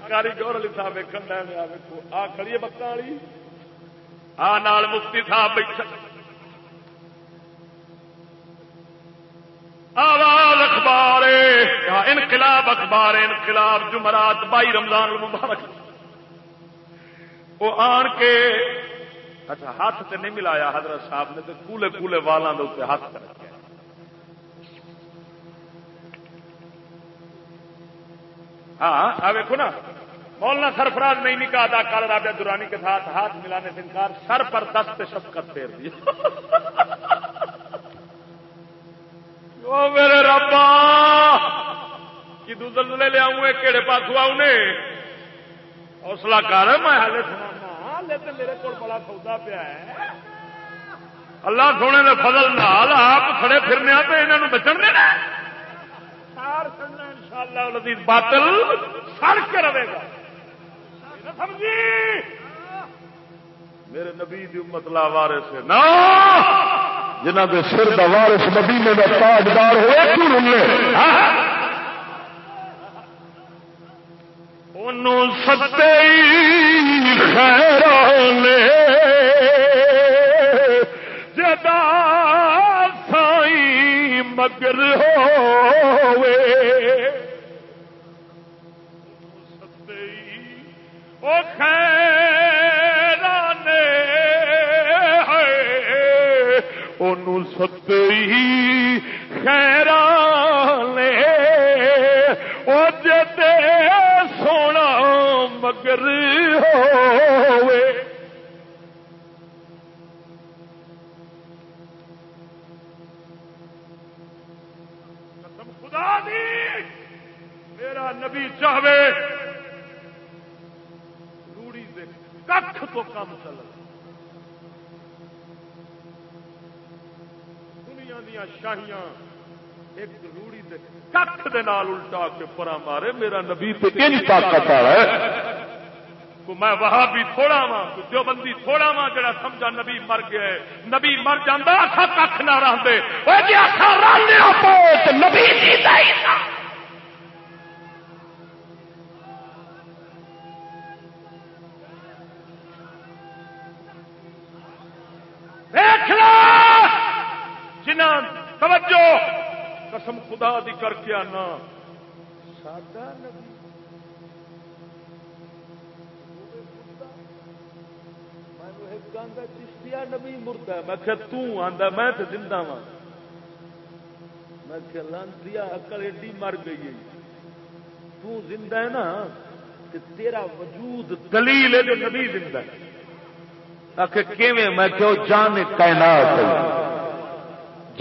کاریگر علی صاحب ویکن ویکو آ کھڑی بکا والی۔ آ، نال مفتی صاحب بیٹھا آواز! انقلاب اخبار، انقلاب، جمعرات بائی رمضان المبارک۔ وہ آن کے اچھا ہاتھ سے نہیں ملایا حضرت صاحب نے تو کولے کولے والوں کے اتنے ہاتھ کر ہاں ویکو نا، مولانا سرفراز نہیں نکاح ادا کال رابعہ دورانی کے ساتھ ہاتھ ملانے سے انکار، سر پر دست شفقت پھیر دیا او میرے ربا! کی دلدلے لے آؤں کہڑے پاس آؤ نے۔ حوصلہ کر، میں ہالے سنا تو میرے کو بڑا سودا پیا ہے۔ اللہ سونے نے فضل نال آپ کھڑے پھرنے تو یہاں بچن دینا ان شاء اللہ باطل سڑ کے رہے گا۔ سمجھی؟ میرے نبی دی امت لا وارے سے نا جنہ کے سر کا وارس مدینے کا تاجدار ہوئے، کیوں رلے؟ ہاں، ہاں۔ ستے خیر جدا سائی مگر ہوئے۔ ستے او خیران ان ستے خیران او جتے سونا مگر ہوئے۔ قسم خدا دی، میرا نبی چاہے روڑی دے کھ تو کام چل دنیا دیا شاہیاں ایک روڑی دے کھ دے نال الٹا کے پرا مارے میرا نبی تے ان طاقت والا ہے؟ کو میں وہاں بھی تھوڑا وا جو بندی تھوڑا وا جڑا سمجھا نبی مر گیا ہے۔ نبی مر جاندہ اسا کھ نہ رہندے۔ او جی اپو تے نبی زندہ ہی قسم خدا دی کر کے آنا۔ سادہ نبی۔ چشتیا نبی مرد ہے۔ میں کہ تندا میں تو زندہ وا میں کہ لانتی اکل ایڈی مر گئی ہے۔ تو زندہ ہے نا کہ تیرا وجود دلیل ہے جو نبی زندہ ہے۔ کیویں؟ میں کہو جان کائنات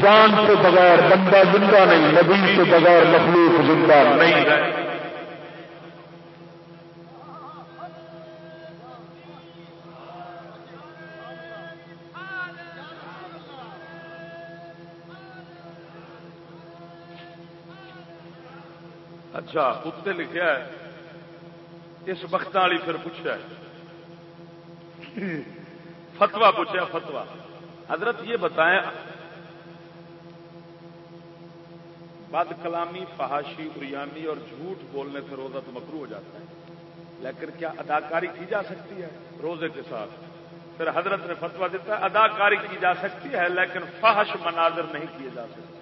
جان سے بغیر بندہ زندہ نہیں، نبی سے بغیر مخلوق زندہ نہیں۔ اچھا اتنے لکھا ہے۔ اس وقت والی پھر پوچھا فتوا پوچھا فتوا حضرت یہ بتائیں بد کلامی، فحاشی اریانی اور جھوٹ بولنے سے روزہ تو مکرو ہو جاتا ہے۔ لیکن کیا اداکاری کی جا سکتی ہے روزے کے ساتھ؟ پھر حضرت نے فتوا دیتا ہے، اداکاری کی جا سکتی ہے، لیکن فحش مناظر نہیں کیے جا سکتے۔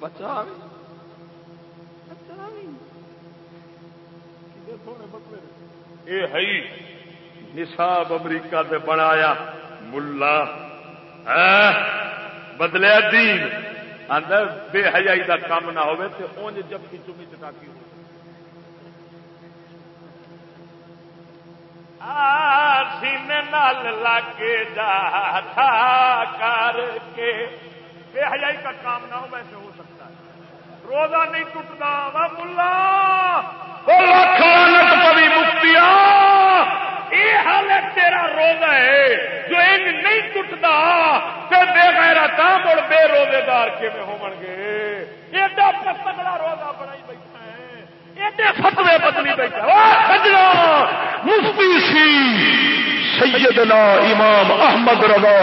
بچا۔ یہ ہے نصاب امریکہ سے بنایا ملا۔ بدلیا دین۔ آدھا بے حجائی کا کام نہ ہوئے تو اونج جب کی چمی چٹاکی ہو سینے نال لگ جا تھا کر کے۔ بے حجائی کا کام نہ ہو ویسے ہو سکتا ہے۔ روزہ نہیں ٹوٹتا، وا ملا۔ پوی مفتی یہ حال ہے تیرا روزہ ہے جو ان نہیں ٹوٹتا تو بے غیرہ تا مڑ بے روزے دار کیون ہو گے؟ ایڈا تگڑا روزہ بنائی بیٹھا ہے، ایڈے فتوے بدلی بیٹھا سجنا! مفتی سی سیدنا امام احمد رضا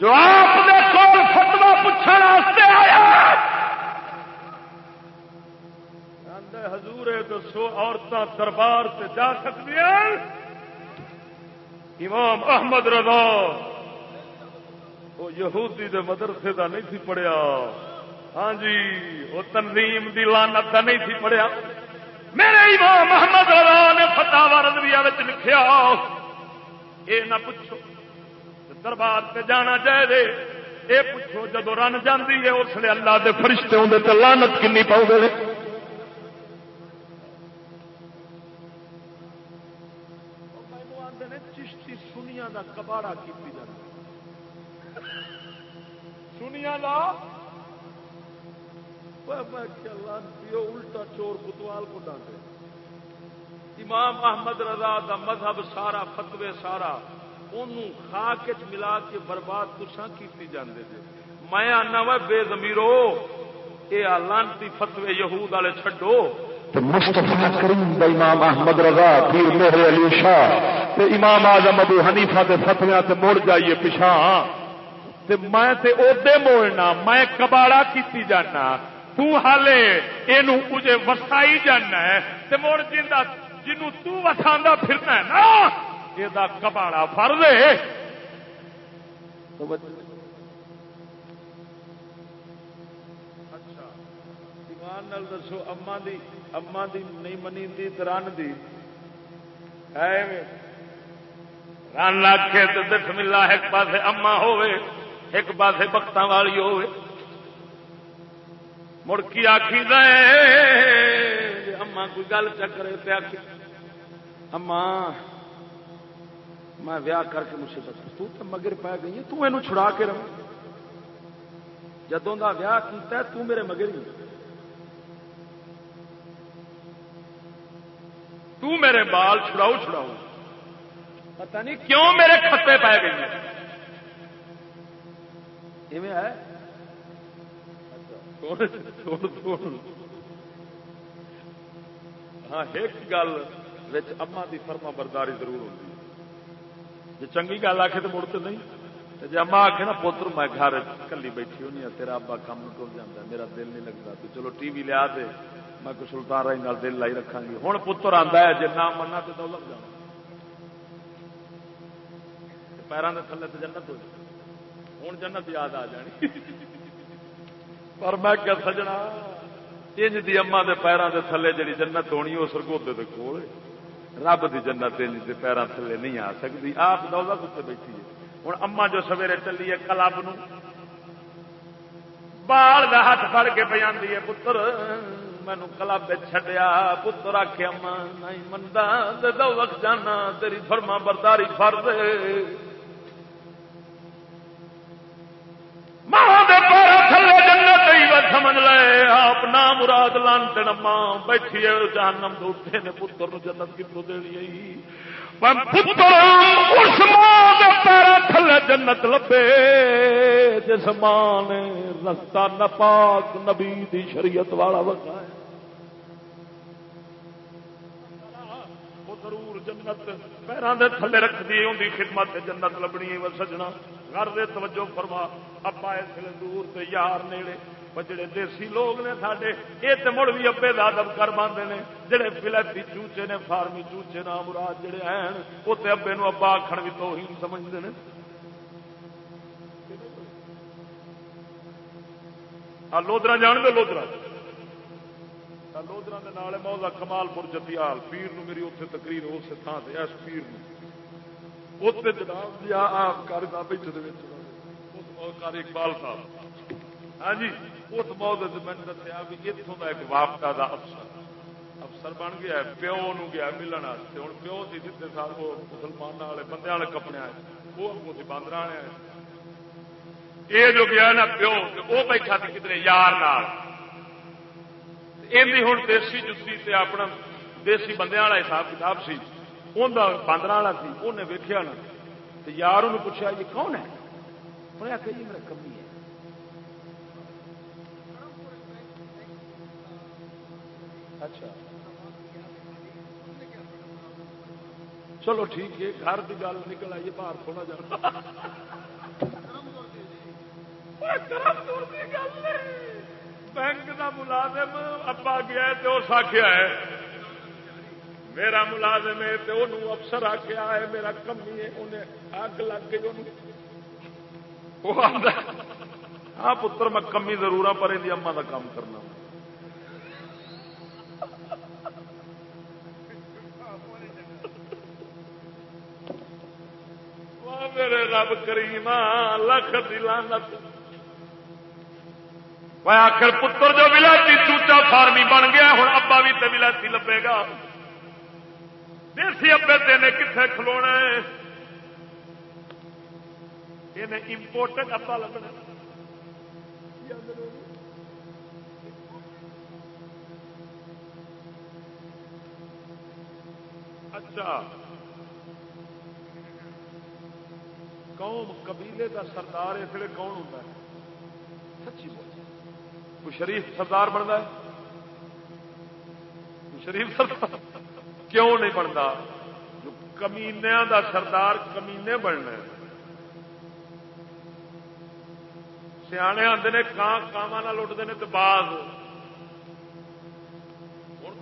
جو آپ نے کول فتوا پوچھنے آیا؟ حضور دسو عورتیں دربار سے جا سکتی امام احمد رضا۔ وہ یہودی دے مدرسے دا نہیں تھی پڑھیا۔ ہاں جی وہ تنظیم دی لانت دا نہیں تھی پڑھیا۔ میرے امام احمد رضا نے فتح رضویہ لکھیا۔ یہ نہ پوچھو دربار سے جانا چاہیے یہ پوچھو جدو رن جاتی ہے، اس لیے اللہ کے فرشتے ہوں تو لانت کنی پاؤ گے چشتی سنیا کا کباڑا کی سنیا کا الٹا چور بتوال کو ڈانٹے۔ امام احمد رضا کا مذہب سارا، فتوے سارا خا کے ملا کے برباد کسان کی جانے تھے میں آنا وا بے زمیرو یہ لانتی فتوے یہود والے چڈو کریم دا امام احمد رضا، پیر میرے علی شاہ، تے امام آزم ابو حنیفہ کے فتویا سے مڑ جائیے پچھا میں تے ادے موڑنا میں کباڑا کی جانا۔ تالے یہ وسائی جانا ہے۔ تے مڑ جا جنوں تسا پھرنا ہے نا یہ کباڑا فرض ہے۔ اچھا ایمان نال دسو اما دی اما دی نہیں منی دی رن دی رن لگ کے تو دس ملا ایک پاس اما ہوے ایک پاس بخت والی ہوے مڑکی آخی دے اما کوئی گل چکرے پہ آخی اما میں ویاہ کر کے مصیبت تو تو مگر پی گئی ہے تو یہ چھڑا کے رہو جدوں کا ویاہ کیتا ہے تو میرے مگر ہی تو میرے بال چھڑاؤ چھڑاؤ۔ پتہ نہیں کیوں میرے کھتے پی گئی ہے؟ ہاں ایک گل اما دی فرما برداری ضرور ہوتی جی چنگی گل آخ تو مڑ تو نہیں جی اما آخ نا پوتر میں گھر کلی بیٹھی ہونی ہوں تیرا ابا کام ٹر جاتا میرا دل نہیں لگتا تو چلو ٹی وی لیا دے۔ میں کچھ سلطان رائی نال دل لائی رکھا گی۔ ہوں پتر آتا ہے جی نہ منا تو دولت جانا پیروں کے تھلے تو جنت ہو جائے ہوں جنت یاد آ جانی۔ پر میں کیا سجنا، انج دی اما دے پیروں کے تھلے جی جنت ہونی وہ سرگوتے کے کول رب کی جنت پیروں تھلے نہیں آ سکتی آپ دولت اتنے بیٹھی ہے۔ ہوں اما جو سویرے چلی ہے کلب بال کا ہاتھ فڑ کے پہ ہے، پتر۔ مینو کلب چڈیا پتر آخ اما نہیں منتا جانا، تیری فرما برداری فرد ماں جنت سمجھ لے، آپ نام مراد لانتے نما بیٹھی جانم دوتے نے، پتر جنت کتوں دینی اس ماں پیرا تھلے جنت لبے، جس ماں نے رستہ نپاک نبی دی شریعت والا وقا ہے ضرور جنت پیروں کے تھلے رکھتی ہوں خدمت جنت لبنی ہے سجنا۔ گھر دے توجہ فرما، ابا اس دور تے یار نیڑے۔ جڑے دیسی لوگ نے سارے یہ تو مڑ بھی ابے دادب کر باندھے نے۔ جڑے فلتی چوچے نے، فارمی چوچے نام مراد جڑے ہیں، وہ تو ابے نو ابا آخر بھی تو ہی سمجھتے ہیں لودرا جان دو لودرا لودرا کے نال موزا کمال پور جتیال پیر نو میری اتنے تقریر اس تھان سے اس پیر نو اتنے جناب جی آپ کر بیٹھے اقبال صاحب ہاں جی اس موت میں دسیا بھی اتوں کا ایک واپتا کا افسر افسر بن گیا پیو نو گیا ملن واسطے ہوں پیو سی سیدے سال وہ مسلمان والے بندے والے کپڑے آئے وہ سی باندر آنے یہ جو گیا نا پیو وہ بیٹھا سی کتنے یار نال یہ ہوں دیسی جتی سے اپنا دیسی بندے والا حساب کتاب سی انہیں باندر والا سی انہیں ویکیا نا یار انہوں پوچھا یہ کون ہے انہیں آخر جی میرا کمی ہے اچھا چلو ٹھیک ہے گھر کی گل نکل آئی باہر تھوڑا جانا بینک کا ملازم ابا گیا تو اس آخیا ہے، میرا ملازم ہے تو انہوں افسر آخیا ہے، میرا کمی ہے، انہیں اگ لگ گئی ہاں پتر، میں کمی ضرور ہاں پر اما کا کام کرنا۔ میرے رب کریم لکھ دلانت۔ میں آخر پتر جو ولایتی چوچا فارمی بن گیا ہوں ابا بھی تو ولایتی لبے گا۔ دیسی ابے تین کتنے کھلونا یہ امپورٹنٹ ابا لگنا اچھا۔ قوم قبیلے کا سردار اس لیے کون ہوتا ہے؟ سچی بول۔ کوئی شریف سردار بنتا ہے؟ شریف سردار کیوں نہیں بنتا؟ جو کمینیا دا سردار کمینے بننا سیانے آتے نے کان کاواں لٹتے ہیں تو بعد ہوں۔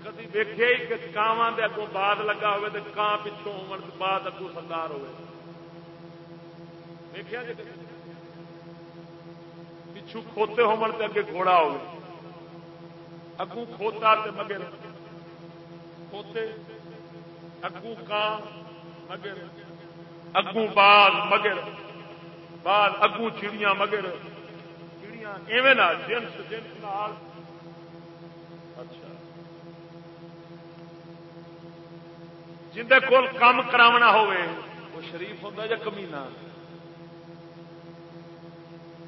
کدی ویکے ہی کہ کاواں اگوں بعد لگا ہوئے تو کان پچھوں ہو بعد اگوں سردار ہوئے۔ دیکھا جی پچھو کھوتے ہومن تے اگے گھوڑا ہو۔ اگو کھوتا تے مگر کھوتے اگو کان مگر اگو بال مگر بال اگو چڑیاں مگر۔ چڑیاں ایویں نہ جنس جنس نال۔ اچھا۔ جندے کول کام کراونا ہوئے وہ شریف ہوتا یا کمینا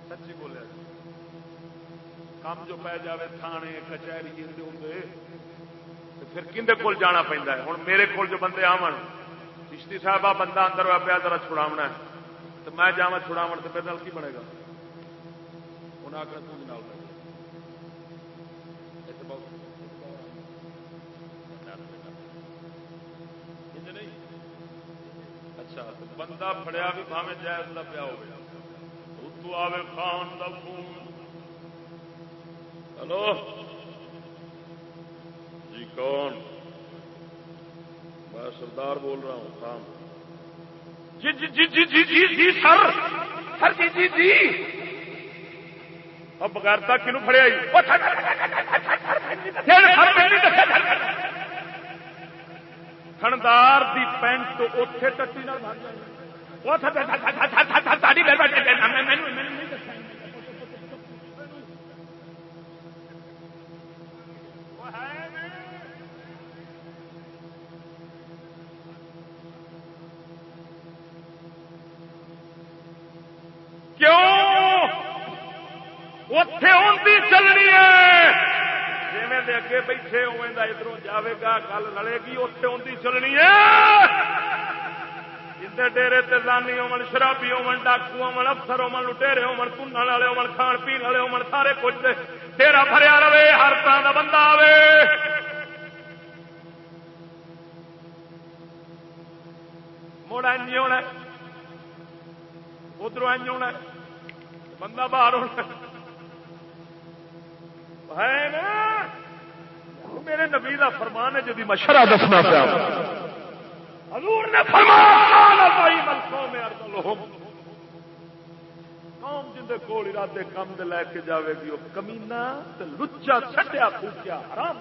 سچی بولیا۔ کام جو پی جائے تھانے، کچہری پھر کھے کول جانا پہنتا ہے؟ ہوں میرے کول جو بندے آن چشتی صاحب آ بندہ اندر ہوا پیا، ذرا چھڑاونا ہے۔ تو میں جا چھڑاو تو میرے کی بنے گا؟ انہیں آخر تم اچھا بندہ فڑیا بھی بھاوے جائز لبیا ہو گیا اتو آوے خان دا فون ہلو جی کون میں سردار بول رہا ہوں خان جی جی جی جی جی جی جی سر سر جی جی جی اب بغیر تک کنو فڑیا تھندار دی پینٹ اتے ٹٹی نہ بن جائے کیوں؟ اتے اندی چلنی ہے۔ جی اگے بیٹھے ہوئے ادھر جاوے گا کل لڑے گی اتے اندی چلنی ہے۔ جتنے ڈیرے تانی ہو شرابی ہو ڈاکو ہو افسر ہو لٹےرے ہو تن والے ہو کھان پی والے ہو سارے کچھ ڈیرا بھریا رہے ہر طرح کا بندہ آئے مڑ این ہونا ادھر این ہونا بندہ باہر ہونا ہے نا میرے نبی کا فرمان ہے جی مشورہ دسنا پیا حضور نے فرمایا قوم جن کول ارادے کام دے لے کے جاوے گی، وہ کمینا لچا چھٹیا پوچیا حرام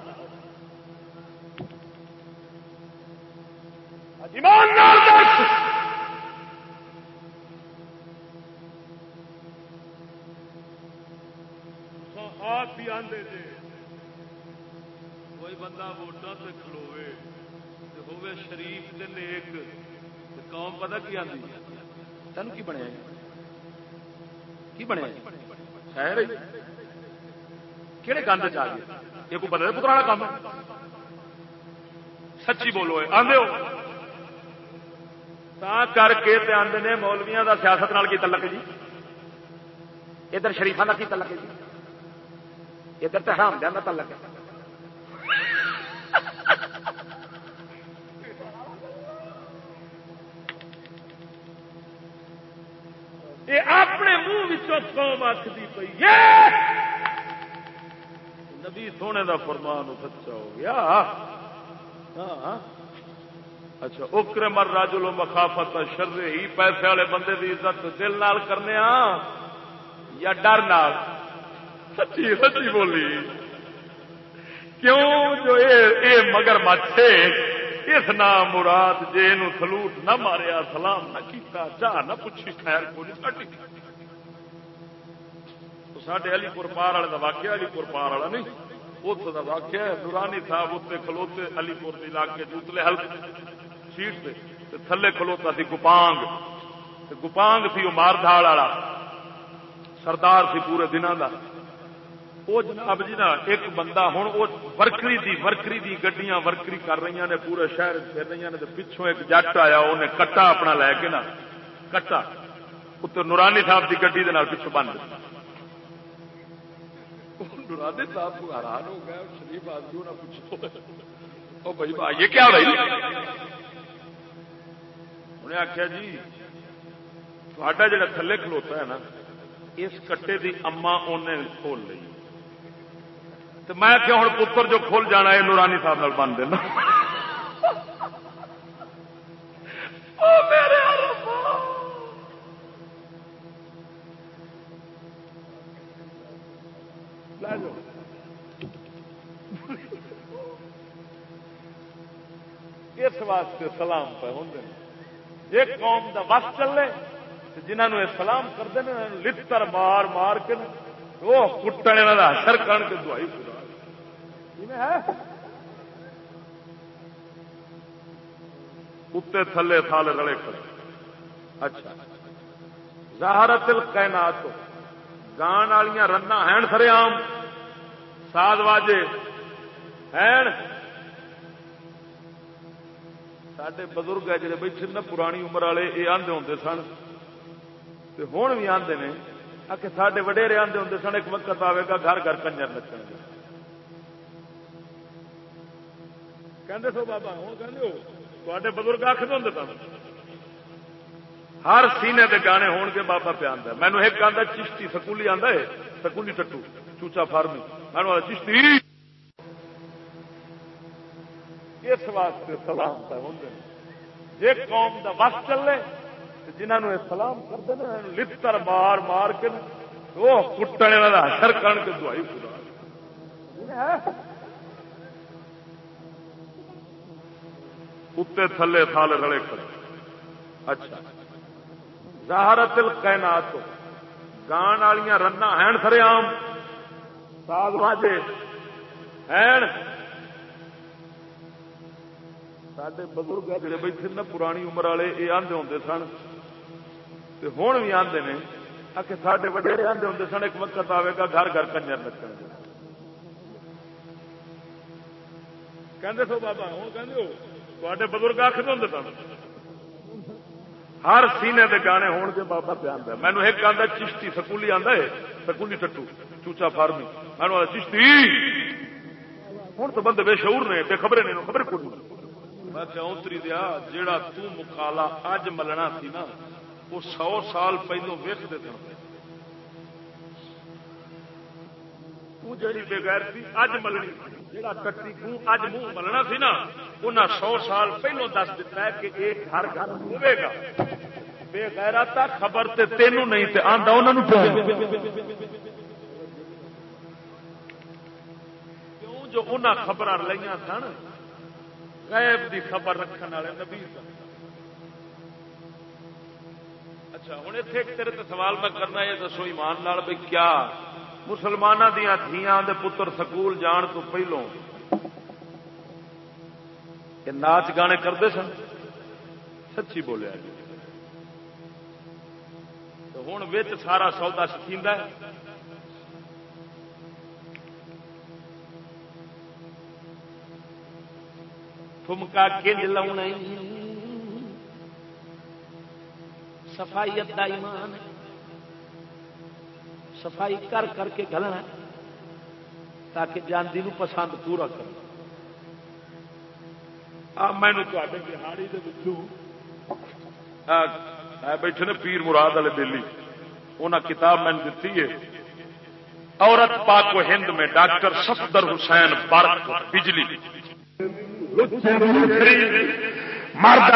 آپ بھی آدھے جی کوئی بندہ ووٹاں سے کھلوے ہوئے شریف دن ایک قوم پتا کی آدمی تین کی بنے کی بنے؟ شہر کہڑے گند چ گئے؟ یہ کوئی بدلے پترا کام سچی بولو آدھے ہو۔ کر کے آدھے نے مولویا کا سیاست نال کی تلک جی؟ ادھر شریفا کا کی تلک جی؟ ادھر تو حرام دیا تلک ہے اپنے منہ قوم آخری پی نبی سونے دا فرمان سچا ہو گیا۔ ہاں۔ اچھا اکر مر راجو لو مخافت شر ہی پیسے والے بندے کی عزت دل نال کرنے ہاں، یا ڈر نال؟ سچی سچی بولی۔ کیوں جو اے اے مگر مچھے اس نام مراد جے سلوٹ نہ ماریا، سلام نہ کیتا چاہ نہ پوچھی خیر کو نہیں سڈے علی پور پار والے کا واقعہ علی پور پار والا نہیں اتوں کا واقعہ نورانی صاحب اتنے کھلوتے علی پور کے علاقے اتلے ہلک سیٹ سے تھلے کھلوتا سی گپانگ گپانگ سی وہ مار دھاڑ والا سردار سی پورے دنوں کا وہ جناب جی نا ایک بندہ ہوں وہ ورکری دی ورکری دی گڈیاں ورکری کر رہی نے پورے شہر پھر رہی نے پچھوں ایک جٹ آیا انہیں کٹا اپنا لے کے نا کٹا اتر نورانی صاحب کی گڈی پچھوں بند نورانی صاحب کو حیران ہو گیا شریف آدمی نہ پوچھو بھائی یہ کیا بھائی؟ انہیں آخیا جی تا جا تھلے کھلوتا ہے نا، اس کٹے دی اما انہیں کھول لی تو میں کیا ہوں پتر جو کھل جانا ہے نورانی صاحب بن دینا۔ میرے اس واسطے سلام پہ ہوں ایک قوم کا بس چلے جنہوں یہ سلام کرتے ہیں لڑ مار مار کے وہ کٹنے والا اثر کر کے دوائی اتنے تھلے تھال رلے کھڑے۔ اچھا۔ زہارت الکائنات گان والی رنا ہیں سر آم واجے۔ ہیں سڈے بزرگ ہے جڑے بیٹھے نا پرانی عمر والے یہ آدھے ہوں سن۔ ہوں بھی آدھے نے۔ آ کے سارے وڈیرے آدھے ہوں سن، ایک وقت آئے گا گھر گھر کنجر نچن گے۔ کہ سو بابا ہوں کہ بزرگ آخر ہوں سن۔ ہر سینے دے گانے ہون کے بابا پہ آتا مینو ایک آتا چشتی سکولی آتا ہے سکولی ٹٹو چوچا فارمی مینو چشتی اس واسطے سلام پہ ہوں ایک قوم کا بس چلے جنہوں یہ سلام کرتے ہیں لڑ مار مار کے وہ کٹنے والا حشر کر کے دوائی خدا اتنے تھلے تھال رلے کھڑے اچھا زہارت الکائنات گان والی رنا ہیں سر آم ساگ ماجے ہیں سڈے بزرگ جڑے بیٹھے نا پرانی عمر والے یہ آدھے ہوں سن. ہوں بھی آدھے نے آ کے سارے وڈیرے آدھے ہوں سن، ایک وقت آئے گا گھر گھر کنجر نچن گے کہ سو بابا، ہوں کہ بزرگ آخر ہوں سن. ہر سینے دے گانے ہون کے بابا پہ آتا مینو ایک آتا چشتی سکولی آتا ہے، سکولی ٹٹو چوچا فارمی۔ مینو چشتی۔ ہوں تو بندے بے شعور نے، بے خبریں نے، خبر کو میں اتری دیا، جیڑا تکالا اج ملنا سی نا، وہ سو سال پہلو ویکتے تھے جیڑی بغیر تھی اج ملنی۔ جہاں کٹی خون اج منہ ملنا سی نا انہیں سو سال پہلو دس دتا ہے کہ ایک گھر گھر ہوے گا۔ بے غیرتا خبر تے تینوں نہیں تے آندا انہاں کیوں جو انہاں خبر لئیاں سن، غیب دی خبر رکھنے والے نبی سن۔ اچھا ہوں اتنے تیرے تو سوال میں کرنا، یہ دسو ایمان لال بھائی کیا مسلمانوں دیا دیا پتر سکول جان تو پہلوں کہ ناچ گانے کرتے سن۔ سچی بولیا جی۔ ہوں سارا سودا سکھا ٹھمکا کنج لاؤنا صفائی ادا ایمان صفائی کر کر کے گلنا تاکہ جاندی نو پسند پورا کر مینو بہاڑی بیٹھے نے پیر مراد والے دلی انہیں کتاب میں دیتی ہے، عورت پاک و ہند میں ڈاکٹر سفدر حسین برق بجلی۔ مرد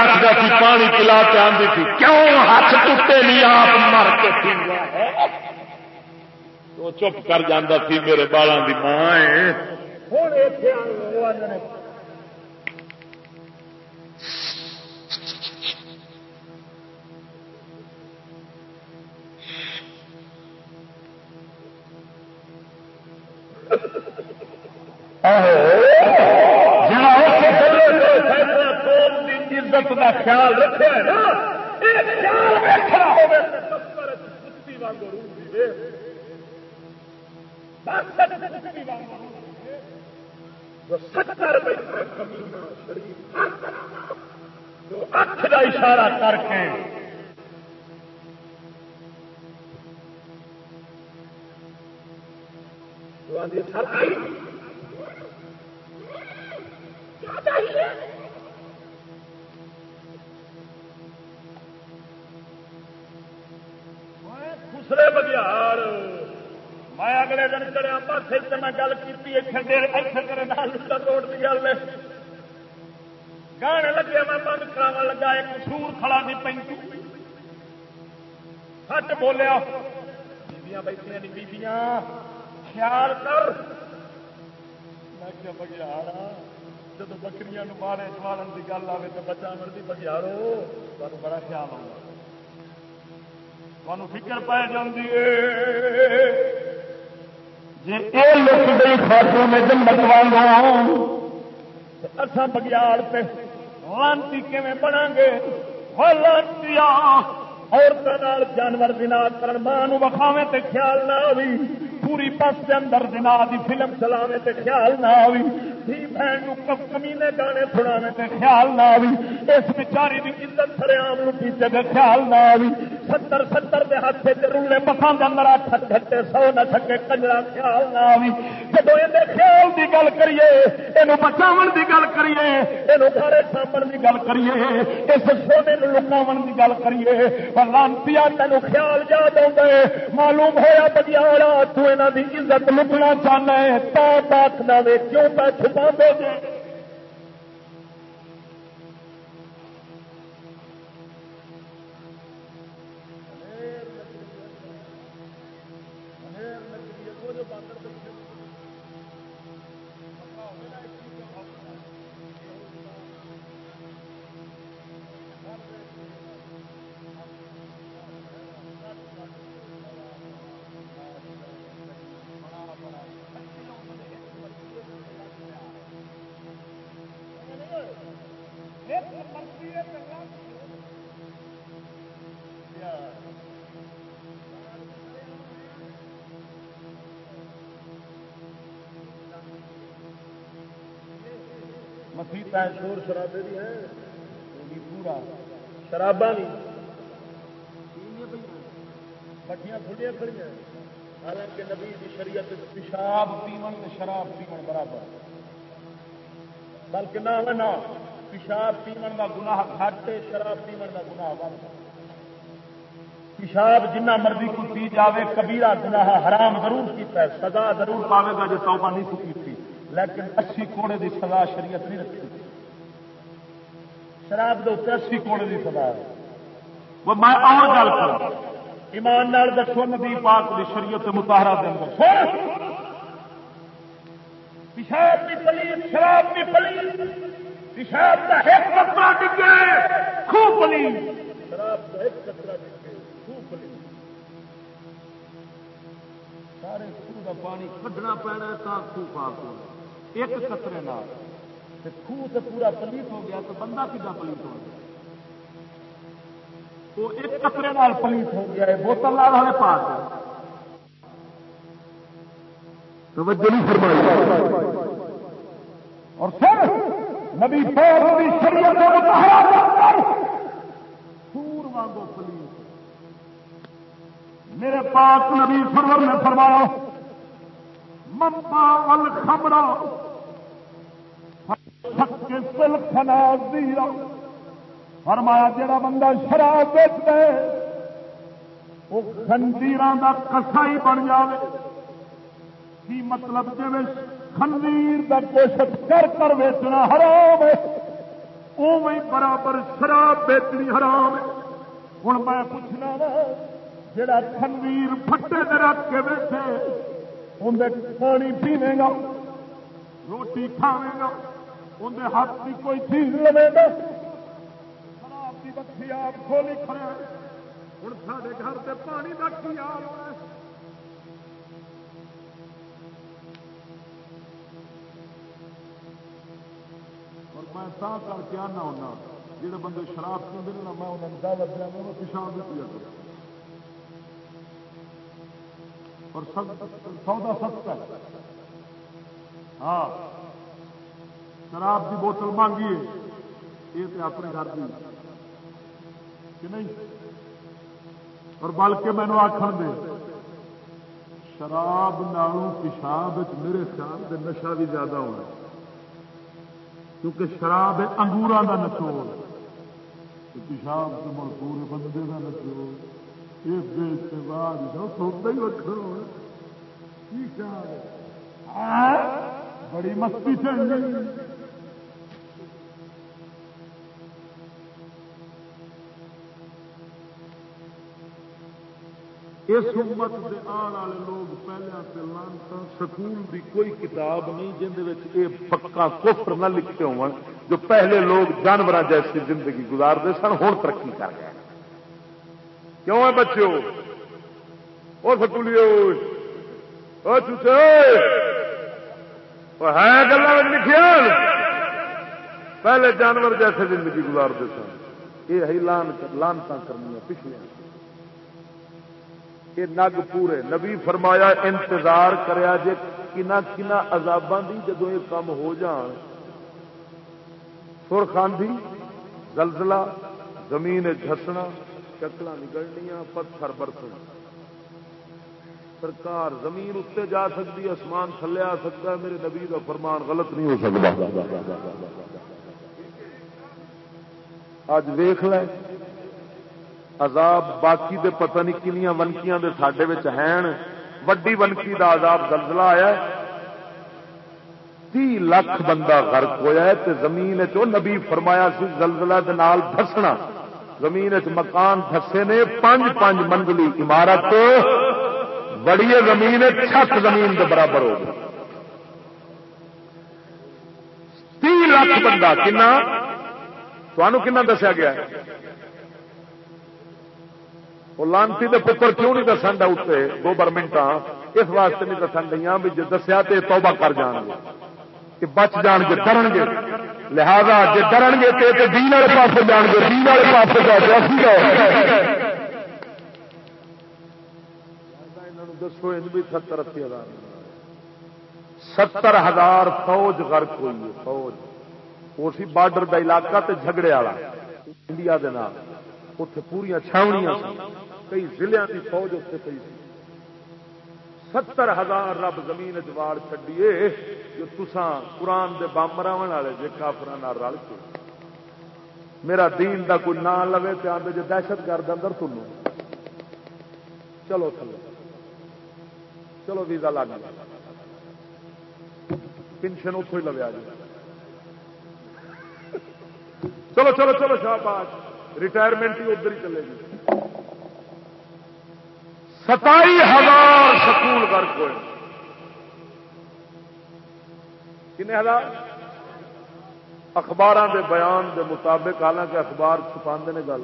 پانی پلا کے آدھی تھی، کیوں ہاتھ ٹوٹے نہیں آپ مر کے پی چپ کر جانا سی میرے بالا کی ماں عزت کا خیال رکھے جو اکھ کا اشارہ کر کے خسرے بگیار۔ میں اگلے دن کرا پاس جی میں گل کی روڈ کی گل گانے لگے میں بند کرا لگا، ایک سور کھڑا نہیں پینتی سچ بولیا۔ بیبیاں بیٹھیا نہیں بیبیاں۔ خیال کر۔ میں کیا بگیار ہاں؟ جب بکری مارے چوالن کی گل آئے تو بچا مرضی بگیارو تمہیں بڑا خیال آؤں فکر پی جاتی جی یہ لک گئی خاتون میں جنت وانگ اصا بگیال پہ لانتی کیون بنا گے لانتی عورتوں جانور دنا کرن، ماں وکھاوے تے خیال نہ آئی پوری پس کے اندر دنا دی فلم چلاوے تے خیال نہ آئی دھی بہن کمینے گانے سنا تے خیال نہ آئی اس بچاری کی عزت خیال نہ آئی ستر ستر کے ہاتھ پسند سو نہ تھکے کنجرا خیال نہ آئی جب یہ خیال کی گل کریے یہ بچاو کی گل کریے یہ گھر سامن کی گل کریے اس سونے لکاو کی گل کریے لانتی تین خیال یاد آ معلوم ہوا بجیا تو یہاں کی عزت لکنا چاہنا ہے تا بات نہ کیوں پہ دے شور شرابے بھی ہے پورا۔ شرابا بھی بٹیاں تھوڑی کھڑی ہیں۔ حالانکہ نبی کی شریعت پیشاب پیمن شراب پیمن برابر۔ بلکہ نہ نہ، پیشاب پیمن کا گناہ گھٹ شراب پیمن کا گناہ بند پیشاب جنہ مرضی کو پی جاوے، کبیرہ گناہ حرام ضرور کیتا ہے، سزا ضرور پاوے گا جو توبہ نہیں کی تھی۔ لیکن اسی کوڑے دی سزا شریعت نہیں رکھی۔ شراب دے اسی کوڑے دی سزا وہ میں اور گل کر ایمان نال دسو نبی پاک دی شریعت متحرہ دے اندر۔ پیشاب بھی پلیت شراب بھی پلیت۔ پیشاب کا ایک کپڑا ڈگے خوب پلیت۔ شراب کا ایک کپڑا ڈگے خوب پلیت۔ سارے خوہ کا پانی کھڈنا پینا تا خوہ پاک ایک قطرے خوہ تو پورا پلیت ہو گیا تو بندہ کتا پلیت ہو گیا؟ وہ ایک قطرے نال پلیت ہو گیا ہے، بوتل لال والے پاک توجہ نہیں فرمائی۔ اور پھر نبی پیر نبی شریعت متحرہ کر کر سور وانگو پلیت۔ میرے پاک نبی سرور نے فرمایا ممتا ول خبر سل خنا دیرا فرمایا، جڑا بندہ شراب بیچ دے وہ خنزیر کا کسائی بن جائے کی مطلب جی خنزیر کا کوشش کر کر ویچنا حرام ہے اوی برابر شراب بیچنی حرام ہے۔ ہوں میں پوچھنا وا جڑا خنویر پٹے دے رکھ کے بیٹھے اندر پانی پیوے گا، روٹی کھاوے گا۔ اندر ہاتھ کی کوئی چیز لے گا شراب کی بکھی آپ کھولی کھڑے ہوں سارے گھر سے پانی بکی آ اور میں تا کر کے آنا ہونا جہے بندے شراب پیتے ہیں میں انہیں دعوت دیا، میں پیشاب بھی پیا کروں۔ اور سودا سستا ہاں۔ شراب کی بوتل مانگیے یہ تو اپنے گھر کی کہ نہیں؟ اور بلکہ مینو آخر دے، شراب نالوں پیشاب میرے خیال سے نشا بھی زیادہ ہونا کیونکہ شراب انگورا کا نچوڑ پیشاب سے مڑ پورے بندے کا نچوڑ بڑی مستی چل گئی اس امت کے آن والے لوگ پہلے لانتا، سکول دی کوئی کتاب نہیں جن پکا کفر نہ لکھتے ہو جو پہلے لوگ جانور جیسی زندگی گزارتے سن ہوں ترقی کر گئے۔ کیوں ہے بچے وہ سکولی ہے گلا لکھیا پہلے جانور جیسے زندگی گزارتے سن، یہ لانتا کرنی پچھلے یہ نگ پورے۔ نبی فرمایا، انتظار کریا جے کنا کنا عذاباں دی جدو یہ کام ہو جان۔ سرخان دی زلزلہ، زمین جھسنا شکل نکلنیا پتھر برتنا سرکار زمین اتنے جا سکتی، آسمان تھلے آ سکتا ہے۔ میرے نبی کا فرمان غلط نہیں ہو سکتا۔ اج ویخ لے۔ عذاب باقی دے پتہ نہیں کنیا ونکیاں دے ساڈے ہیں وڈی ونکی دا عذاب زلزلہ آیا تی لاکھ بندہ غرق ہویا ہے تے زمین چ نبی فرمایا سی زلزلہ دے نال دھسنا۔ زمین مکان دسے نے پانچ پانچ منزلی عمارت۔ بڑی زمین چھت زمین کے برابر ہو گئی۔ تی لاکھ بندہ کنا؟ کنا دسیا گیا وہ لانتی کے پتر کیوں نہیں دسن ڈا اتنے گورنمنٹ اس واسطے نہیں دسن دیا بھی جی دسیا تو توبہ کر جان گے۔ کہ بچ جان گے، ڈرن گے۔ لہذا جی ڈرن گے تو دین والے پاس جان گے، دین والے پاس جا دسو بھی ستر اسی ہزار۔ ستر ہزار فوج غرق ہوئی ہے، فوج۔ وہ سی بارڈر کا علاقہ تے جھگڑے والا۔ انڈیا دے نام اتے پوریا چھاونیاں کئی ضلع کی فوج اتنے پی ستر ہزار رب زمین چواڑ چڈیے جو تسان قرآن دے بم راو والے جی کافر رل کے۔ میرا دین دا کوئی نام لو تو آدھے جی دہشت گرد اندر تم چلو تھلو چلو ویزا لگ پنشن اتوں ہی لویا جی چلو چلو چلو شاہ ریٹائرمنٹ ہی ادھر ہی چلے گی۔ ستائی ہزار سکول غرق ہوئے کنے ہزار؟ اخبار دے بیان دے مطابق، حالانکہ اخبار چھپا نے گل۔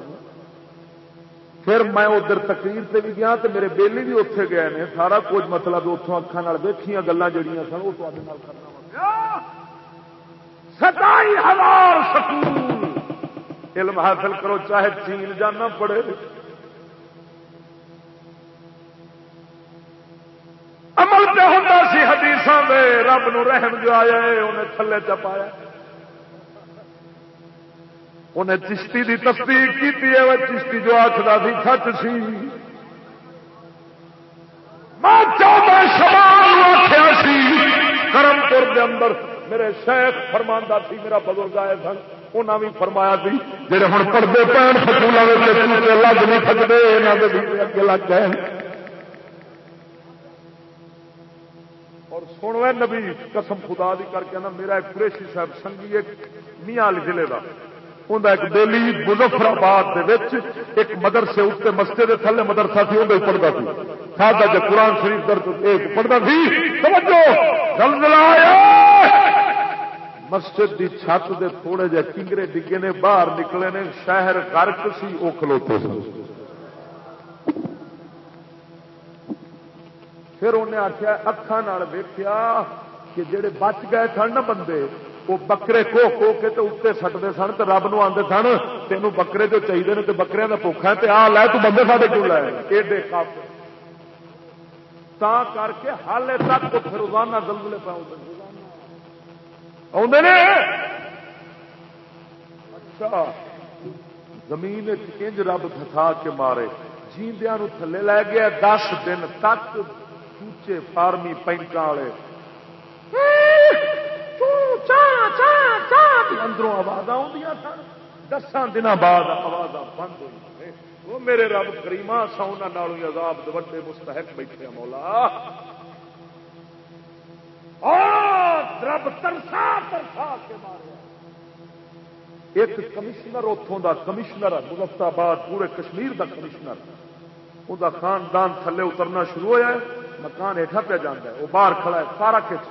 پھر میں ادھر تقریر سے بھی گیا تو میرے بیلی بھی اتنے گئے نے۔ سارا کچھ مطلب اتوں اکھان ویخیا گلان جہیا سن وہ کرنا ستائی ہزار سکون علم حاصل کرو، چاہے چین جانا پڑے۔ عمل پہ ہوتا سی حدیث میں رب نو رحم جو آیا انہیں تھلے چپایا انہیں چشتی دی تصدیق کی وہ چشتی جو آخر سی سچ سی۔ میں چودہ سوال آخیا سی کرم پور کے اندر میرے شیخ فرماندہ سی میرا بزرگ آئے سن انہیں بھی فرمایا سی جی ہوں پڑھتے پہن سکولوں لگ نہیں سکتے یہاں کے لگ گئے۔ اور سنوے نبی قسم خدا دی کر کے نا میرا ایک قریشی صاحب سنگھی ایک میاں ضلع کا انہیں ایک دہلی مظفر آباد ایک مدرسے اتنے مستے کے تھلے مدرسہ سی اندر پڑھتا سی سادہ جو قرآن شریف درد ایک پڑھتا سی سمجھو زلزلہ مسجد دی چھت دے تھوڑے جہ کنگرے ڈگے نے باہر نکلے نے شہر گرک سی وہ کھلوتے سی پھر انہیں آخیا اکھان ویخیا کہ جڑے بچ گئے سن نا بندے، وہ بکرے کو کو کے تو اتنے سٹتے سن تو رب نو آتے سن تین بکرے جو چاہیے نے تو بکرے کا پوکھا ہے آ لے، تو بندے سارے کیوں لائے ایڈے تا کر کے حال تک تو پھر روزانہ دلدلے پاؤ آدھے اچھا۔ زمین انج رب تھا کے مارے۔ جیندیا تھلے لے گیا، دس دن تک چوچے فارمی پینکا والے۔ اندروں آواز آدی سن۔ دسان دن بعد آواز بند ہوئی وہ میرے رب کریما نالوں عذاب وڈے مستحق بیٹھے مولا۔ رب ترسا ترسا کے مارے۔ ایک کمشنر اتوں دا کمشنر مظفر آباد پورے کشمیر دا کمشنر۔ وہ خاندان تھلے اترنا شروع ہوا ہے۔ مکان ہیٹھا پہ جانا ہے، وہ باہر کھڑا ہے، سارا کچھ۔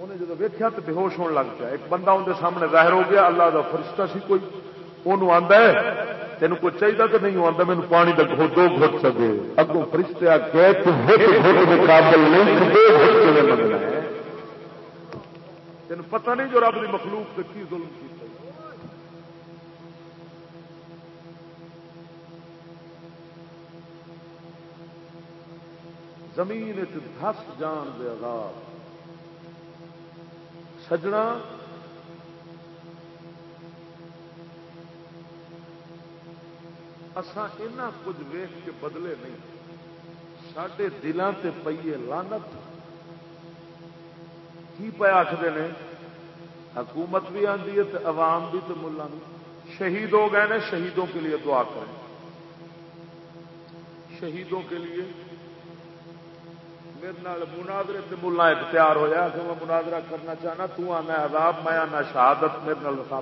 انہیں جب ویکیا تو بے ہوش ہونے لگ پیا۔ ایک بندہ اندر سامنے ظاہر ہو گیا، اللہ کا فرشتہ سی کوئی وہ آتا ہے تین کوئی چاہیے تو نہیں؟ آتا مینو پانی کا گھو دو گھٹ سکے۔ اگوں فرشتے آ کے تین پتہ نہیں جو رب کی مخلوق کی ظلم کی زمین دس جان دے عذاب۔ سجنا اسان کچھ ویخ کے بدلے نہیں۔ سڈے دلان سے پیے لانت کی پہ آخر نے؟ حکومت بھی آتی ہے تو عوام بھی تو ملا شہید ہو گئے شہیدوں کے لیے دعا کریں۔ شہیدوں کے لیے میرے مناظرے سے ملا ایک تیار ہوا کہ میں مناظرہ کرنا چاہنا، تو آنا عذاب، میں آنا شہادت، میرے نال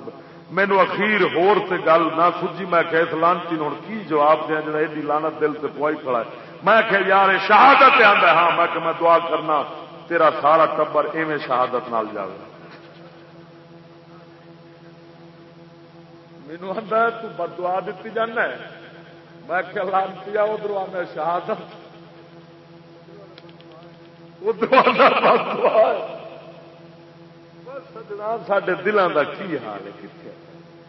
مینو اخیر ہور تے گل نہ سجی، میں کہ لانتی ہوں کی جواب دیا جا ایڈی لانت دل سے پوائی کھڑا ہے۔ میں کہ یار شہادت آتا ہاں میں کہ میں دعا کرنا، تیرا سارا ٹبر ایویں شہادت نال جائے مینو آتا تو بدعا دیتی جانا ہے۔ میں کہ لانتی، آ ادھر آنا شہادت۔ سڈے دلان کا کی حال ہے کتنے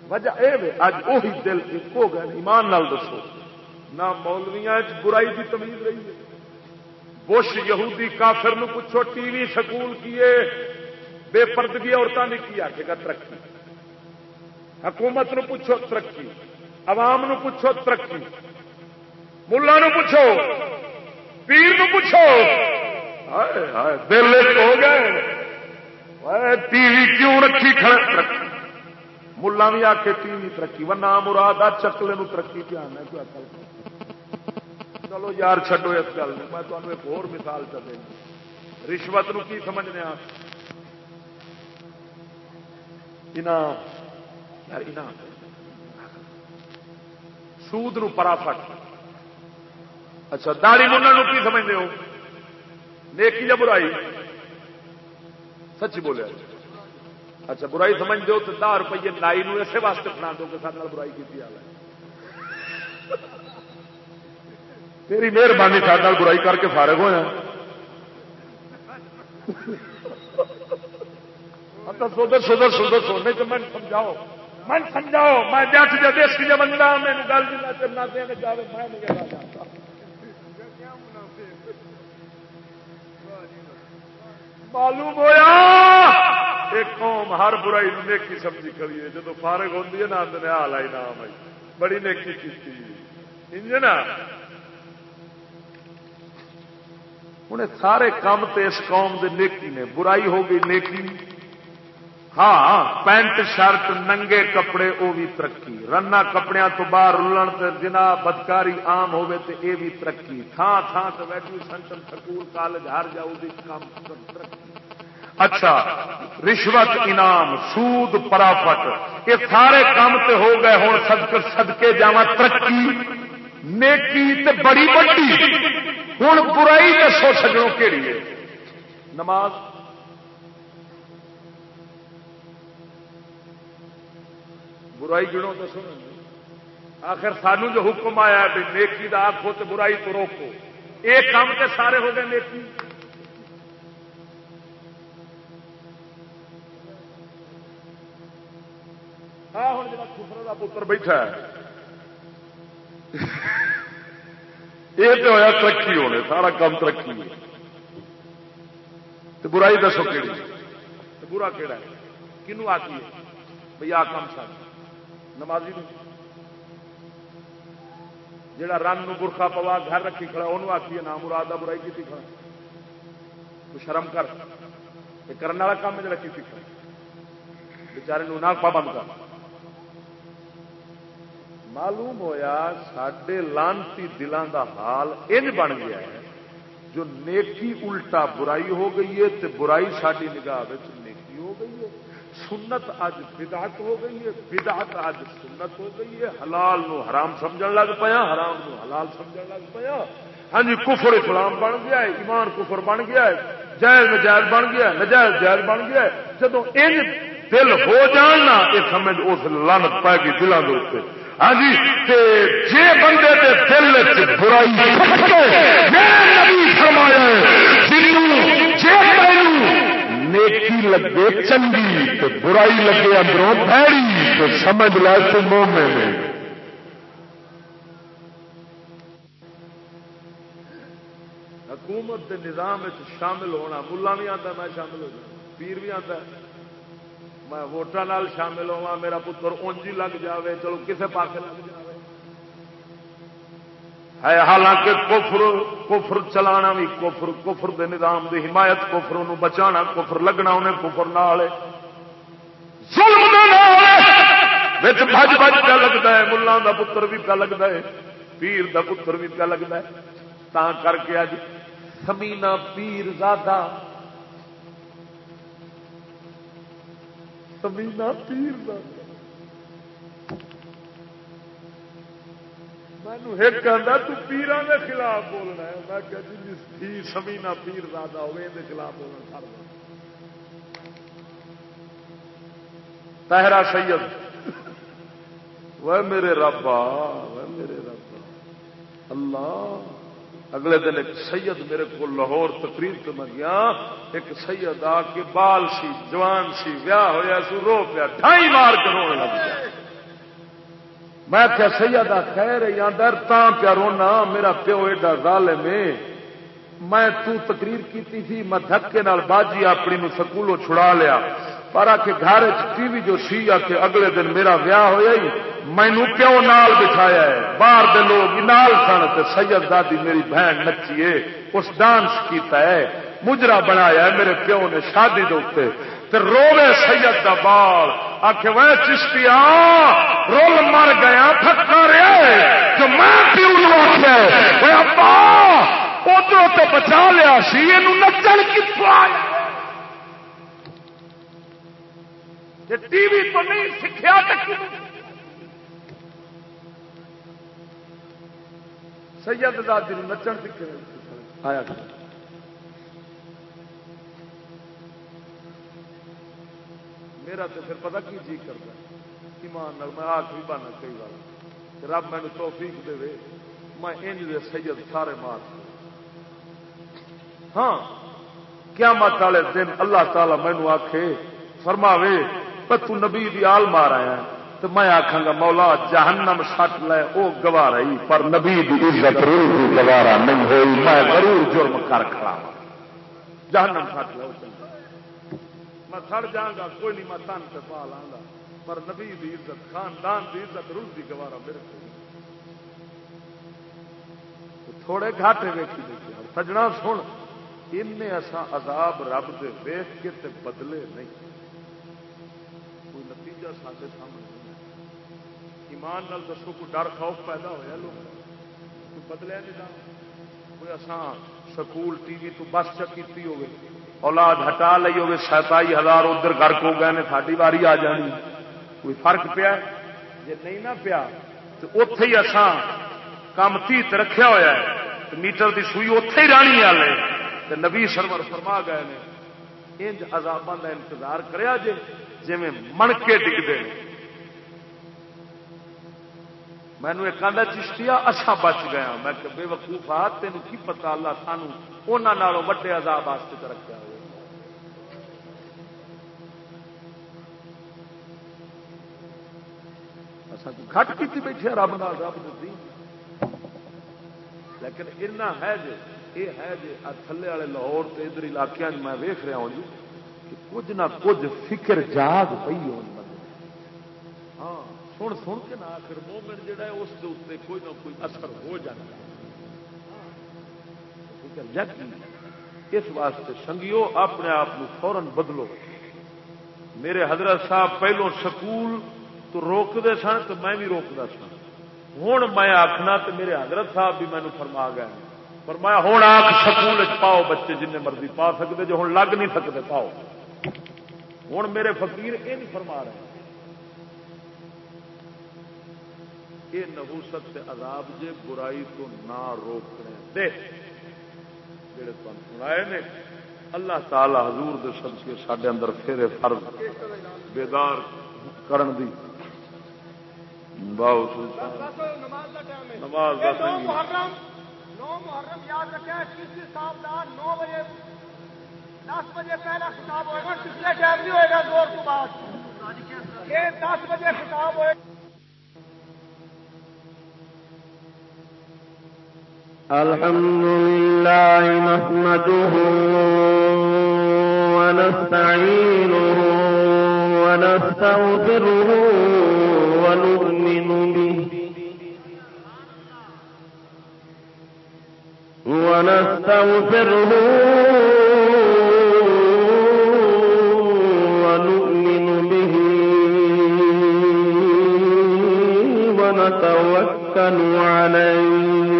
وجہ یہ اج وہی دل ایک ہو گئے ایمان نال دسو۔ نہ مولویا برائی کی تمیز رہی ہے۔ بش یہودی کافر نو پوچھو، ٹی وی سکول کیے بے پردگی عورتوں نے کی؟ آخے گا ترقی۔ حکومت نو پوچھو، ترقی۔ عوام نو پوچھو، ترقی۔ ملا نو پوچھو۔ پیر نو پوچھو۔ دل ہو گئے۔ ٹی وی کیوں رکھی کھڑے؟ ملا بھی آ کے ٹی وی ترقی و نام مراد آ چکلے نو ترقی دھیان ہے کوئی اکل چلو یار چڈو اس گل میں تمہیں ایک اور مثال چل رہی رشوت نو کی سمجھنے سود نو پرا فٹ اچھا داڑی منہ کی سمجھتے ہو؟ نیکی یا برائی؟ سچی بولیا اچھا برائی سمجھ دو تو دہ روپیے نائی نو اسے واسطے بنا دو کہ سارے برائی کی حال ہے تیری مہربانی سارے برائی کر کے فارغ ہوا دسو دسو دسو دسو نہیں تو من سمجھاؤ۔ من سمجھاؤ، میں جٹ جب دیسی جب بندہ میرے گل جنا چر نہ دین جائے میں نہیں جاتا۔ معلوم ہوا ایک قوم ہر برائی نیکی سمجھی کری ہے۔ جب فارغ ہوتی ہے نا آدھے حال آئی نام آئی۔ بڑی نیکی کی نا؟ انہیں سارے کام تے اس قوم دے نیکی نے، برائی ہو گئی نیکی۔ ہاں پینٹ، شرٹ، ننگے کپڑے وہ بھی ترقی۔ رنا کپڑے تو باہر رلن جنا بدکاری آم ہوے تے اے بھی ترقی۔ تھان تھان سے ویڈیو سینٹر، سکول، کالج، ہر جاؤ کام ترقی۔ اچھا رشوت، انعام، سود، پرافٹ یہ سارے کام تے ہو گئے ہوں سدک سدکے جا ترقی۔ نیکی تے بڑی بڑی ہوں برائی دسو سجوں کہڑی ہے۔ نماز برائی گڑوں تو سن آخر سانو جو حکم آیا بھی نیکی کا آخو تو برائی تو روکو۔ یہ کام کے سارے ہو گئے نیکی۔ ہاں ہوں جا کا پتر بیٹھا ہے۔ یہ تو ہوا ترقی ہونے، سارا کام ترقی تو برائی دسو کہڑی برا کہڑا ہے؟ کنو آتی ہے بھائی آ کام سارا نمازی جڑا رنگ برخا پوا گھر رکھی کھڑا انہوں آخی نام مراد برائی کی کھڑا تو شرم کر کرنے والا کام جڑا کی کھڑا بچارے نہ پابند کر۔ معلوم ہویا سڈے لانتی دلان دا حال ان بن گیا ہے، جو نیکی الٹا برائی ہو گئی ہے، تے برائی ساری نگاہ نیکی ہو گئی۔ سنت اج بدعت ہو گئی ہے، بدعت اج سنت ہو گئی ہے۔ حلال نو حرام سمجھ لگ پیا، حرام نو حلال سمجھ لگ پیا۔ ہاں جی کفر اسلام بن گیا ہے، ایمان کفر بن گیا ہے، جائز نجائز بن گیا ہے، نجائز جائز بن گیا ہے۔ جب ان دل ہو جانا یہ سمجھ اس لانت پائے گی دلوں کے اتنے ہاں جی جی بندے کے دل برائی نبی فرمایا ہے نیکی لگے، چنگی تو برائی لگے، اندروں بھڑی تو سمجھ لا تو مومے میں حکومت کے نظام شامل ہونا، ملا بھی آتا میں شامل ہو جاؤں۔ پیر بھی آتا میں ووٹان شامل ہوا میرا پتر اونجی لگ جاوے، چلو کسے پاس لگ جائے ہے، حالانکہ کفر کفر چلانا بھی کفر کفر دے نظام دی حمایت، کفر نو بچانا، کفر لگنا انہیں کفر نال بج بج کا لگتا ہے ملان دا پتر بھی پیا لگتا ہے، پیر دا پتر بھی پیا لگتا ہے۔ تا کر کے اج سمینا پیر زیادہ سمینا پیر زیادہ ایک آتا تو پیران کے خلاف بولنا ہے۔ میں کہ جی سمینا پیر زیادہ ہوئے یہ خلاف بولنا سر تہرا سید۔ وہ میرے ربا وہ میرے ربا اللہ، اگلے دن ایک سید میرے کو لاہور تقریر تو میں گیا۔ ایک سید آ کے بال سی، جوان سی، ویاہ ہوا سو رو پیا، ڈھائی مار کے رونے لگ گیا۔ میں کیا سیدہ خیر یا در تا پیا رونا میرا پیو ایڈا ظالم ہے۔ میں تو تقریر کیتی تھی، میں دھکے نال باجی اپنی نو سکولوں چھڑا لیا۔ پر آ کے گھر ٹی وی جو سی آ کے اگلے دن میرا ویاہ ہوا ہی مینو پیو نال بٹھایا ہے۔ باہر دے لوگ نال سن تے سید دادی میری بہن نچیے اس ڈانس کیتا ہے، مجرا بنایا ہے، میرے پیو نے شادی دے روے سید دا بال۔ آخ وہ چشتی رول مر گیا، تھکا رہا جو میں پیو آخیا ابا ادھر تو بچا لیا سی یہ نچن کتوں ٹی وی تو نہیں سیکھا سید دادی نچن سیکھ آیا۔ میرا تو پھر پتا کی جی کرتا ایمان نال میں آخ بھی بنا کئی بار۔ رب مینو توفیق دے میں انج دے سید سارے مار ہاں کیا مت والے دن اللہ تعالی مینو آخے فرماوے تو نبی دی آل مار آیا تو میں آخا گا، مولا، جہنم سٹ لے وہ گوارا ہی، پر نبی دی عزت گوارا نہیں ہوئی۔ میں ضرور جرم کر کھڑا ہاں۔ جہنم سٹ لے میں سڑ جا گا کوئی نہیں، میں تن سے پا لا گا پر نبی دی عزت، خاندان دی عزت، روح دی گوارا میرے کو تھوڑے گھاٹے ویکھی دیکھے سجنا سن ان عذاب رب دے ویخ کے تے بدلے نہیں۔ کوئی نتیجہ سارے سامنے ایمان نال دسو، کوئی ڈر، خوف پیدا ہوا لوگ؟ کوئی بدلیا جی نہیں کوئی اسان سکول، ٹی وی تو بس چکی ہوگی اولاد ہٹا لی ہوگی ستائی ہزار ادھر گرک ہو گئے ساری واری آ جانی۔ کوئی فرق پیا؟ جی نہیں نہ پیا تو اتے ہی اسان کام تیت رکھا ہوا ہے۔ میٹر دی سوئی اتے ہی رانی والے نبی سرور فرما گئے نے انج عذاباں کا انتظار کریا جے جی من کے ڈگتے مینو ایک آدھا چشتیا اچھا بچ گیا میں بے وقوف آ تین کی پتا اللہ سانو انہوں وڈے عذاب واسطے رکھا ہو کھٹ کی بیٹھے رب نال رب دیتی لیکن اتنا ہے جو یہ ہے جی تھلے والے لاہور سے ادھر علاقے میں ویخ رہا ہوں جی کہ کچھ نہ کچھ فکر جاگ پی ہو ہاں سن سن کے نہ آخر مومنٹ جہا ہے، اس کے کوئی نہ کوئی اثر ہو جاتا اس واسطے سنگیو، اپنے آپ فورن بدلو۔ میرے حضرت صاحب پہلو سکول تو روکتے سن تو میں بھی روکتا سا ہوں میں آخنا تو میرے حضرت صاحب بھی مینو فرما گئے فرمایا ہوں آخ سکول پاؤ بچے جن مرضی پا سکتے جو ہوں لگ نہیں سکتے پاؤ۔ ہوں میرے فقیر یہ نہیں فرما رہے۔ یہ نبوست سے عذاب جے برائی تو نہ روکنے دے۔ جڑے تم سنائے نے، اللہ تعالی حضور دے سب کے سڈے اندر پھر فرض، بیدار کرن دی۔ باؤ نماز نو محرم یاد رکھے کسی صاحب کا نو بجے دس بجے پہلا خطاب ہوئے گا پچھلے ٹائم نہیں ہوئے گا دور کے بعد۔ یہ دس بجے خطاب ہوئے۔ الحمد لله نحمده ونستعينه ونستغفره ونؤمن به ونستغفره ونؤمن به ونتوكل عليه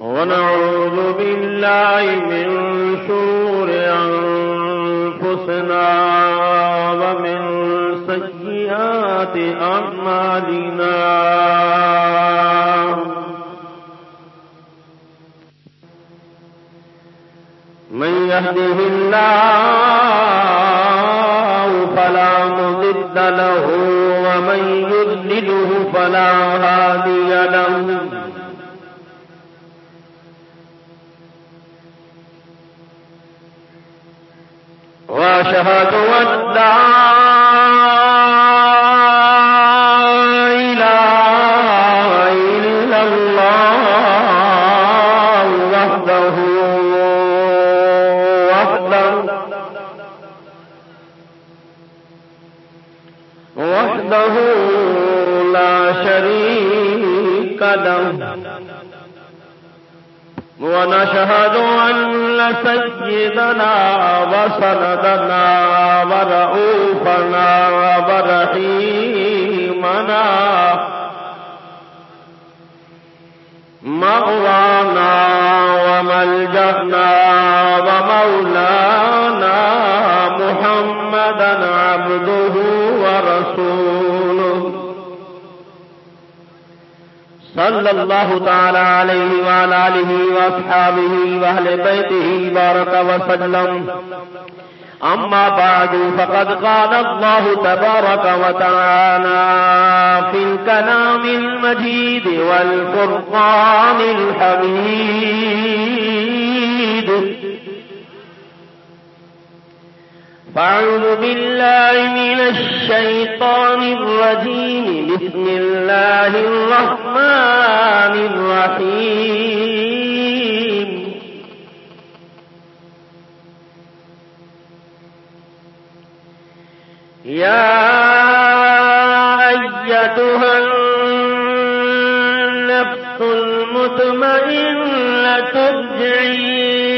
ونعوذ بالله من شرور أنفسنا ومن سيئات أعمالنا. من يهده الله فلا مضد له، ومن يضلله فلا هادي له. وأشهد أن لا سيدنا وسندنا ورؤوفنا ورحيمنا مأوانا وملجأنا صلى الله تعالى عليه وعلى آله وأصحابه وأهل بيته بارك وسلم. أما بعد، فقد قال الله تبارك وتعالى في الكلام المجيد والفرقان الحميد. فاعوذ بالله من الشيطان الرجيم. بسم الله الرحمن الرحيم. يا أيتها النفس المطمئنة ترجعي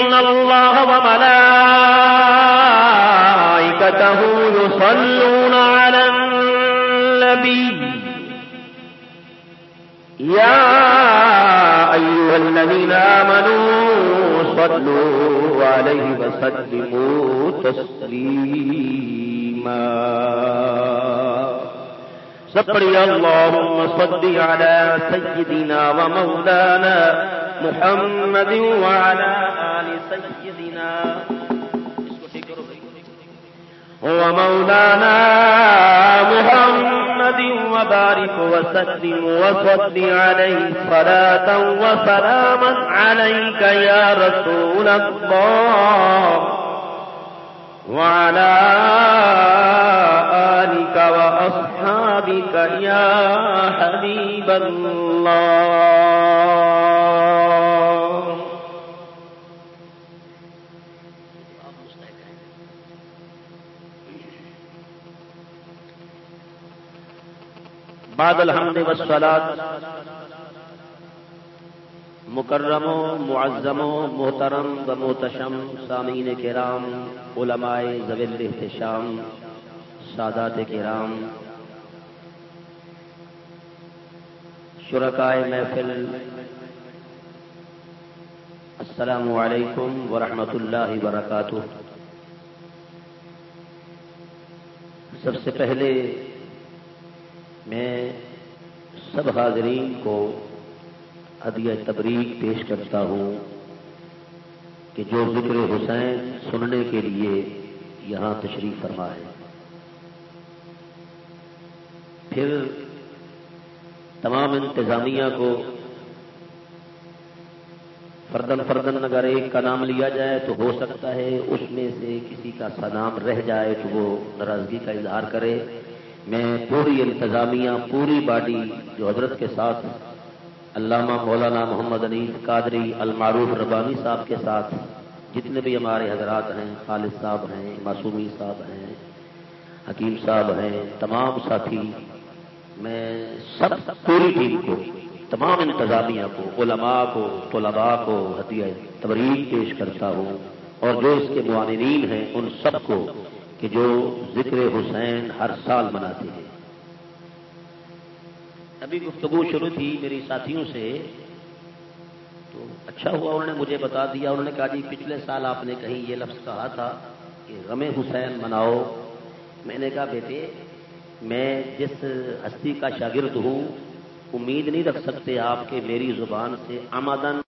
إن الله وملائكته يصلون على النبي يا أيها الذين آمنوا صلوا عليه وسلموا تسليما سبحي اللهم صل على سيدنا ومولانا محمد وعلى آل سيدنا. ومولانا محمد وبارك وسلم وصل عليه صلاة وسلاما عليك يا رسول الله. وعلى آلك وأصحابك يا حبيب الله. بعد الحمد والصلاة. مکرم و معظم و محترم و محتشم سامعین کرام، علماء زویل احتشام سادات کرام شرکائے محفل، السلام علیکم ورحمۃ اللہ وبرکاتہ۔ سب سے پہلے میں سب حاضرین کو ہدیہ تبریک پیش کرتا ہوں کہ جو ذکر حسین سننے کے لیے یہاں تشریف فرما ہے پھر تمام انتظامیہ کو فردن فردن اگر ایک کا نام لیا جائے تو ہو سکتا ہے اس میں سے کسی کا سا نام رہ جائے تو وہ ناراضگی کا اظہار کرے۔ میں پوری انتظامیہ، پوری باڈی جو حضرت کے ساتھ، علامہ مولانا محمد انیف قادری المعروف ربانی صاحب کے ساتھ، جتنے بھی ہمارے حضرات ہیں، خالد صاحب ہیں، معصومی صاحب ہیں، حکیم صاحب ہیں، تمام ساتھی، میں سب پوری ٹیم کو، تمام انتظامیہ کو، علماء کو، طلباء کو ہدیہ تبریک پیش کرتا ہوں اور جو اس کے معاونین ہیں، ان سب کو کہ جو ذکر حسین ہر سال مناتے ہیں۔ ابھی گفتگو شروع تھی میری ساتھیوں سے۔ تو اچھا ہوا انہوں نے مجھے بتا دیا۔ انہوں نے کہا جی پچھلے سال آپ نے کہیں یہ لفظ کہا تھا کہ غم حسین مناؤ۔ میں نے کہا، بیٹے، میں جس ہستی کا شاگرد ہوں، امید نہیں رکھ سکتے آپ کہ میری زبان سے آمادن۔